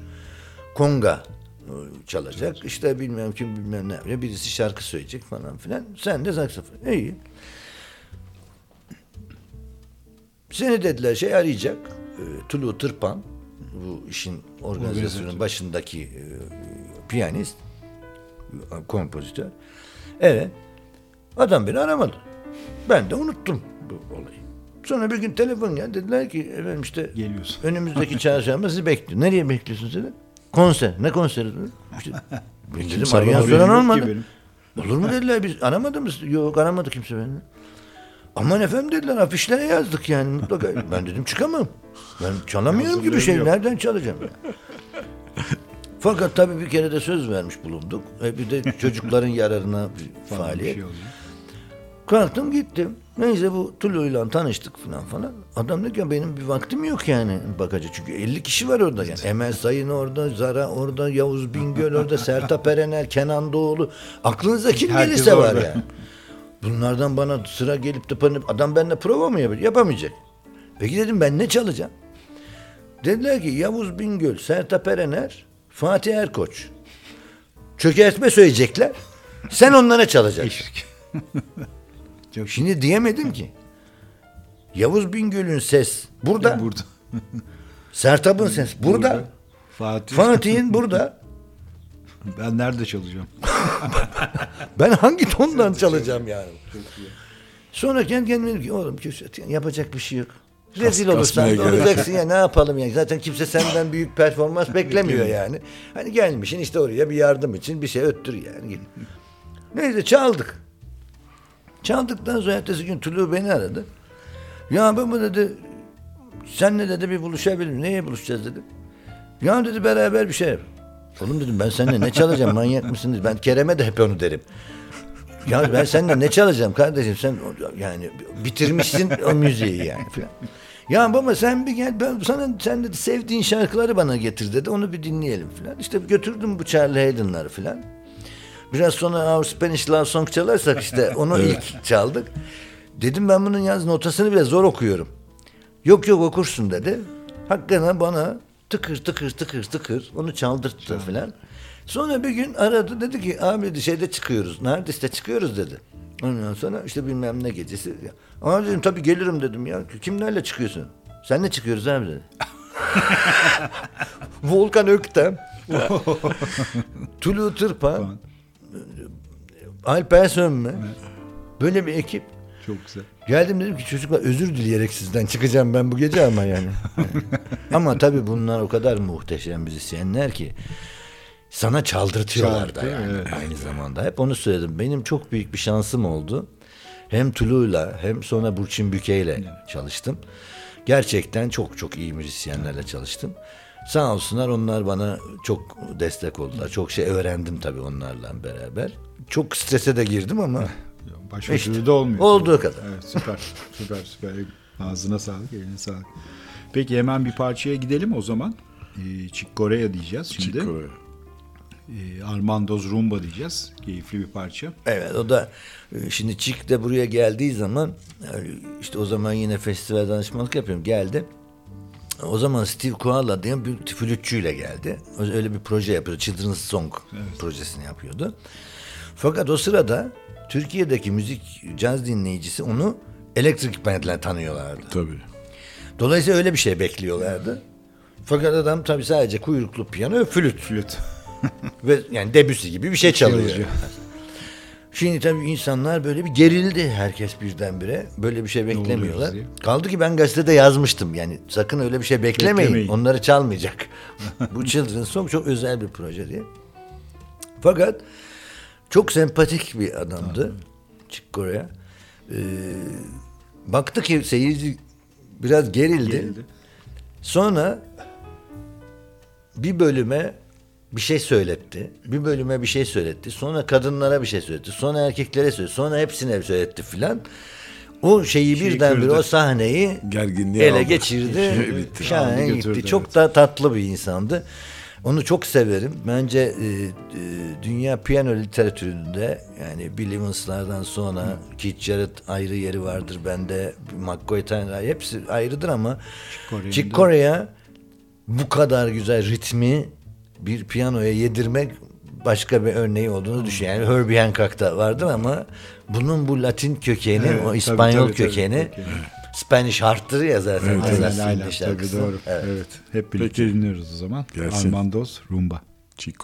konga e, çalacak. İşte bilmem kim bilmem ne yapacak. Birisi şarkı söyleyecek falan filan. Sen de saksafon. İyi. Seni dediler şey arayacak. E, Tulu Tırpan bu işin organizasyonun başındaki e, piyanist, kompozitör. Evet. Adam beni aramadı. Ben de unuttum bu olayı. Sonra bir gün telefon geldi. Dediler ki efendim işte Geliyorsun. önümüzdeki çarşamba sizi bekliyor. Nereye bekliyorsunuz dedi. Konser. Ne konseri dedi. İşte, ben dedim arayan soran olmadı. Olur mu dediler biz aramadı mı? Yok aramadı kimse beni. Aman efendim dediler afişlere yazdık yani mutlaka. Ben dedim çıkamam. Ben çalamıyorum ki bir şey. yok. Nereden çalacağım? Fakat tabii bir kere de söz vermiş bulunduk. E bir de çocukların yararına bir Falan bir faaliyet. şey oluyor. Kalktım gittim. Neyse bu Tulu'yla tanıştık falan falan. Adam dedi ki "Ya benim bir vaktim yok yani bakacak. Çünkü 50 kişi var orada. Yani. Emel Sayın orada, Zara orada, Yavuz Bingöl orada, Sertab Erener, Kenan Doğulu. Aklınıza kim Herkes gelirse var orada. yani. Bunlardan bana sıra gelip de bana- adam benimle prova mı yapacak? Yapamayacak. Peki dedim ben ne çalacağım? Dediler ki Yavuz Bingöl, Sertab Erener, Fatih Erkoç. Çökertme söyleyecekler. Sen onlara çalacaksın. Çok Şimdi diyemedim ki. Yavuz Bingöl'ün ses burada. burada. Sertab'ın ses burada. Fatih. Fatih'in burada. Ben nerede çalacağım? Ben hangi tondan çalacağım yani? Sonra kendi kendime dedim ki oğlum yapacak bir şey yok. Rezil Kas- olursan olacaksın ya ne yapalım yani. Zaten kimse senden büyük performans beklemiyor yani. Hani gelmişsin işte oraya bir yardım için bir şey öttür yani. Neyse çaldık. Çaldıktan sonra ertesi gün Tulu beni aradı. Ya baba dedi senle dedi bir buluşabilir miyim? Neye buluşacağız dedi. Ya dedi beraber bir şey yap. Oğlum dedim ben seninle ne çalacağım manyak mısın? dedi. Ben Kerem'e de hep onu derim. Ya ben seninle ne çalacağım kardeşim sen yani bitirmişsin o müziği yani falan. Ya baba sen bir gel ben sana sen dedi sevdiğin şarkıları bana getir dedi onu bir dinleyelim falan. İşte götürdüm bu Charlie Hayden'ları falan. Biraz sonra Our Spanish Love Song çalarsak işte onu ilk çaldık. Dedim ben bunun yalnız notasını bile zor okuyorum. Yok yok okursun dedi. Hakikaten bana tıkır tıkır tıkır tıkır onu çaldırttı filan. Sonra bir gün aradı dedi ki abi dedi şeyde çıkıyoruz. Neredeyse çıkıyoruz dedi. Ondan sonra işte bilmem ne gecesi. Ama dedim tabii gelirim dedim ya. Kimlerle çıkıyorsun? Senle çıkıyoruz abi dedi. Volkan Öktem. Tulu Tırpan. Alper Sönme. Böyle bir ekip. Çok güzel. Geldim dedim ki çocuklar özür dileyerek sizden çıkacağım ben bu gece ama yani. ama tabii bunlar o kadar muhteşem müzisyenler ki sana çaldırtıyorlar da Çaldırtıyor, yani evet. aynı zamanda. Hep onu söyledim. Benim çok büyük bir şansım oldu. Hem Tulu'yla hem sonra Burçin Büke'yle çalıştım. Gerçekten çok çok iyi müzisyenlerle çalıştım. Sağ olsunlar onlar bana çok destek oldular. Çok şey öğrendim tabii onlarla beraber. Çok strese de girdim ama Başörtülü İşte, de olmuyor. olduğu kadar. Evet süper. süper süper. Ağzına sağlık, eline sağlık. Peki hemen bir parçaya gidelim o zaman. Ee, Corea diyeceğiz şimdi. Chick Corea. Ee, Armando's Rumba diyeceğiz. Keyifli bir parça. Evet o da e, şimdi Chick de buraya geldiği zaman yani işte o zaman yine festival danışmanlık yapıyorum geldi. O zaman Steve Koala diye bir flütçüyle geldi. Öyle bir proje yapıyordu. Children's Song projesini yapıyordu. Fakat o sırada Türkiye'deki müzik caz dinleyicisi onu Electric Band'le tanıyorlardı. Tabii. Dolayısıyla öyle bir şey bekliyorlardı. Fakat adam tabii sadece kuyruklu piyano ve flüt. Flüt. Ve yani Debussy gibi bir şey çalıyor. Şimdi tabii insanlar böyle bir gerildi herkes birdenbire. Böyle bir şey beklemiyorlar. Kaldı ki ben gazetede yazmıştım yani sakın öyle bir şey beklemeyin. Beklemeyin. Onları çalmayacak. Bu Children's Song çok özel bir proje diye. Fakat çok sempatik bir adamdı. Chick Corea. Ee, baktı ki seyirci biraz gerildi. Gerildi. Sonra bir bölüme bir şey söyletti. Bir bölüme bir şey söyletti. Sonra kadınlara bir şey söyletti. Sonra erkeklere söyletti. Sonra hepsine söyletti filan. O şeyi Şeyi birdenbire kırdı. o sahneyi Gerginliği ele aldı. geçirdi. Bitti. Şahane Aldı gitti. götürdü, Çok evet. da tatlı bir insandı. Onu çok severim. Bence e, e, dünya piyano literatüründe yani Bill Evans'lardan sonra Keith Jarrett ayrı yeri vardır bende. McCoy Tyner hepsi ayrıdır ama Chick Corea bu kadar güzel ritmi bir piyanoya yedirmek başka bir örneği olduğunu düşünüyorum. Yani Herbie Hancock'ta vardır ama bunun bu Latin kökeni, Evet, o tabii, İspanyol tabii, tabii, kökeni kökeni. Spanish Heart'tır ya zaten. Aynen Teslass'ın aynen. bir Tabii doğru. Evet. Evet. Hep birlikte Peki. dinliyoruz o zaman. Gelsin. Armando's Rumba. Chick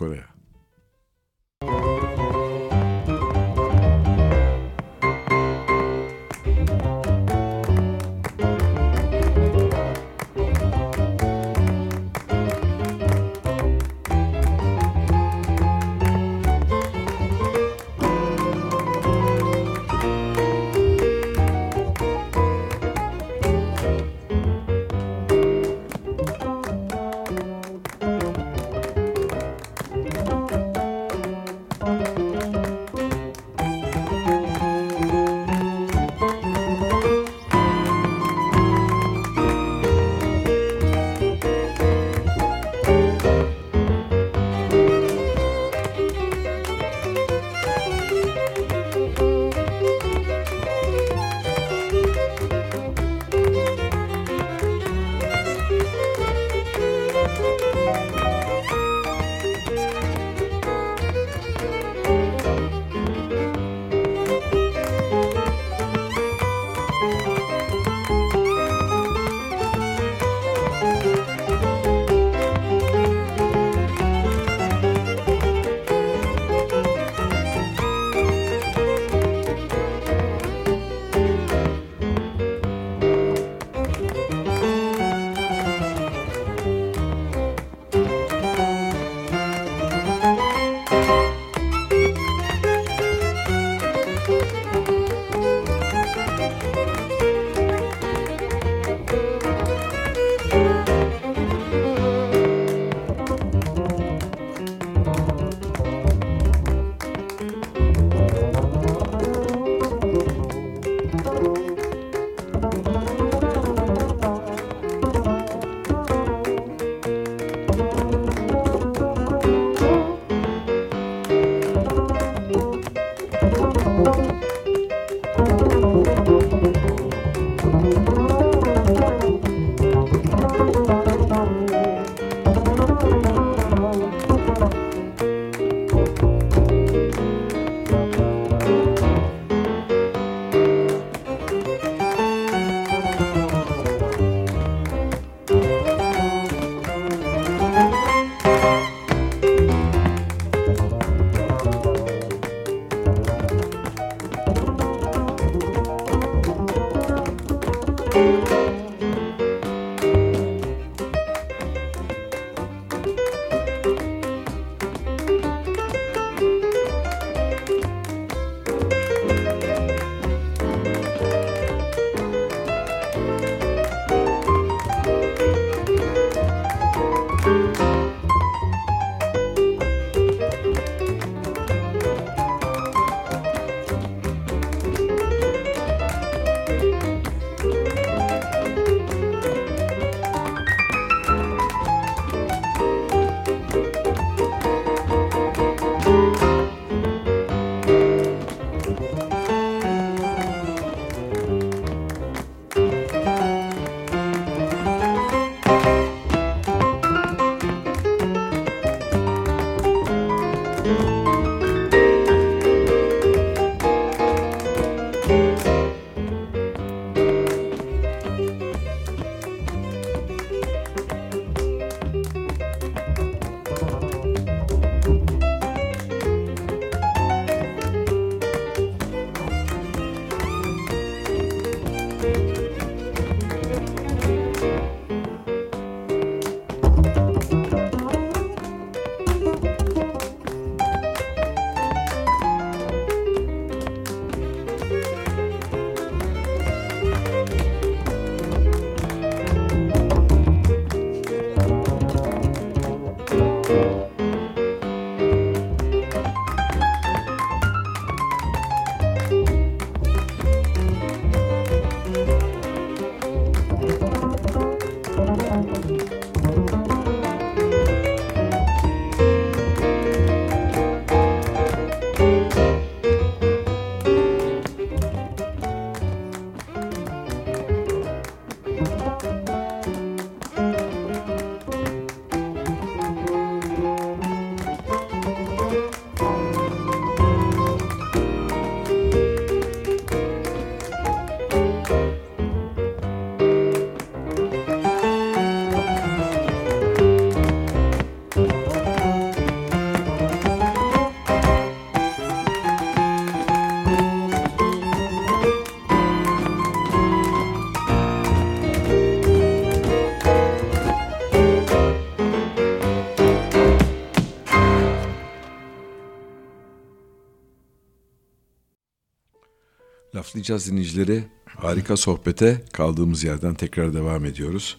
Laflayacağız dinleyicileri. Harika sohbete kaldığımız yerden tekrar devam ediyoruz.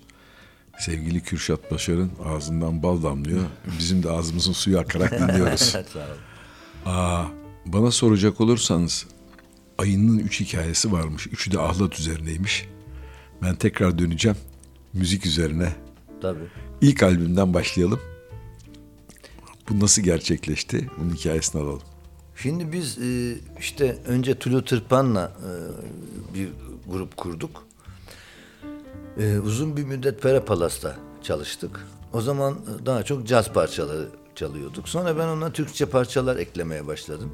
Sevgili Kürşat Başar'ın ağzından bal damlıyor. Bizim de ağzımızın suyu akarak dinliyoruz. Aa, bana soracak olursanız ayının üç hikayesi varmış. Üçü de ahlat üzerineymiş. Ben tekrar döneceğim müzik üzerine. Tabii. İlk albümden başlayalım. Bu nasıl gerçekleşti? Bunun hikayesini alalım. Şimdi biz e, işte önce Tulu Tırpan'la e, bir grup kurduk. E, uzun bir müddet Pera Palas'ta çalıştık. O zaman daha çok caz parçaları çalıyorduk. Sonra ben ona Türkçe parçalar eklemeye başladım.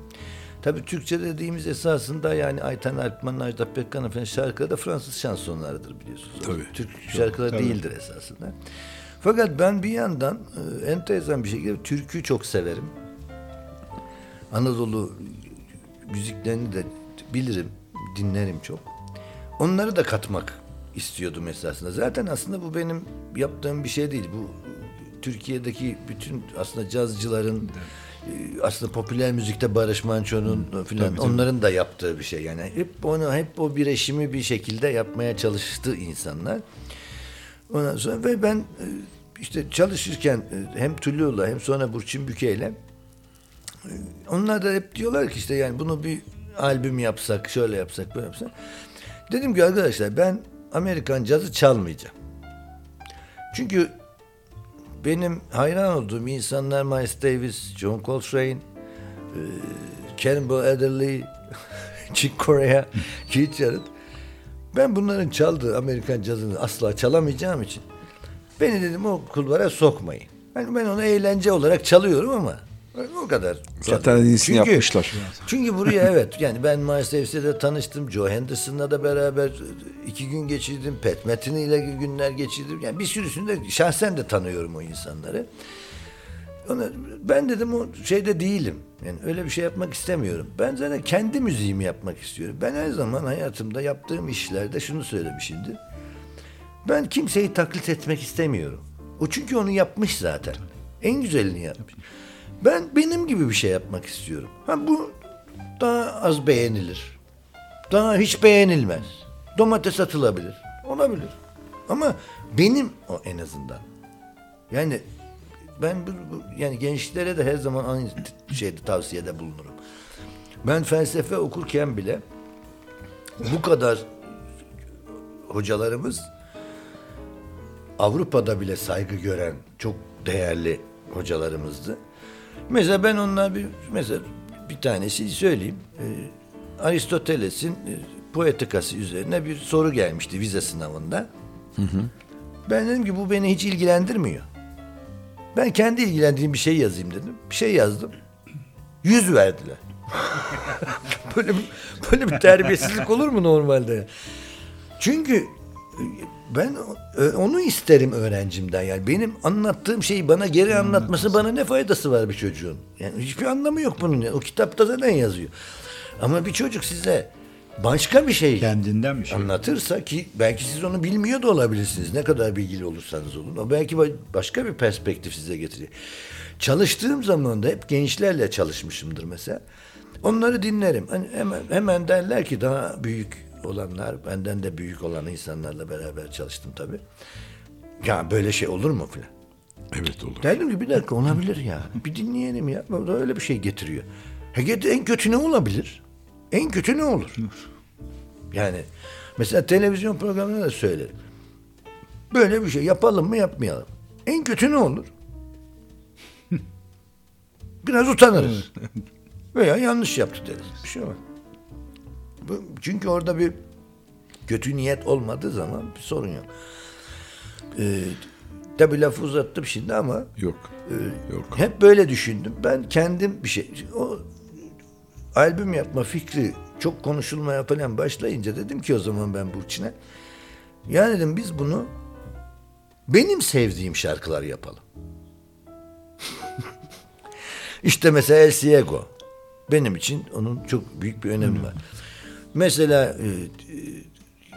Tabii Türkçe dediğimiz esasında yani Ayten Alpman, Ajda Pekkan falan şarkıları da Fransız şansonlarıdır biliyorsunuz. Tabii. Türk şarkıları değildir esasında. Fakat ben bir yandan enteresan bir şekilde türküyü çok severim. Anadolu müziklerini de bilirim, dinlerim çok. Onları da katmak istiyordum esasında. Zaten aslında bu benim yaptığım bir şey değil. Bu Türkiye'deki bütün aslında cazcıların e, aslında popüler müzikte Barış Manço'nun filan onların da yaptığı bir şey. Yani hep onu hep o bireşimi bir şekilde yapmaya çalıştı insanlar. Ondan sonra ve ben e, işte çalışırken e, hem Tulu'yla hem sonra Burçin Büke'yle e, onlar da hep diyorlar ki işte yani bunu bir albüm yapsak, şöyle yapsak, böyle yapsak. Dedim ki arkadaşlar ben Amerikan cazı çalmayacağım. Çünkü benim hayran olduğum insanlar Miles Davis, John Coltrane, e, Cannonball Adderley, Chick Corea, Keith Jarrett. Ben bunların çaldığı Amerikan cazını asla çalamayacağım için beni dedim o kulvara sokmayın. Yani ben onu eğlence olarak çalıyorum ama o kadar. Zaten iyisini Çünkü- yapmışlar. Çünkü buraya evet yani ben Miles Davis'le tanıştım. Joe Henderson'la da beraber iki gün geçirdim. Pat Metheny ile günler geçirdim. Yani bir sürüsünü de şahsen de tanıyorum o insanları. Ona, ben dedim o şeyde değilim. Yani öyle bir şey yapmak istemiyorum. Ben zaten kendi müziğimi yapmak istiyorum. Ben her zaman hayatımda yaptığım işlerde şunu söylemişimdir. Ben kimseyi taklit etmek istemiyorum. O çünkü onu yapmış zaten. En güzelini yapmış. Ben benim gibi bir şey yapmak istiyorum. Ha bu daha az beğenilir. Daha hiç beğenilmez. Domates atılabilir. Olabilir. Ama benim o en azından. Yani ben bu, bu- yani gençlere de her zaman aynı şeyde tavsiyede bulunurum. Ben felsefe okurken bile bu kadar hocalarımız Avrupa'da bile saygı gören çok değerli hocalarımızdı. Mesela ben onlar bir mesela bir tanesi söyleyeyim. Ee, Aristoteles'in e, poetikası üzerine bir soru gelmişti vize sınavında. Ben dedim ki bu beni hiç ilgilendirmiyor. Ben kendi ilgilendiğim bir şey yazayım dedim. Bir şey yazdım. Yüz verdiler. böyle, bir, böyle bir terbiyesizlik olur mu normalde? Çünkü ben onu isterim öğrencimden. Yani benim anlattığım şeyi bana geri anlatması bana ne faydası var bir çocuğun? Yani hiçbir anlamı yok bunun. O kitapta zaten yazıyor. Ama bir çocuk size başka bir şey kendinden bir şey. anlatırsa ki belki siz onu bilmiyor da olabilirsiniz. Ne kadar bilgili olursanız olun. O belki başka bir perspektif size getiriyor çalıştığım zaman da hep gençlerle çalışmışımdır mesela. Onları dinlerim. Hani hemen, hemen derler ki daha büyük olanlar, benden de büyük olan insanlarla beraber çalıştım tabii. Ya böyle şey olur mu filan. Evet olur. Dedim ki bir dakika olabilir ya. Bir dinleyelim ya. Öyle bir şey getiriyor. En kötü ne olabilir? En kötü ne olur? Yani mesela televizyon programında da söylerim. Böyle bir şey yapalım mı yapmayalım. En kötü ne olur? Biraz utanırız. Veya yanlış yaptı deriz. Bir şey var. Çünkü orada bir kötü niyet olmadığı zaman bir sorun yok. Ee, tabii lafı uzattım şimdi ama yok. E, yok. Hep böyle düşündüm. Ben kendim bir şey o albüm yapma fikri çok konuşulmaya falan başlayınca dedim ki o zaman ben Burçin'e ya dedim biz bunu benim sevdiğim şarkılar yapalım. İşte mesela El Ciego. Benim için onun çok büyük bir önemi var. Mesela e, e,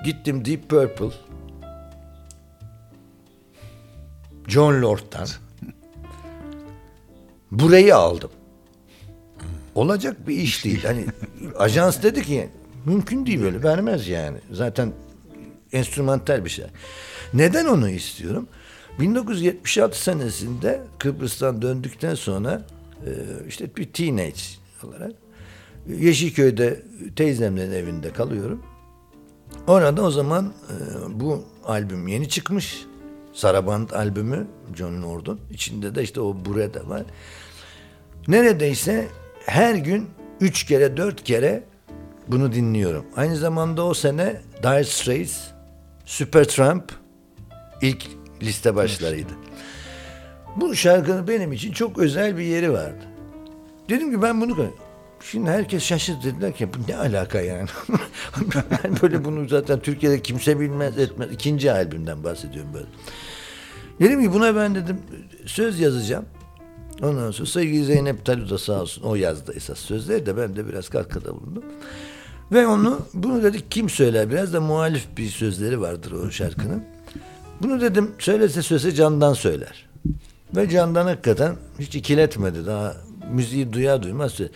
gittim Deep Purple John Lord'dan burayı aldım. Olacak bir iş değil. Hani ajans dedi ki mümkün değil böyle vermez yani. Zaten enstrümantal bir şey. Neden onu istiyorum? 1976 senesinde Kıbrıs'tan döndükten sonra e, işte bir teenage olarak Yeşilköy'de teyzemlerin evinde kalıyorum. Orada o zaman e, bu albüm yeni çıkmış. Saraband albümü John Lord'un. İçinde de işte o burada var. Neredeyse her gün üç kere dört kere bunu dinliyorum. Aynı zamanda o sene Dire Straits, Supertramp ilk liste başlarıydı. Bu şarkının benim için çok özel bir yeri vardı. Dedim ki ben bunu Şimdi herkes şaşırdı dediler ki bu ne alaka yani. ben böyle bunu zaten Türkiye'de kimse bilmez etmez. İkinci albümden bahsediyorum böyle. Dedim ki buna ben dedim söz yazacağım. Ondan sonra sevgili Zeynep Talu da sağ olsun o yazdı esas sözleri de ben de biraz katkıda bulundum. Ve onu bunu dedik kim söyler biraz da muhalif bir sözleri vardır o şarkının. Bunu dedim söylese söylese candan söyler. Ve candan hakikaten hiç ikiletmedi daha müziği duyar duymaz söyledi.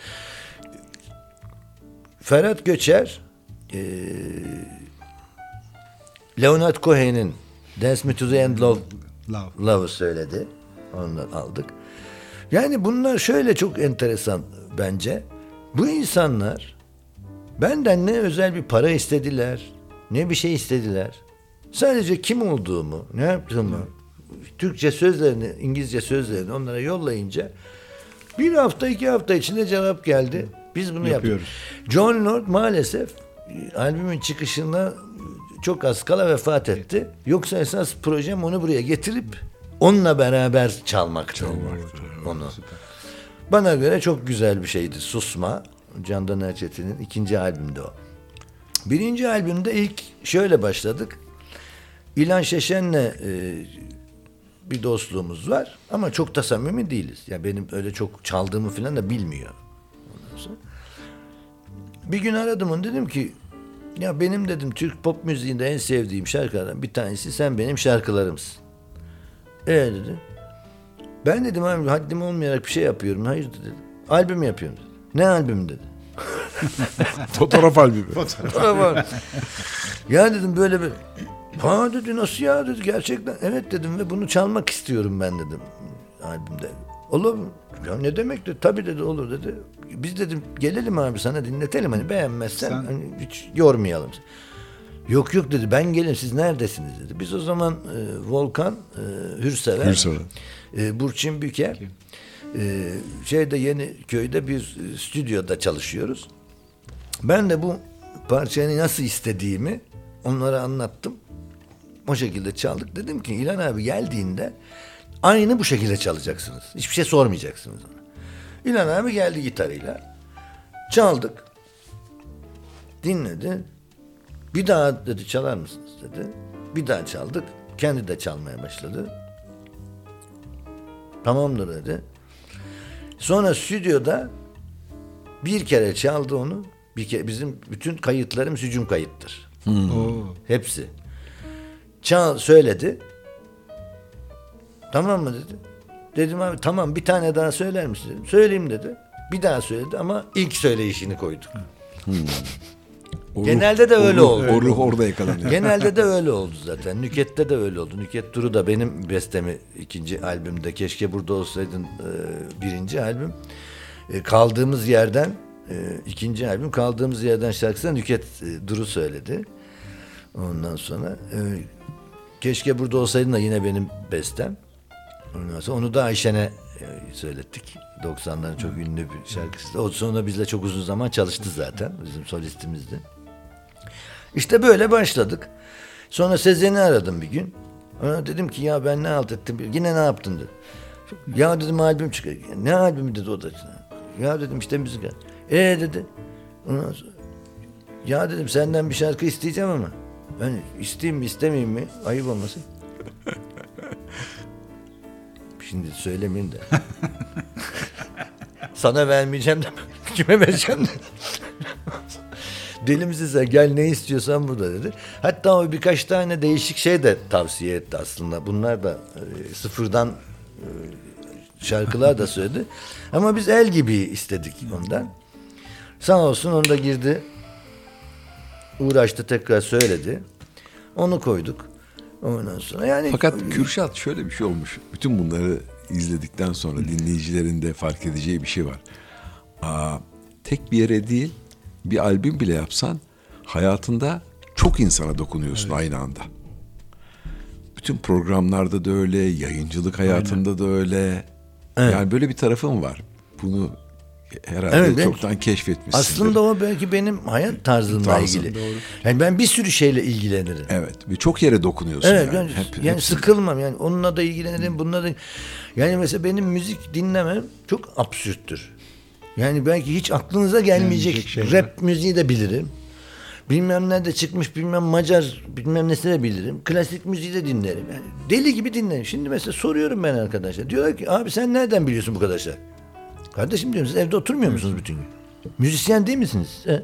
Ferhat Göçer e, Leonard Cohen'in Dance Me To The End Love, Love. Love'ı söyledi. Ondan aldık. Yani bunlar şöyle çok enteresan bence. Bu insanlar benden ne özel bir para istediler, ne bir şey istediler. Sadece kim olduğumu, ne yaptığımı, Türkçe sözlerini, İngilizce sözlerini onlara yollayınca bir hafta iki hafta içinde cevap geldi. Biz bunu yapıyoruz. Yaptık. John Lord maalesef e, albümün çıkışında çok az kala vefat etti. Yoksa esas projem onu buraya getirip onunla beraber çalmak. Çalmak. Onu. Bana göre çok güzel bir şeydi. Susma. Candan Erçetin'in ikinci albümde o. Birinci albümde ilk şöyle başladık. İlan Şeşen'le e, bir dostluğumuz var ama çok da samimi değiliz. Ya yani benim öyle çok çaldığımı falan da bilmiyor. Bir gün aradım onu dedim ki ya benim dedim Türk pop müziğinde en sevdiğim şarkılardan bir tanesi sen benim şarkılarımsın. E dedi. Ben dedim abi haddim olmayarak bir şey yapıyorum. Hayır dedi. Albüm yapıyorum dedi. Ne albüm dedi. Fotoğraf albümü. Fotoğraf albümü. ya dedim böyle bir Ha dedi nasıl ya dedi gerçekten. Evet dedim ve bunu çalmak istiyorum ben dedim albümde. Olur mu? Ya ne demek dedi. Tabii dedi olur dedi. Biz dedim gelelim abi sana dinletelim hani beğenmezsen Sen... hani hiç yormayalım. Yok yok dedi ben gelirim siz neredesiniz dedi. Biz o zaman e, Volkan e, Hürsever, Hürsever. E, Burçin Büker e, şeyde yeni köyde bir stüdyoda çalışıyoruz. Ben de bu parçayı nasıl istediğimi onlara anlattım. O şekilde çaldık. Dedim ki İlhan abi geldiğinde aynı bu şekilde çalacaksınız. Hiçbir şey sormayacaksınız ona. İlhan abi geldi gitarıyla. Çaldık. Dinledi. Bir daha dedi çalar mısınız dedi. Bir daha çaldık. Kendi de çalmaya başladı. Tamamdır dedi. Sonra stüdyoda bir kere çaldı onu. Bir kere bizim bütün kayıtlarım hücum kayıttır. Oo. Hepsi. Çal söyledi. Tamam mı dedi. Dedim abi tamam bir tane daha söyler misin dedim. Söyleyeyim dedi. Bir daha söyledi ama ilk söyleyişini koyduk. O Genelde de öyle ruh- oldu. O ruh orada yakalanıyor. Genelde de öyle oldu zaten. Nüket'te de öyle oldu. Nüket Duru da benim bestemi ikinci albümde. Keşke burada olsaydın e, birinci albüm. E, kaldığımız yerden e, ikinci albüm kaldığımız yerden şarkısını Nüket Duru söyledi. Ondan sonra Keşke burada olsaydın da yine benim bestem. Ondan sonra onu da Ayşen'e e, söylettik. 90'ların çok ünlü bir şarkısı. O sonra bizle çok uzun zaman çalıştı zaten. Bizim solistimizdi. İşte böyle başladık. Sonra Sezen'i aradım bir gün. Ona dedim ki ya ben ne halt ettim? Yine ne yaptın dedi. Ya dedim albüm çıkıyor. Ne albümü dedi o da. Ya dedim işte müzik. E dedi. Ondan sonra, ya dedim senden bir şarkı isteyeceğim ama. Ben isteyeyim mi istemeyeyim mi? Ayıp olmasın. Şimdi söylemeyeyim de. Sana vermeyeceğim de kime vereceğim de. Deli misin sen gel ne istiyorsan burada dedi. Hatta o birkaç tane değişik şey de tavsiye etti aslında. Bunlar da e, sıfırdan e, şarkılar da söyledi. Ama biz el gibi istedik ondan. Sağ olsun onu da girdi. Uğraştı tekrar söyledi. Onu koyduk. Ondan sonra yani Fakat Kürşat şöyle bir şey olmuş. Bütün bunları izledikten sonra dinleyicilerin de fark edeceği bir şey var. Aa, tek bir yere değil bir albüm bile yapsan hayatında çok insana dokunuyorsun aynı anda. Bütün programlarda da öyle, yayıncılık hayatında da öyle. Yani böyle bir tarafım var. Bunu herhalde Evet, ben- çoktan keşfetmişsindir. aslında o belki benim hayat tarzımla Tarzın, ilgili. Yani ben bir sürü şeyle ilgilenirim. Evet ve çok yere dokunuyorsun Evet yani. Hep- yani hepsi- sıkılmam yani onunla da ilgilenirim bununla da yani mesela benim müzik dinlemem çok absürttür. Yani belki hiç aklınıza gelmeyecek Gelmeyecek şeyler. rap müziği de bilirim. Bilmem nerede çıkmış bilmem Macar bilmem nesine de bilirim. Klasik müziği de dinlerim. Yani deli gibi dinlerim. Şimdi mesela soruyorum ben arkadaşlar. Diyorlar ki abi sen nereden biliyorsun bu kadar şey? Kardeşim diyorum siz evde oturmuyor musunuz bütün gün? Müzisyen değil misiniz? He?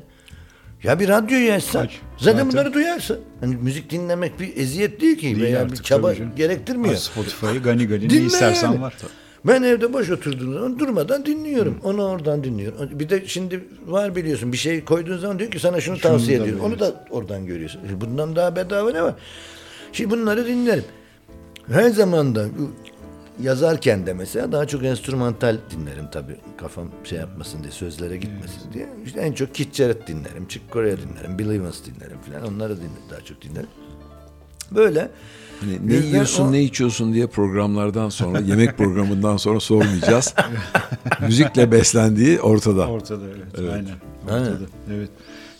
Ya bir radyoyu açsa Aç. zaten, Zaten- bunları duyarsın. Hani müzik dinlemek bir eziyet değil ki Değil veya bir artık, çaba tabii canım. gerektirmiyor. Spotify'ı gani gani ne Dinle istersen yani. var. Ben evde boş oturduğum zaman durmadan dinliyorum. Onu oradan dinliyorum. Bir de şimdi var biliyorsun bir şey koyduğun zaman diyor ki sana şunu tavsiye da ediyorum. Onu da oradan görüyorsun. E, Bundan daha bedava ne var? Şimdi bunları dinlerim. Her zaman da yazarken de mesela daha çok enstrümantal dinlerim tabii. Kafam şey yapmasın diye, sözlere gitmesin diye. İşte en çok Kit Jarrett dinlerim, Chick Corea dinlerim, Bill Evans dinlerim falan. Onları dinlerim, daha çok dinlerim. Böyle. Hani ne yiyorsun o- ne içiyorsun diye programlardan sonra yemek programından sonra sormayacağız. Müzikle beslendiği ortada. Ortada evet. Evet. Aynen. Aynen. Ortada. Evet.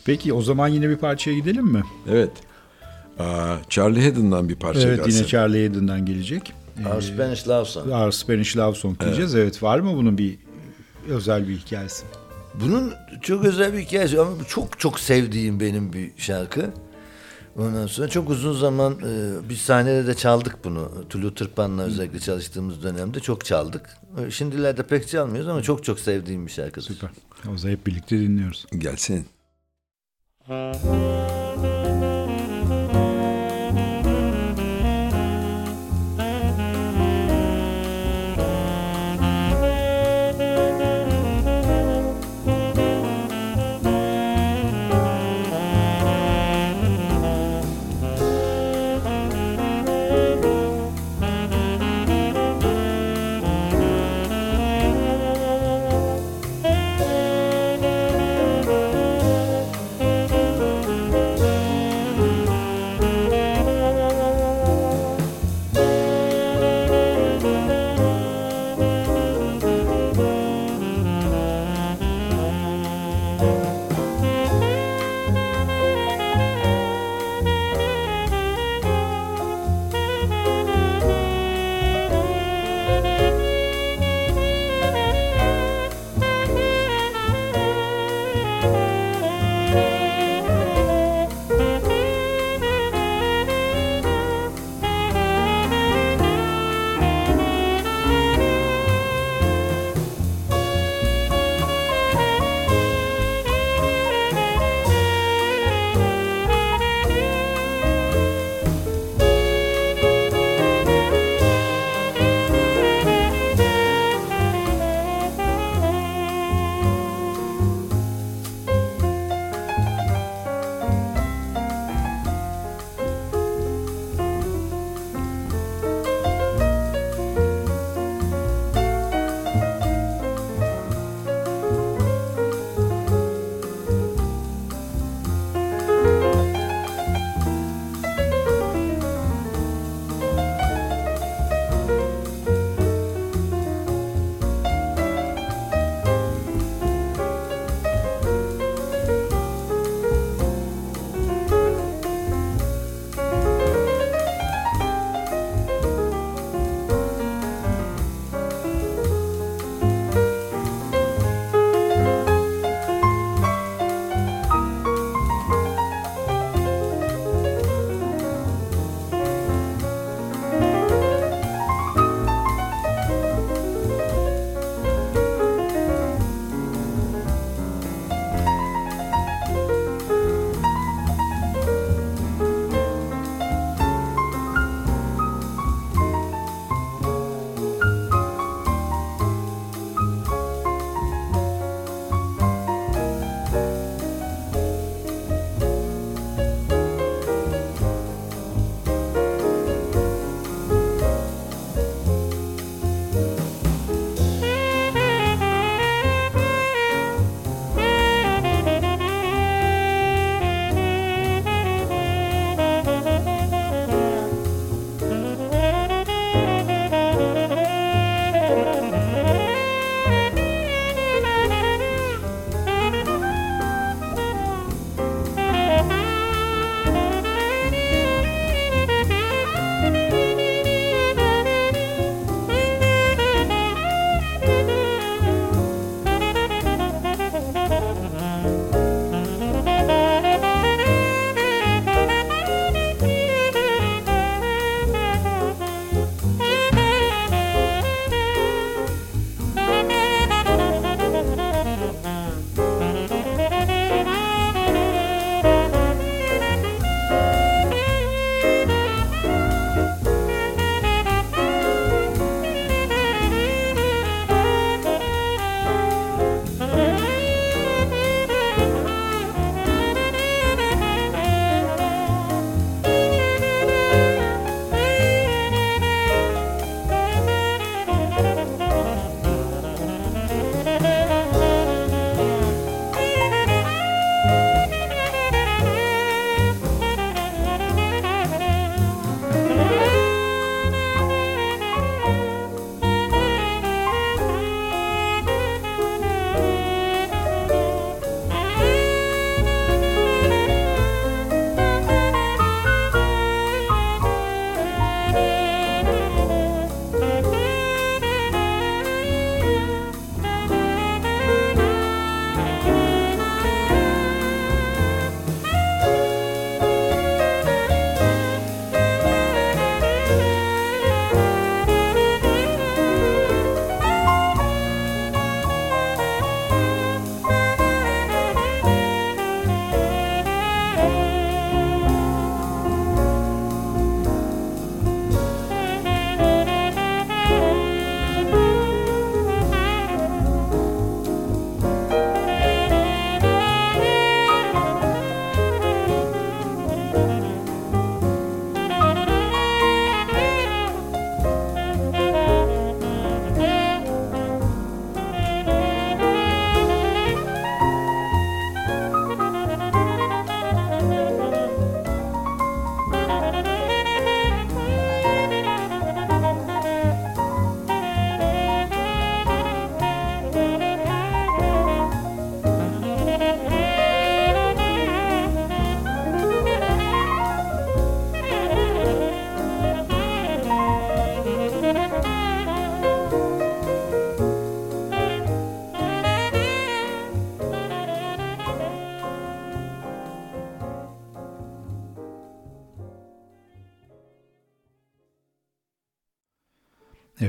Peki o zaman yine bir parçaya gidelim mi? Evet. Aa, Charlie Haddon'dan bir parça evet gelsin. yine Charlie Haddon'dan gelecek. Our Spanish Love Song. Our Spanish Love Song diyeceğiz. Evet. Var mı bunun bir özel bir hikayesi? Bunun çok özel bir hikayesi ama çok çok sevdiğim benim bir şarkı. Ondan sonra çok uzun zaman e, biz sahnede de çaldık bunu. Tulu Tırpan'la özellikle çalıştığımız dönemde çok çaldık. E, Şimdilerde pek çalmıyoruz ama çok çok sevdiğim bir şarkıdır. Süper. O zaman hep birlikte dinliyoruz. Gelsin. Thank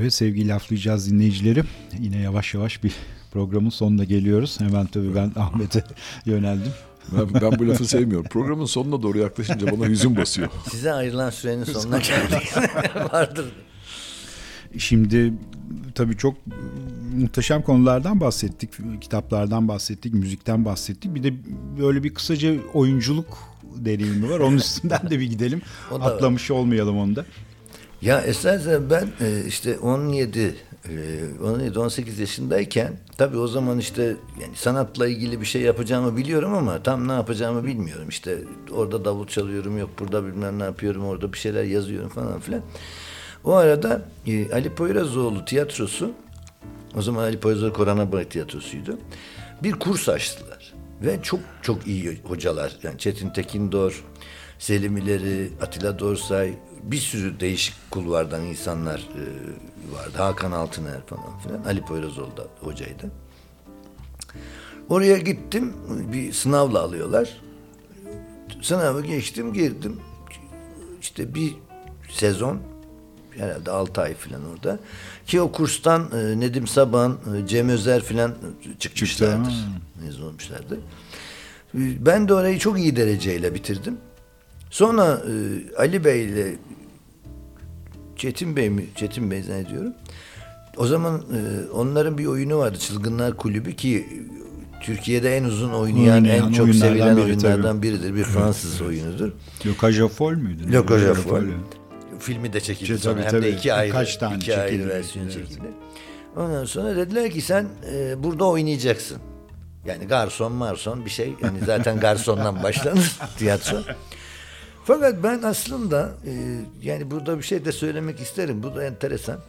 Evet sevgili laflayacağız dinleyicileri. Yine yavaş yavaş bir programın sonuna geliyoruz. Hemen tabii ben Ahmet'e yöneldim. Ben, ben bu lafı sevmiyorum. Programın sonuna doğru yaklaşınca bana hüzün basıyor. Size ayrılan sürenin sonuna geldik. Vardır. Şimdi tabii çok muhteşem konulardan bahsettik. Kitaplardan bahsettik, müzikten bahsettik. Bir de böyle bir kısaca oyunculuk deneyimi var. Onun üstünden de bir gidelim. Atlamış olmayalım onu da. Ya esasen ben e, işte 17 17-18 yaşındayken tabii o zaman işte yani sanatla ilgili bir şey yapacağımı biliyorum ama tam ne yapacağımı bilmiyorum. İşte orada davul çalıyorum yok burada bilmem ne yapıyorum orada bir şeyler yazıyorum falan filan. O arada e, Ali Poyrazoğlu tiyatrosu o zaman Ali Poyrazoğlu Koranabay tiyatrosuydu. Bir kurs açtılar. Ve çok çok iyi hocalar. Yani Çetin Tekindor, Selim İleri, Atilla Dorsay, bir sürü değişik kulvardan insanlar e, vardı. Hakan Altıner falan filan. Ali Poyrazoğlu da hocaydı. Oraya gittim. Bir sınavla alıyorlar. Sınavı geçtim, girdim. İşte bir sezon herhalde 6 ay falan orada. Ki o kurstan e, Nedim Saban, e, Cem Özer falan çıkmışlardır. Mezun olmuşlardı. Ben de orayı çok iyi dereceyle bitirdim. Sonra e, Ali Bey ile Çetin Bey mi? Çetin Bey zannediyorum. O zaman e, onların bir oyunu vardı. Çılgınlar Kulübü ki Türkiye'de en uzun oynayan, Oynayan en çok oyunlardan sevilen biri oyunlardan biridir. Bir Fransız oyunudur. Lokajafol müydü? Lokajafol. Filmi de çekildi Şey, sonra. tabii, Hem de tabii. iki ayrı, Kaç tane iki ayrı çekildi. versiyon Evet. çekildi. Ondan sonra dediler ki sen e, burada oynayacaksın. Yani garson marson bir şey. Yani zaten garsondan başlanır tiyatro. Fakat ben aslında e, yani burada bir şey de söylemek isterim. Bu da enteresan.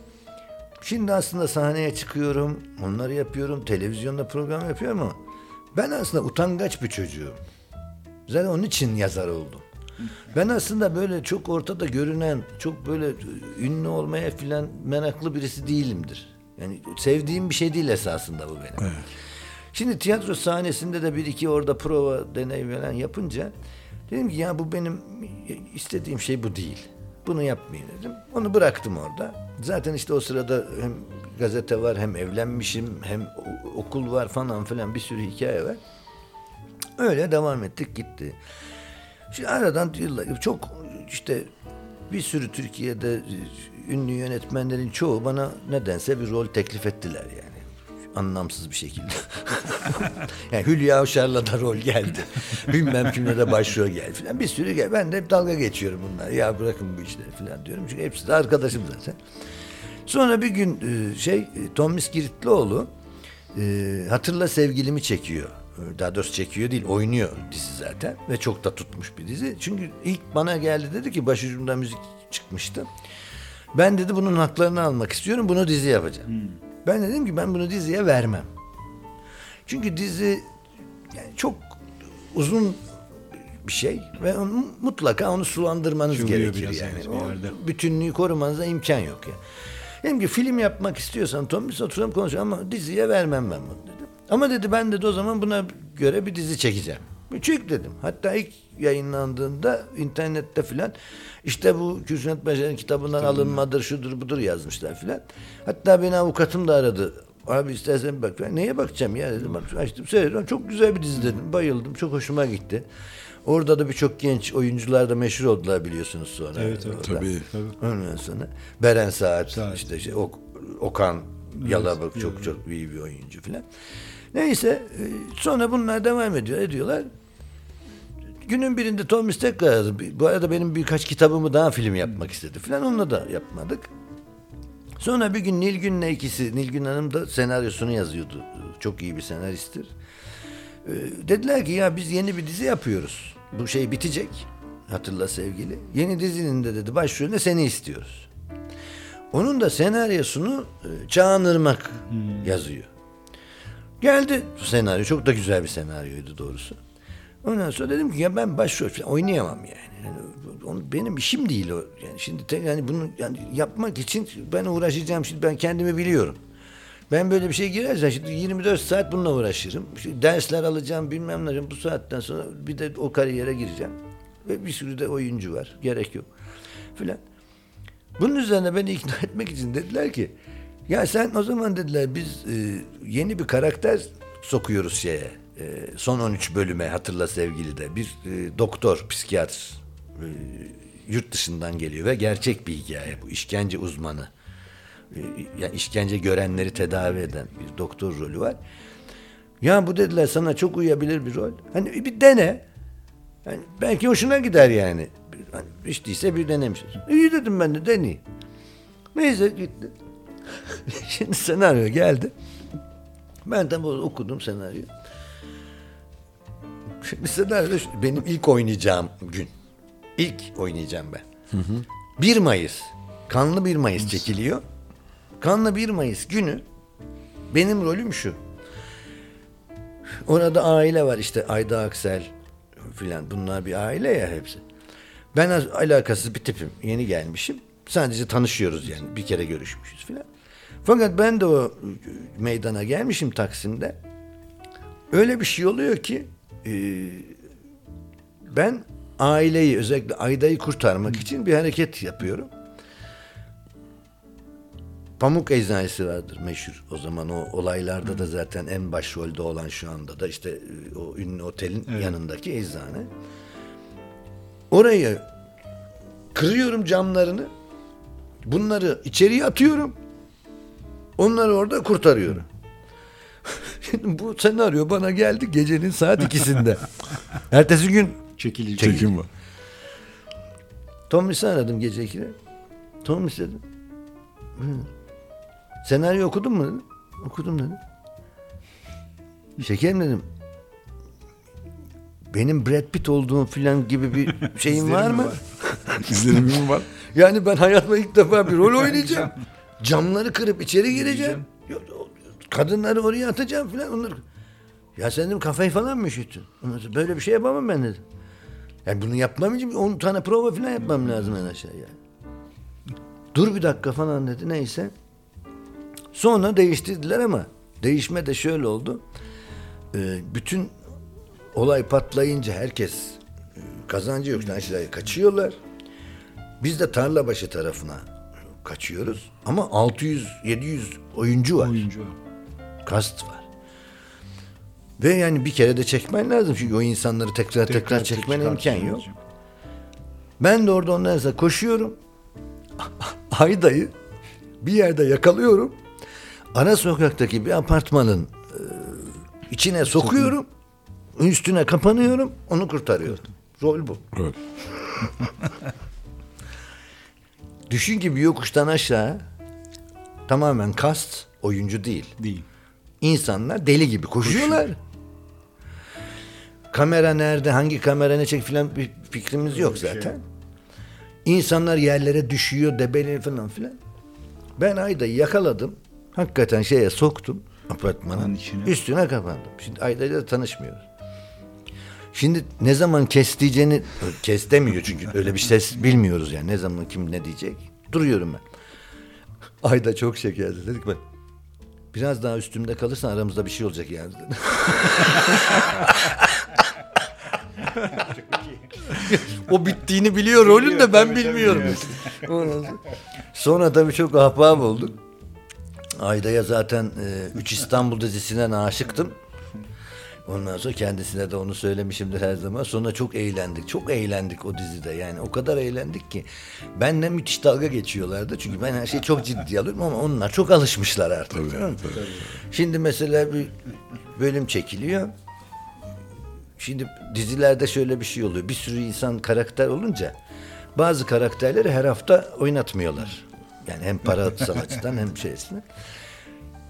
Şimdi aslında sahneye çıkıyorum, onları yapıyorum, televizyonda program yapıyorum ama ben aslında utangaç bir çocuğum. Zaten onun için yazar oldum. Ben aslında böyle çok ortada görünen, çok böyle ünlü olmaya filan meraklı birisi değilimdir. Yani sevdiğim bir şey değil esasında bu benim. Şimdi tiyatro sahnesinde de bir iki orada prova, deney falan yapınca dedim ki ya bu benim istediğim şey bu değil. Bunu yapmayayım dedim. Onu bıraktım orada. Zaten işte o sırada hem gazete var hem evlenmişim hem okul var falan filan bir sürü hikaye var. Öyle devam ettik gitti. Şimdi aradan yıllar çok işte bir sürü Türkiye'de ünlü yönetmenlerin çoğu bana nedense bir rol teklif ettiler yani. Anlamsız bir şekilde. yani Hülya Avşar'la da rol geldi. Bilmem kimle de başrol geldi falan. Bir sürü gel. Ben de hep dalga geçiyorum bunlar. Ya bırakın bu işleri falan diyorum. Çünkü hepsi de arkadaşım zaten. Sonra bir gün e, şey e, Tomris Giritlioğlu e, Hatırla Sevgilimi çekiyor. Daha doğrusu çekiyor değil oynuyor dizi zaten ve çok da tutmuş bir dizi. Çünkü ilk bana geldi dedi ki başucumda müzik çıkmıştı. Ben dedi bunun haklarını almak istiyorum bunu dizi yapacağım. Ben dedim ki ben bunu diziye vermem. Çünkü dizi yani çok uzun bir şey ve onu, mutlaka onu sulandırmanız Çürüyor gerekir yani. O bütünlüğü korumanıza imkan yok ya. Dedim ki film yapmak istiyorsan Tom biz oturalım konuşalım ama diziye vermem ben bunu dedim. Ama dedi ben dedi o zaman buna göre bir dizi çekeceğim. Çek dedim. Hatta ilk yayınlandığında internette filan işte bu Kürşat Paşa'nın kitabından alınmadır şudur budur yazmışlar filan. Hatta beni avukatım da aradı. Abi istersen bak. Ben, Neye bakacağım ya dedim. Açtım seyrettim. Çok güzel bir dizi dedim. Bayıldım. Çok hoşuma gitti. Orada da birçok genç oyuncular da meşhur oldular biliyorsunuz sonra. Evet, evet. Orada. Tabii. Ondan sonra Beren Saat, Saat. işte şey, Ok- Okan Yalabık çok çok iyi bir oyuncu filan. Neyse e, sonra bunlar devam ediyor ediyorlar. Günün birinde aradı. Bir- Bu arada benim birkaç kitabımı daha film yapmak istedi filan. Onunla da yapmadık. Sonra bir gün Nilgün'le ikisi, Nilgün Hanım da senaryosunu yazıyordu. Çok iyi bir senaristtir. Ee, dediler ki ya biz yeni bir dizi yapıyoruz. Bu şey bitecek. Hatırla sevgili. Yeni dizinin de dedi başrolünde seni istiyoruz. Onun da senaryosunu e, Çağan Irmak yazıyor. Geldi senaryo. Çok da güzel bir senaryoydu doğrusu. Ondan sonra dedim ki ya ben başrol falan oynayamam yani. yani onu- benim işim değil o. Yani şimdi te- yani bunu yani yapmak için ben uğraşacağım. Şimdi ben kendimi biliyorum. Ben böyle bir şey girersem şimdi 24 saat bununla uğraşırım. Şimdi dersler alacağım bilmem ne. Bu saatten sonra bir de o kariyere gireceğim. Ve bir sürü de oyuncu var. Gerek yok. Filan. Bunun üzerine beni ikna etmek için dediler ki ya sen o zaman dediler biz e, yeni bir karakter sokuyoruz şeye. E, son 13 bölüme hatırla sevgili de bir e, doktor, psikiyatr e, yurt dışından geliyor ve gerçek bir hikaye bu işkence uzmanı. E, yani işkence görenleri tedavi eden bir doktor rolü var. Ya bu dediler sana çok uyabilir bir rol. Hani bir dene. Yani belki hoşuna gider yani. Hani hiç değilse bir denemişiz. İyi dedim ben de deneyeyim. Neyse gitti. Şimdi senaryo geldi. Ben de okudum senaryoyu. Şimdi senaryo şu- benim ilk oynayacağım gün. İlk oynayacağım ben. 1 Mayıs. Kanlı 1 Mayıs çekiliyor. Kanlı 1 Mayıs günü benim rolüm şu. Orada aile var işte Ayda Aksel filan bunlar bir aile ya hepsi. Ben az- alakasız bir tipim. Yeni gelmişim. Sadece tanışıyoruz yani. Bir kere görüşmüşüz filan. Fakat ben de o meydana gelmişim Taksim'de. Öyle bir şey oluyor ki e, ben aileyi özellikle Ayda'yı kurtarmak için bir hareket yapıyorum. Pamuk eczanesi vardır meşhur. O zaman o olaylarda da zaten en başrolde olan şu anda da işte e, o ünlü otelin yanındaki eczane. Orayı kırıyorum camlarını. Bunları içeriye atıyorum. Onları orada kurtarıyorum. Şimdi bu senaryo bana geldi gecenin saat ikisinde. Ertesi gün Çekilecek. Çekim var. Tomris'i aradım gece 2'de. Tomris dedim. "Hı. Senaryo okudun mu dedim. Okudum dedi. Şekerim dedim. Benim Brad Pitt olduğum filan gibi bir şeyin var mı? İzlenimim var. Yani ben hayatımda ilk defa bir rol oynayacağım. Camları kırıp içeri gireceğim. Kadınları oraya atacağım filan. Onları... Ya sen dedim kafayı falan mı üşüttün? Ondan Böyle bir şey yapamam ben dedim. Yani bunu yapmam için 10 tane prova falan yapmam lazım en aşağı yani. Dur bir dakika falan dedi neyse. Sonra değiştirdiler ama değişme de şöyle oldu. Ee, bütün olay patlayınca herkes e, kazancı yok aşağıya kaçıyorlar. Biz de Tarlabaşı tarafına kaçıyoruz. Ama 600-700 oyuncu var. Oyuncu. Kast var. Ve yani bir kere de çekmen lazım. Çünkü o insanları tekrar tekrar, çekmen imkan yok. Ben de orada ondan sonra koşuyorum. Ayda'yı bir yerde yakalıyorum. Ara sokaktaki bir apartmanın e, içine sokuyorum. Üstüne kapanıyorum. Onu kurtarıyorum. Rol bu. Evet. Düşün ki bir yokuştan aşağı tamamen kast oyuncu değil. Değil. İnsanlar deli gibi koşuyorlar. Kamera nerede, hangi kamera ne çek filan bir fikrimiz yok zaten. İnsanlar yerlere düşüyor, debeli falan filan. Ben Ayda'yı yakaladım. Hakikaten şeye soktum apartmanın içine. üstüne kapandım. Şimdi Ayda'yla da tanışmıyoruz. Şimdi ne zaman kes diyeceğini kes demiyor çünkü öyle bir ses bilmiyoruz yani ne zaman kim ne diyecek. Duruyorum ben. Ayda çok şekerdi dedik ben. Biraz daha üstümde kalırsan aramızda bir şey olacak yani. o bittiğini biliyor rolün de ben bilmiyorum. Sonra- tabii çok ahbap olduk. Ayda'ya zaten 3 İstanbul dizisinden aşıktım. Ondan sonra kendisine de onu söylemişimdir her zaman. Sonra çok eğlendik. Çok eğlendik o dizide. Yani o kadar eğlendik ki. Benle müthiş dalga geçiyorlardı. Çünkü ben her şeyi çok ciddiye alıyorum ama onlar çok alışmışlar artık. tamam mı? Şimdi mesela bir bölüm çekiliyor. Şimdi dizilerde şöyle bir şey oluyor. Bir sürü insan karakter olunca bazı karakterleri her hafta oynatmıyorlar. Yani hem parasal açıdan hem şeysine.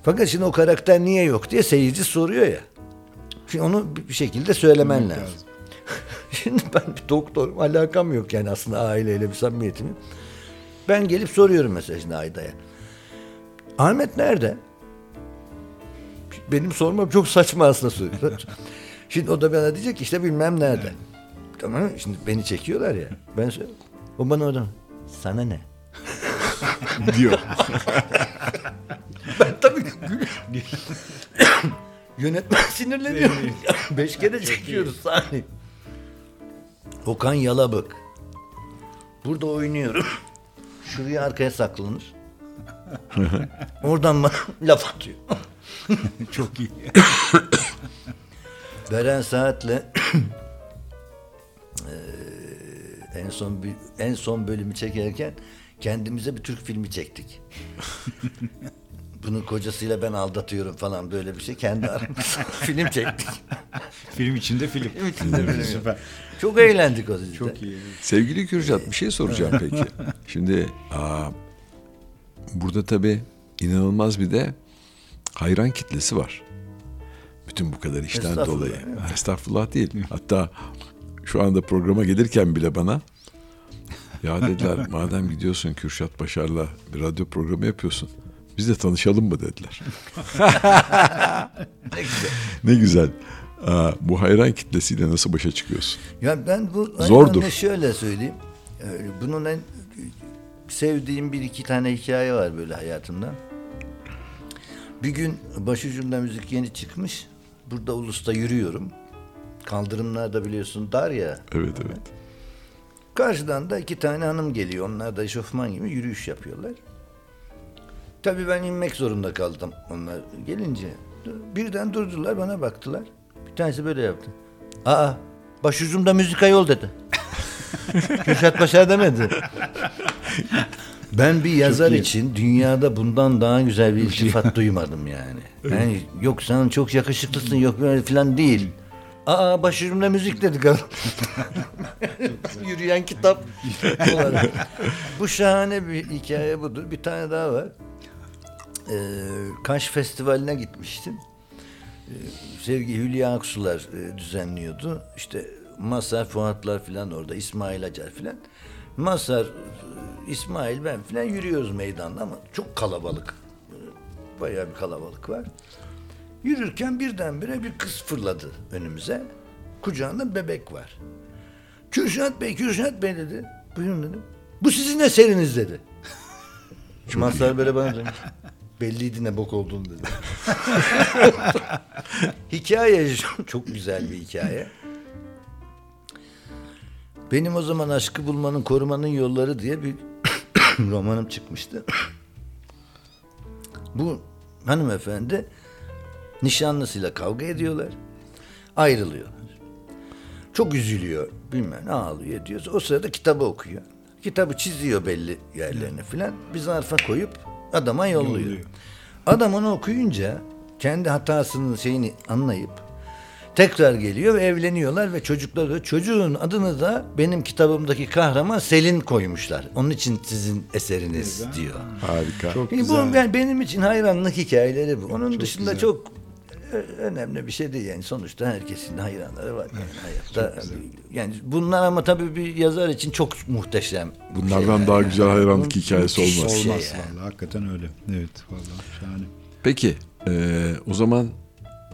Fakat şimdi o karakter niye yok diye seyirci soruyor ya. Şimdi onu bir- şekilde söylemen lazım. Şimdi ben bir doktorum, alakam yok yani aslında aileyle bir samimiyetim. Ben gelip soruyorum mesela şimdi Ayda'ya. Ahmet nerede? Benim sormam çok saçma aslında soruyor. Şimdi o da bana diyecek işte bilmem nerede. Tamam mı? Şimdi beni çekiyorlar ya. Ben. O bana oradan sana ne? Diyor. Ben tabii yönetmen sinirleniyor. Beş kere çekiyoruz sahne. Okan Yalabık. Burada oynuyorum. şuraya arkaya saklanır. Oradan bana laf atıyor. Çok iyi. Beren Saat'le en son en son bölümü çekerken kendimize bir Türk filmi çektik. Bunun kocasıyla ben aldatıyorum falan böyle bir şey. Kendi aramızda film çektik. Film içinde film. Film içinde film. Süper. Çok eğlendik o dizide. Çok iyi. Sevgili Kürşat bir şey soracağım peki. Şimdi aa, burada tabii inanılmaz bir de hayran kitlesi var. Bütün bu kadar işten Estağfurullah, dolayı. Estağfurullah değil. Hatta şu anda programa gelirken bile bana ya dediler madem gidiyorsun Kürşat Başar'la bir radyo programı yapıyorsun. Biz de tanışalım mı dediler. Ne güzel. Ne güzel. Aa, bu hayran kitlesiyle nasıl başa çıkıyorsun? Ya ben bu Zordur. şöyle söyleyeyim. Ee, Bunun en sevdiğim bir iki tane hikaye var böyle hayatımda. Bir gün başucumda müzik yeni çıkmış. Burada Ulus'ta yürüyorum. Kaldırımlarda biliyorsun dar ya. Evet evet. Karşıdan da iki tane hanım geliyor. Onlar da eşofman gibi yürüyüş yapıyorlar. Tabii ben inmek zorunda kaldım onlar gelince. Birden durdular bana baktılar. Bir tanesi böyle yaptı. Aa başucumda müzik ayol dedi. Kürşat Başar demedi. Ben bir yazar için dünyada bundan daha güzel bir iltifat duymadım yani. Yani yok sen çok yakışıklısın yok böyle falan değil. Aa başucumda müzik dedi kadın. Yürüyen kitap olarak. Bu şahane bir hikaye budur. Bir tane daha var. Ee, Kaş Festivali'ne gitmiştim. Ee, Sevgi Hülya Aksular e, düzenliyordu. İşte Masar, Fuatlar filan orada, İsmail Acar filan. Masar, e, İsmail ben filan yürüyoruz meydanda ama çok kalabalık. Bayağı bir kalabalık var. Yürürken birdenbire bir kız fırladı önümüze. Kucağında bebek var. Kürşat Bey, Kürşat Bey dedi. Buyurun dedim. Bu sizin eseriniz dedi. Mazhar böyle bana demiş. Belliydi ne bok olduğunu dedi. hikaye çok güzel bir hikaye. Benim o zaman aşkı bulmanın korumanın yolları diye bir romanım çıkmıştı. Bu hanımefendi nişanlısıyla kavga ediyorlar. Ayrılıyorlar. Çok üzülüyor. Bilmem ne ağlıyor ediyor. O sırada kitabı okuyor. Kitabı çiziyor belli yerlerini filan. Bir zarfa koyup adama yolluyor. Yolluyor. Adam onu okuyunca kendi hatasının şeyini anlayıp tekrar geliyor ve evleniyorlar ve çocukları da çocuğun adını da benim kitabımdaki kahraman Selin koymuşlar. Onun için sizin eseriniz diyor. Harika. Çok Yani güzel. bu yani benim için hayranlık hikayeleri bu. Onun Çok dışında güzel. çok önemli bir şey değil yani sonuçta herkesin hayranları var yani hayatta. Yani bunlar ama tabii bir yazar için çok muhteşem. Bunlardan daha yani. güzel hayranlık hikayesi olmaz. şey Olmaz yani. vallahi hakikaten öyle. Evet vallahi şahane. Peki e, o zaman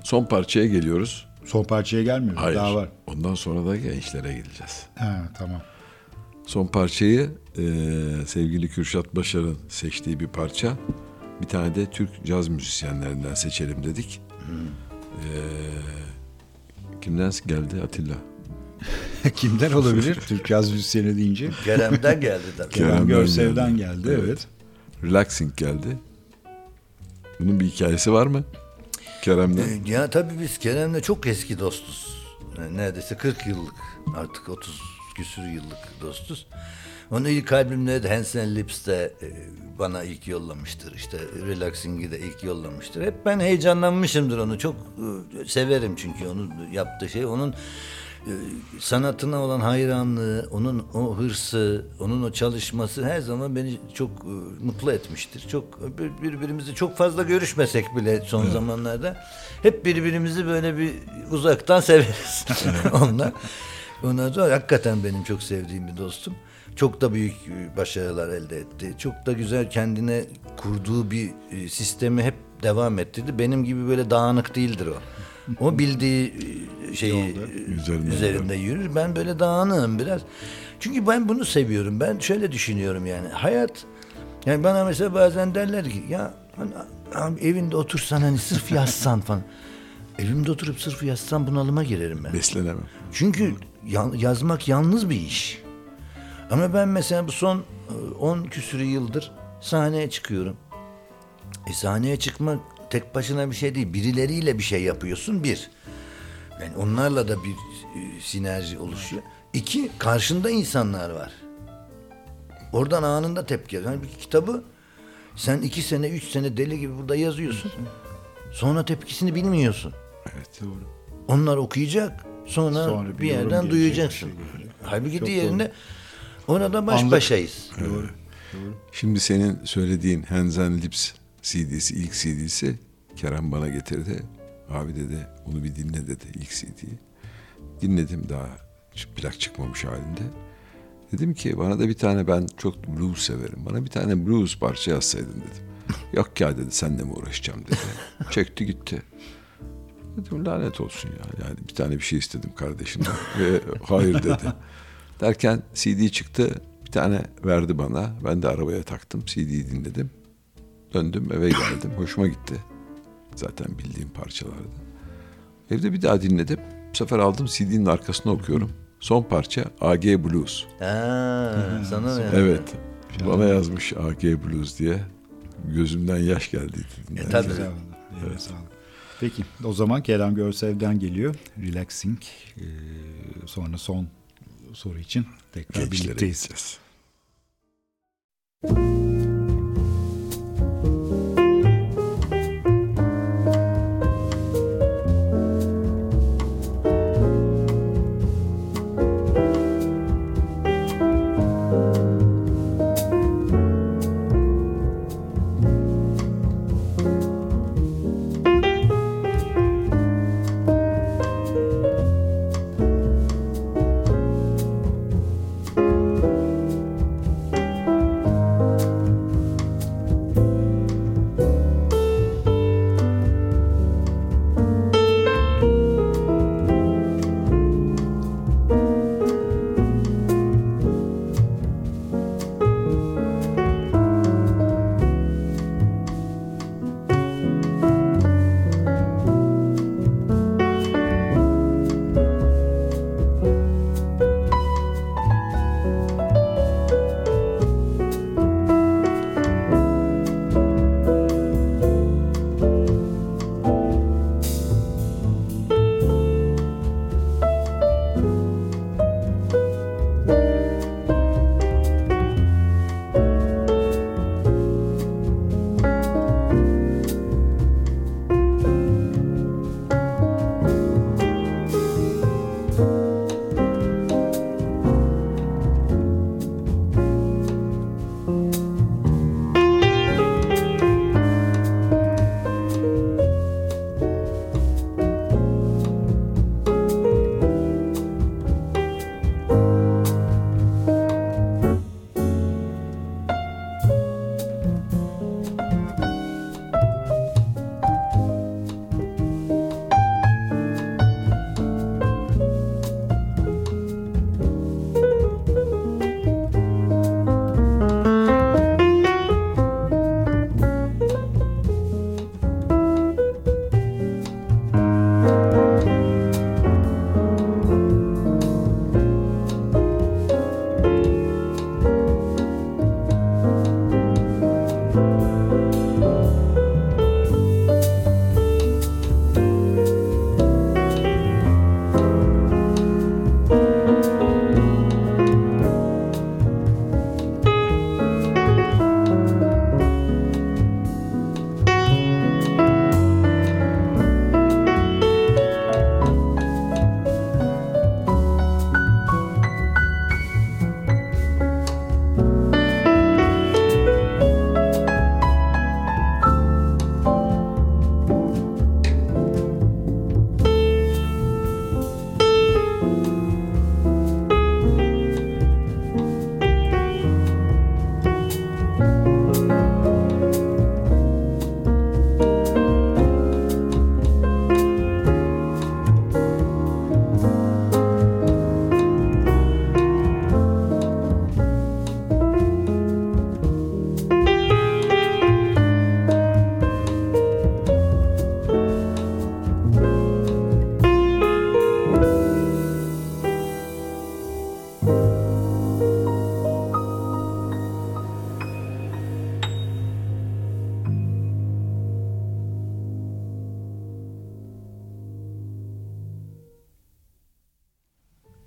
son parçaya geliyoruz. Son parçaya gelmiyoruz. Hayır. Daha var. Ondan sonra da gençlere gideceğiz. Ha tamam. Son parçayı e, sevgili Kürşat Başar'ın seçtiği bir parça. Bir tane de Türk caz müzisyenlerinden seçelim dedik. E, kimden geldi Atilla? Kimden olabilir? Türk caz müzisyeni deyince. Kerem'den geldi tabii. Kerem. Görsev'den geldi. geldi. Evet. Evet. Relaxing geldi. Bunun bir hikayesi var mı? Kerem'den. Ee, Ya tabii biz Kerem'le çok eski dostuz. Yani neredeyse 40 yıllık artık 30 küsür yıllık dostuz. Onu ilk kalbimde de Hansen Lips'te e, bana ilk yollamıştır. İşte Relaxing'i de ilk yollamıştır. Hep ben heyecanlanmışımdır onu. Çok e, severim çünkü onun yaptığı şey. Onun e, sanatına olan hayranlığı, onun o hırsı, onun o çalışması her zaman beni çok mutlu etmiştir. Çok bir- birbirimizi çok fazla görüşmesek bile son zamanlarda hep birbirimizi böyle bir uzaktan severiz onunla. Ondan sonra hakikaten benim çok sevdiğim bir dostum. Çok da büyük başarılar elde etti. Çok da güzel kendine kurduğu bir e, sistemi hep devam ettirdi. Benim gibi böyle dağınık değildir o. O bildiği e, şeyi Üzerinde. üzerinde yürür. Ben böyle dağınığım biraz. Çünkü ben bunu seviyorum. Ben şöyle düşünüyorum yani. Hayat yani bana mesela bazen derler ki ya hani, abi evinde otursan hani sırf yazsan falan. Evimde oturup sırf yazsam bunalıma girerim ben. Beslenemem. Çünkü ya- yazmak yalnız bir iş. Ama ben mesela bu son e, 10 küsürü yıldır sahneye çıkıyorum. E sahneye çıkmak tek başına bir şey değil. Birileriyle bir şey yapıyorsun bir. Yani onlarla da bir e, sinerji oluşuyor. İki, karşında insanlar var. Oradan anında tepki. Yani bir kitabı sen iki sene, üç sene deli gibi burada yazıyorsun. Sonra tepkisini bilmiyorsun. Evet. Doğru. Onlar okuyacak. Sonra, Sonra bir bir yerden gelecek, duyacaksın. şey. Halbuki Çok diğerinde orada baş Anlık. başayız. Doğru. Şimdi senin söylediğin Hands and Lips CD'si, ilk CD'si Kerem bana getirdi. Abi dedi onu bir dinle dedi ilk CD'yi. Dinledim daha plak çıkmamış halinde. Dedim ki bana da bir tane ben çok blues severim. Bana bir tane blues parça yazsaydın dedim. Yok ya dedi senle mi uğraşacağım dedi. Çekti gitti. Dedim lanet olsun ya. Yani bir tane bir şey istedim kardeşimden. Ve hayır dedi. Derken CD çıktı. Bir tane verdi bana. Ben de arabaya taktım. CD'yi dinledim. Döndüm eve geldim. Hoşuma gitti. Zaten bildiğim parçalardı. Evde bir daha dinledim. Bu sefer aldım CD'nin arkasına okuyorum. Son parça AG Blues. Ha, sana ne? Evet. Bana yazmış AG Blues diye. Gözümden yaş geldi. E, tabii. Evet. Sağ olun. Peki o zaman Kerem Görsel'den geliyor. Relaxing. Ee, sonra son soru için tekrar Gençlere birlikteyiz. gideceğiz.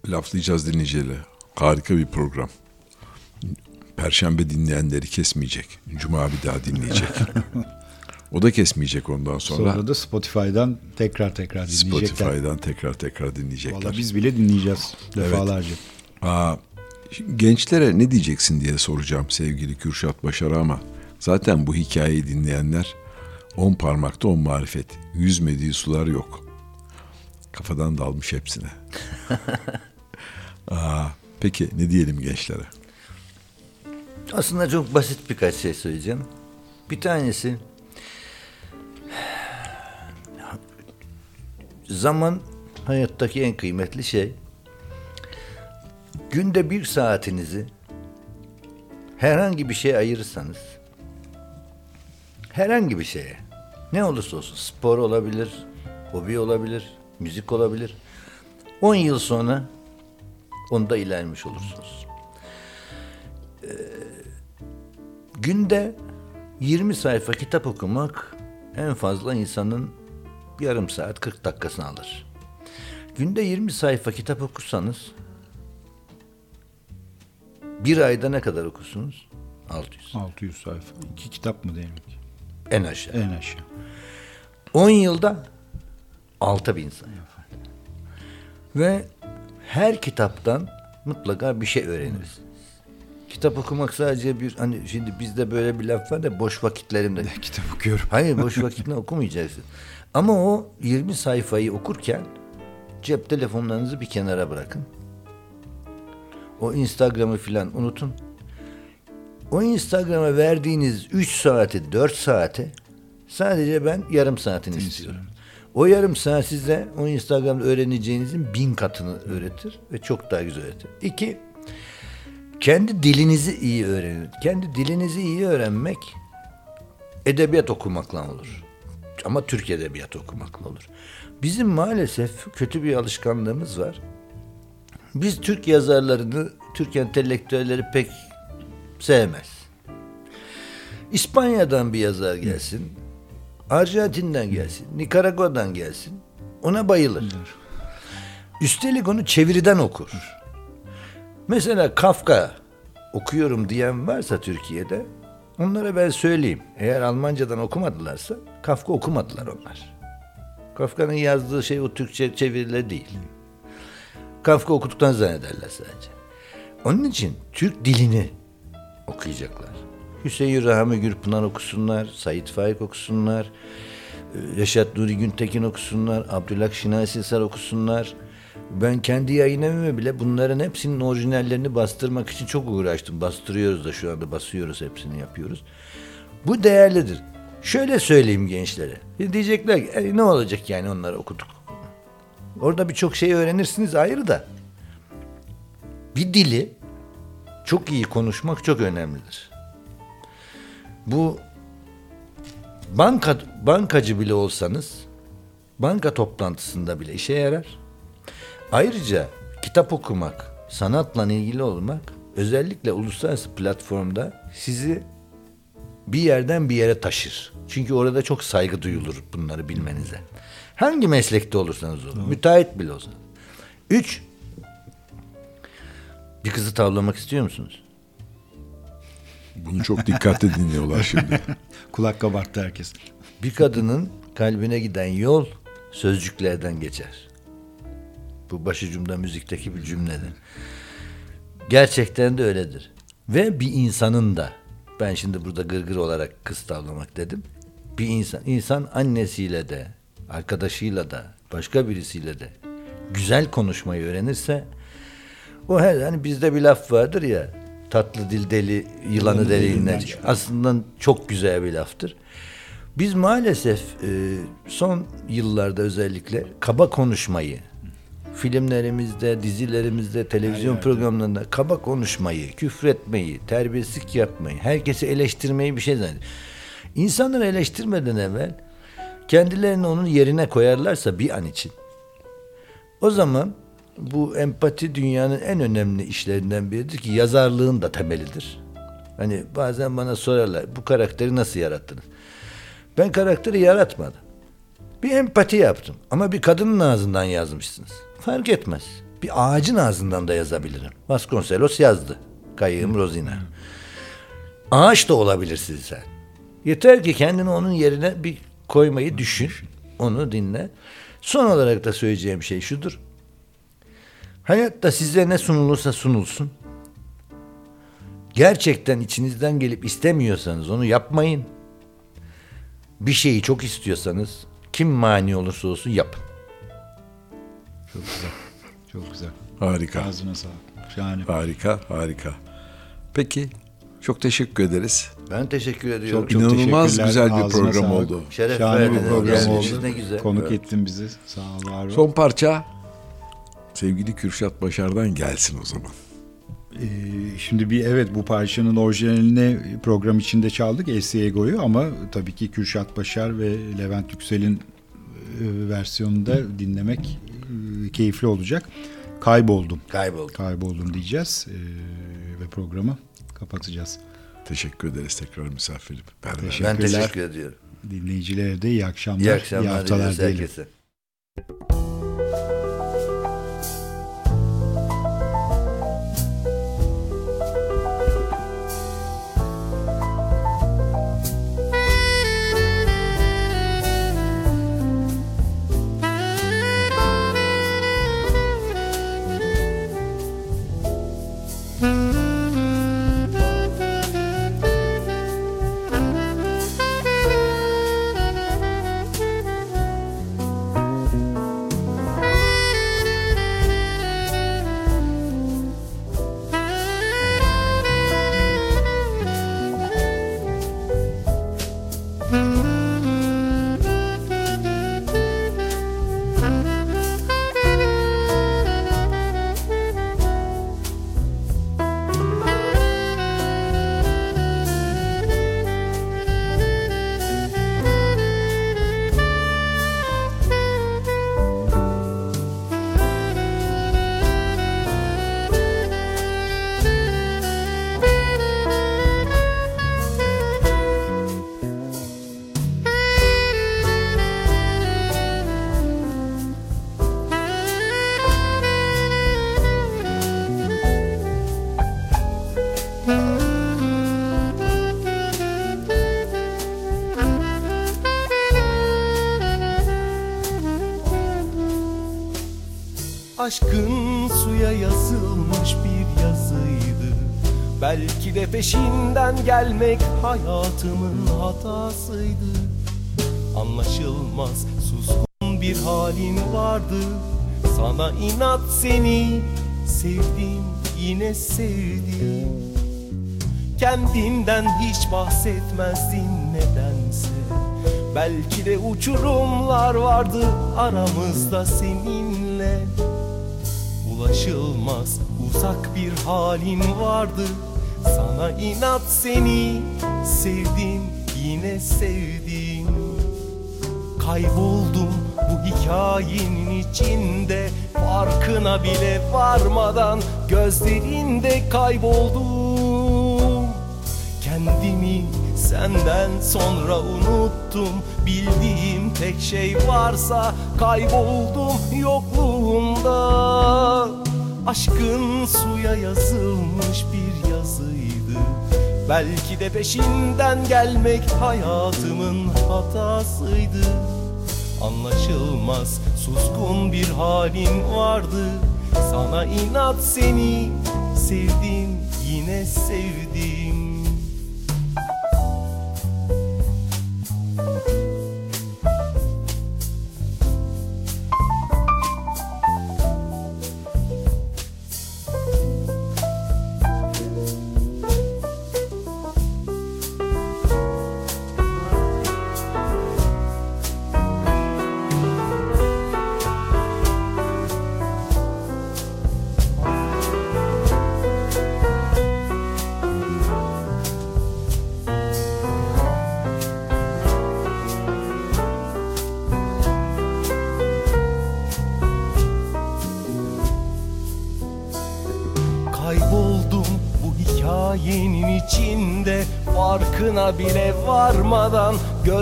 Laflayacağız dinleyicileri. Harika bir program. Perşembe dinleyenleri kesmeyecek. Cuma bir daha dinleyecek. o da kesmeyecek ondan sonra. Sonra da Spotify'dan tekrar tekrar dinleyecekler. Spotify'dan tekrar tekrar dinleyecekler. Valla biz bile dinleyeceğiz defalarca. Aa, şimdi gençlere ne diyeceksin diye soracağım sevgili Kürşat Başar ama zaten bu hikayeyi dinleyenler on parmakta on marifet. Yüzmediği sular yok. Kafadan dalmış hepsine. Aa, peki ne diyelim gençlere? Aslında çok basit birkaç şey söyleyeceğim. Bir tanesi zaman hayattaki en kıymetli şey. Günde bir saatinizi herhangi bir şeye ayırırsanız herhangi bir şeye ne olursa olsun spor olabilir, hobi olabilir, müzik olabilir. 10 yıl sonra onda ilerlemiş olursunuz. Günde 20 sayfa kitap okumak en fazla insanın yarım saat 40 dakikasını alır. Günde 20 sayfa kitap okursanız bir ayda ne kadar okursunuz? 600. 600 sayfa. İki kitap mı diyelim ki? En aşağı. En aşağı. 10 yılda 6000 sayfa. Ve her kitaptan mutlaka bir şey öğrenirsiniz. Kitap okumak sadece bir hani şimdi bizde böyle bir laf var da boş vakitlerimde. Kitap okuyorum. Hayır boş vakitte okumayacaksın. Ama o 20 sayfayı okurken cep telefonlarınızı bir kenara bırakın. O Instagram'ı filan unutun. O Instagram'a verdiğiniz 3 saati 4 saate sadece ben yarım saatini istiyorum. O yarım saat size o Instagram'da öğreneceğinizin bin katını öğretir ve çok daha güzel öğretir. İki, kendi dilinizi iyi öğrenin. Kendi dilinizi iyi öğrenmek edebiyat okumakla olur. Ama Türk edebiyatı okumakla olur. Bizim maalesef kötü bir alışkanlığımız var. Biz Türk yazarlarını, Türk entelektüelleri pek sevmez. İspanya'dan bir yazar gelsin, Arjantin'den gelsin, Nikaragua'dan gelsin, ona bayılır. Üstelik onu çeviriden okur. Mesela Kafka okuyorum diyen varsa Türkiye'de onlara ben söyleyeyim. Eğer Almancadan okumadılarsa Kafka okumadılar onlar. Kafka'nın yazdığı şey o Türkçe çevirileri değil. Kafka okuduktan zannederler sadece. Onun için Türk dilini okuyacaklar. Hüseyin Rahmi Gürpınar okusunlar, Sait Faik okusunlar, Reşat Nuri Güntekin okusunlar, Abdülhak Şinasi Hisar okusunlar. Ben kendi yayın bile bunların hepsinin orijinallerini bastırmak için çok uğraştım. Bastırıyoruz da şu anda basıyoruz hepsini yapıyoruz. Bu değerlidir. Şöyle söyleyeyim gençlere. Diyecekler ki "E, ne olacak yani onları okuduk. Orada birçok şey öğrenirsiniz ayrı da. Bir dili çok iyi konuşmak çok önemlidir. Bu banka bankacı bile olsanız banka toplantısında bile işe yarar. Ayrıca kitap okumak, sanatla ilgili olmak özellikle uluslararası platformda sizi bir yerden bir yere taşır. Çünkü orada çok saygı duyulur bunları bilmenize. Hangi meslekte olursanız olun. Müteahhit bile olsanız. Üç, bir kızı tavlamak istiyor musunuz? Bunu çok dikkatle dinliyorlar şimdi. Kulak kabarttı herkes. Bir kadının kalbine giden yol sözcüklerden geçer. Bu başucumda müzikteki bir cümlede. Gerçekten de öyledir. Ve bir insanın da ben şimdi burada gırgır olarak kız tavlamak dedim. Bir insan, insan annesiyle de, arkadaşıyla da, başka birisiyle de güzel konuşmayı öğrenirse o her hani bizde bir laf vardır ya tatlı dil deli yılanı deliğinden. Aslında çok güzel bir laftır. Biz maalesef e, son yıllarda özellikle kaba konuşmayı filmlerimizde, dizilerimizde, televizyon programlarında kaba konuşmayı, küfretmeyi, terbiyesizlik yapmayı, herkesi eleştirmeyi bir şey zannediyor. İnsanları eleştirmeden evvel kendilerini onun yerine koyarlarsa bir an için o zaman bu empati dünyanın en önemli işlerinden biridir ki yazarlığın da temelidir. Hani bazen bana sorarlar bu karakteri nasıl yarattınız? Ben karakteri yaratmadım. Bir empati yaptım ama bir kadının ağzından yazmışsınız. Fark etmez. bir ağacın ağzından da yazabilirim. Vasconcelos yazdı. Kayığım Rosina. Ağaç da olabilirsin sen. Yeter ki kendini onun yerine bir koymayı düşün. Onu dinle. Son olarak da söyleyeceğim şey şudur. Hayatta size ne sunulursa sunulsun. Gerçekten içinizden gelip istemiyorsanız onu yapmayın. Bir şeyi çok istiyorsanız kim mani olursa olsun yapın. Çok güzel. Çok güzel. Harika. Ağzına sağlık. Şahane. Harika, harika. Peki, çok teşekkür ederiz. Ben teşekkür ediyorum. Çok çok İnanılmaz teşekkürler. güzel bir Ağzına program sağlık. oldu. Şeref Şahane bir verdiniz. program oldu. ne güzel. Konuk Evet. ettin bizi. Sağ ol, var ol. Son parça sevgili Kürşat Başar'dan gelsin o zaman. Ee, şimdi bir evet bu parçanın orijinalini program içinde çaldık Esi Ego'yu ama tabii ki Kürşat Başar ve Levent Yüksel'in e, versiyonunu da dinlemek e, keyifli olacak. Kayboldum. Kayboldum. Kayboldum diyeceğiz e, ve programı kapatacağız. Teşekkür ederiz tekrar. Teşekkür- Ben Teşekkürler. teşekkür ediyorum. Dinleyicilere de iyi akşamlar, İyi akşamlar haftalar diliyoruz diyelim. herkese. Peşinden gelmek hayatımın hatasıydı. Anlaşılmaz suskun bir halin vardı. Sana inat seni sevdim yine sevdim Kendinden hiç bahsetmezdin nedense. Belki de uçurumlar vardı aramızda seninle. Ulaşılmaz uzak bir halin vardı Sana inat seni sevdim yine sevdim. Kayboldum bu hikayenin içinde Farkına bile varmadan gözlerinde kayboldum. Kendimi senden sonra unuttum Bildiğim tek şey varsa kayboldum yokluğunda Aşkın suya yazılmış bir Belki de peşinden gelmek hayatımın hatasıydı. Anlaşılmaz suskun bir halin vardı. Sana inat seni sevdim yine sevdim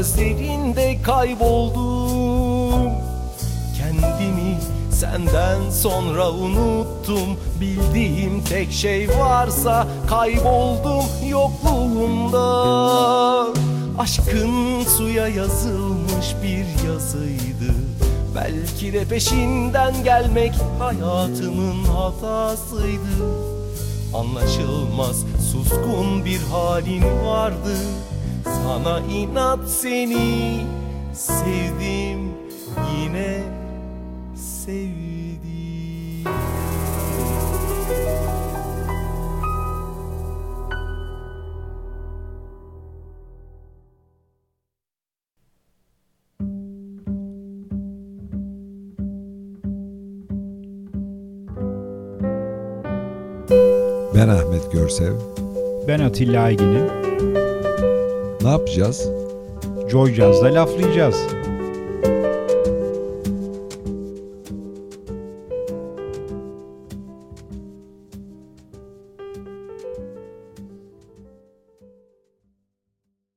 gözlerinde kayboldum. Kendimi sen Senden sonra unuttum. Bildiğim tek şey varsa Kayboldum yokluğunda Aşkın suya yazılmış bir yazıydı. Belki de peşinden gelmek hayatımın hatasıydı. Anlaşılmaz suskun bir halin vardı Sana inat seni sevdim yine sevdim Ben Ahmet Görsev. Ben Atilla Aygin'im. Ne yapacağız? Joy Jazz'da laflayacağız.